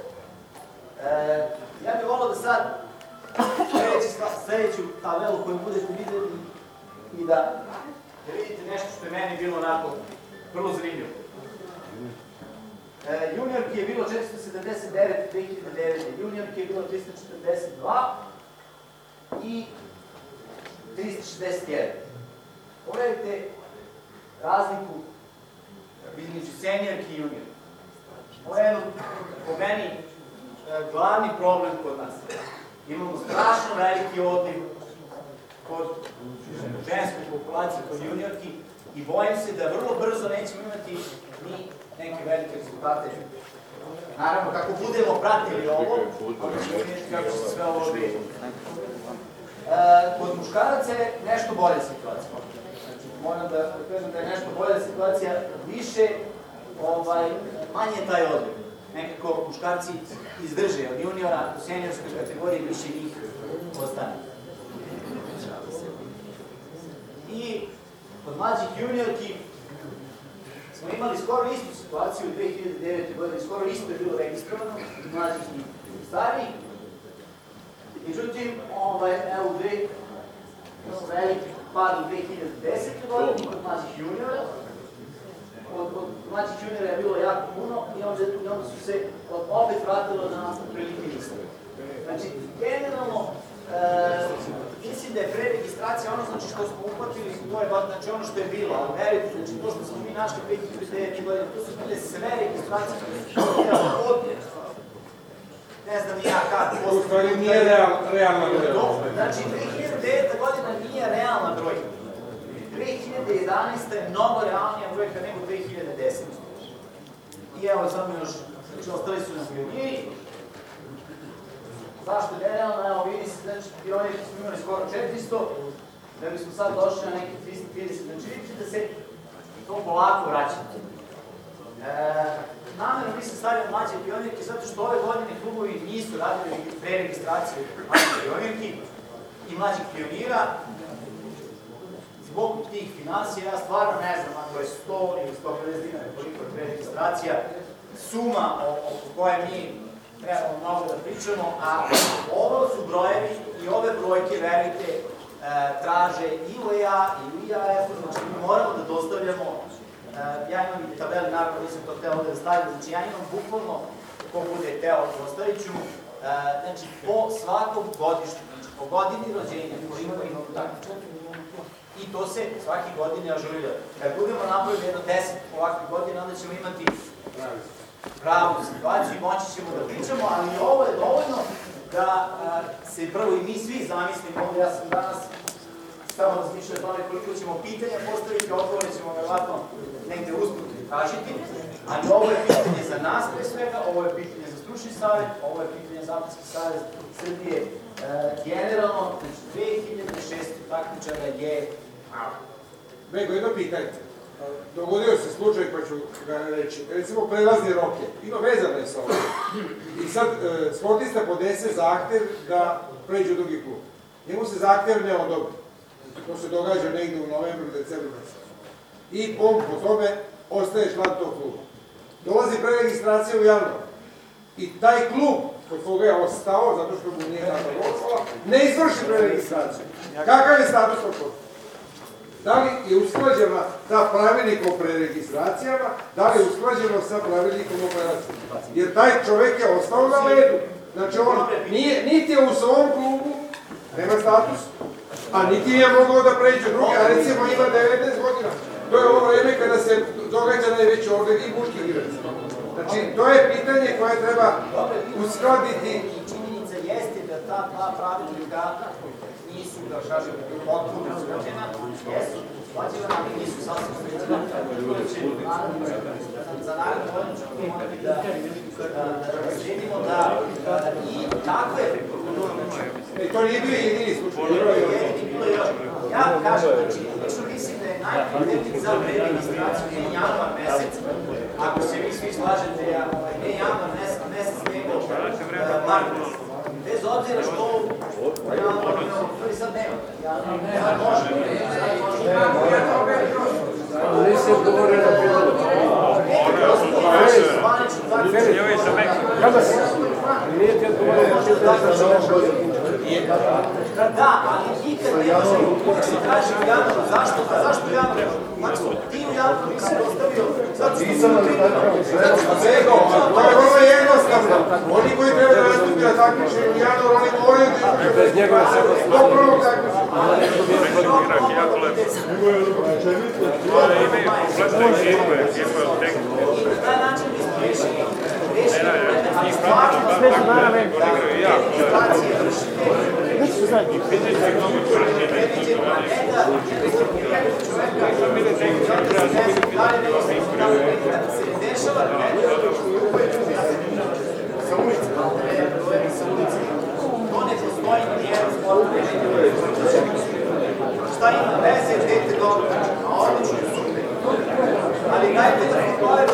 Speaker 12: E, ja bih volio da sad sledeći, sledeću tabelu koju budete vidjeti i da, da vidite nešto što je meni bilo onako vrlo zanimljivo. E, juniorki je bilo 479 2009. Juniorki je bilo 342 i 361. Pogledajte razliku između seniorki i juniorki. Ovo je jedno, po meni, e, glavni problem kod nas. Imamo strašno veliki odliv kod ženskoj populacije, kod juniorki i bojim se da vrlo brzo nećemo imati ni neke velike rezultate. Naravno, kako budemo pratili ovo, onda ćemo vidjeti kako se sve ovo odvije. E, kod muškaraca je nešto bolja situacija. Moram da, kažem da je nešto bolja situacija, više, ovaj, manje je taj odliv. Nekako muškarci izdrže od juniora u seniorskoj kategoriji, više njih ostane. I kod mlađih juniorki smo imali skoro istu situaciju u 2009. godini, skoro isto je bilo registrovano, i mlađih i starih. Međutim, ovaj, evo, veliki pad u 2010. godini kod mlađih juniora, od, od mlađih juniora je bilo jako puno i onda, onda su se od, opet vratilo na prilike isto. Znači, generalno, e, mislim da je preregistracija registracija, ono znači što smo uhvatili, to je znači ono što je bilo, ali verite, znači to što smo mi našli 2009. godine, to su bile sve registracije koje su postojale od ne znam ja kad,
Speaker 16: U stvari nije real- realna brojka.
Speaker 12: Dobro, Znači 2009. godina nije realna brojka. 2011. je mnogo realnija brojka nego 2010. I evo samo još, znači ostali su nam pioniri. Zašto je nerealna? Evo vidi se, znači pioniri smo imali skoro 400, da bismo sad došli na nekih 330. Znači vidite da se to polako vraća. E, namjerno nisam stavio mlađe pionirke zato što ove godine klubovi nisu radili preregistraciju mlađih pionirki i mlađih pionira. Zbog tih financija, ja stvarno ne znam ako je 100 ili 150 dinara koliko je preregistracija, suma o, kojoj mi trebamo mnogo da pričamo, a ovo su brojevi i ove brojke, verujte, e, traže i UEA i UIAF, znači mi moramo da dostavljamo Uh, ja imam i tabeli, naravno nisam to hteo ovde da stavim, znači ja imam bukvalno, ko bude teo, postavit ću, uh, znači po svakom godištu, po godini rođenja koji ima takmičar, i to se svake godine ažurira. Kad budemo napravili jedno 10 ovakvih godina, onda ćemo imati pravu situaciju i moći ćemo da pričamo, ali ovo je dovoljno da se prvo i mi svi zamislimo ja sam danas samo razmišljao o tome koliko ćemo pitanja postaviti, odgovore ćemo verovatno negde usput tražiti, ali ovo je pitanje za nas pre svega, ovo je pitanje za stručni savjet, ovo je pitanje za Atlantski savjet Srbije. Generalno, znači 2006 takmičara je malo.
Speaker 16: Nego, jedno pitanje. Dogodio se slučaj, pa ću ga reći. Recimo, prelazni roke. Ima vezano je sa ovim. I sad, e, sportista podese zahtev da pređe u drugi klub. Njemu se zahtev ne odobri. To se događa negde u novembru, decembru. I on po tome ostaje član tog kluba. Dolazi preregistracija u januar. I taj klub kod koga je ostao, zato što mu nije data dozvola, ne izvrši preregistraciju. Kakav je status tog? Da li je usklađena ta pravilnik o preregistracijama, da li je usklađeno sa pravilnikom o prelazu? Jer taj čovek je ostao na ledu. Znači on nije, niti je u svom klubu, nema status, a niti je mogao da pređe drugi, a recimo ima 19 godina. To je ovo vreme kada se događa najveći organ i muški igrač. Znači, to je pitanje koje treba uskladiti.
Speaker 12: Činjenica jeste da ta dva pravilnika nisu, da kažem, potpuno usklađena, jesu usklađena, ali nisu sasvim usklađena. Za narednu godinu ćemo morati da sledimo da i takve
Speaker 16: I to nije bio jedini slučaj.
Speaker 12: Ja kažem, znači, lično je najpotrebniji za preregistraciju ne januar mesec, ako se vi svi slažete, ja, ne januar mesec, nego mart. Bez obzira što ja, to sad nema. Ja, ja, može.
Speaker 4: Nisi odgovorio na pitanje. Kada si? Nije ti odgovorio na pitanje.
Speaker 12: Da, ali nikad ne može uvijek se kaže u januaru. Zašto? Pa zašto u? Maksu, ti u nisi dostavio, zato što si
Speaker 16: Nego, to je vrlo jednostavno. Oni koji treba da nastupi na takmičenju u januaru, oni moraju da
Speaker 4: Bez njegove
Speaker 16: do prvog takmičenja.
Speaker 12: Na taj način bismo rešili rešili probleme, ali registracije vršite
Speaker 27: Već su zadnji.
Speaker 12: sa ulice, To Šta ima veze, dete dobro, a odlično, super. Ali dajte da postoje da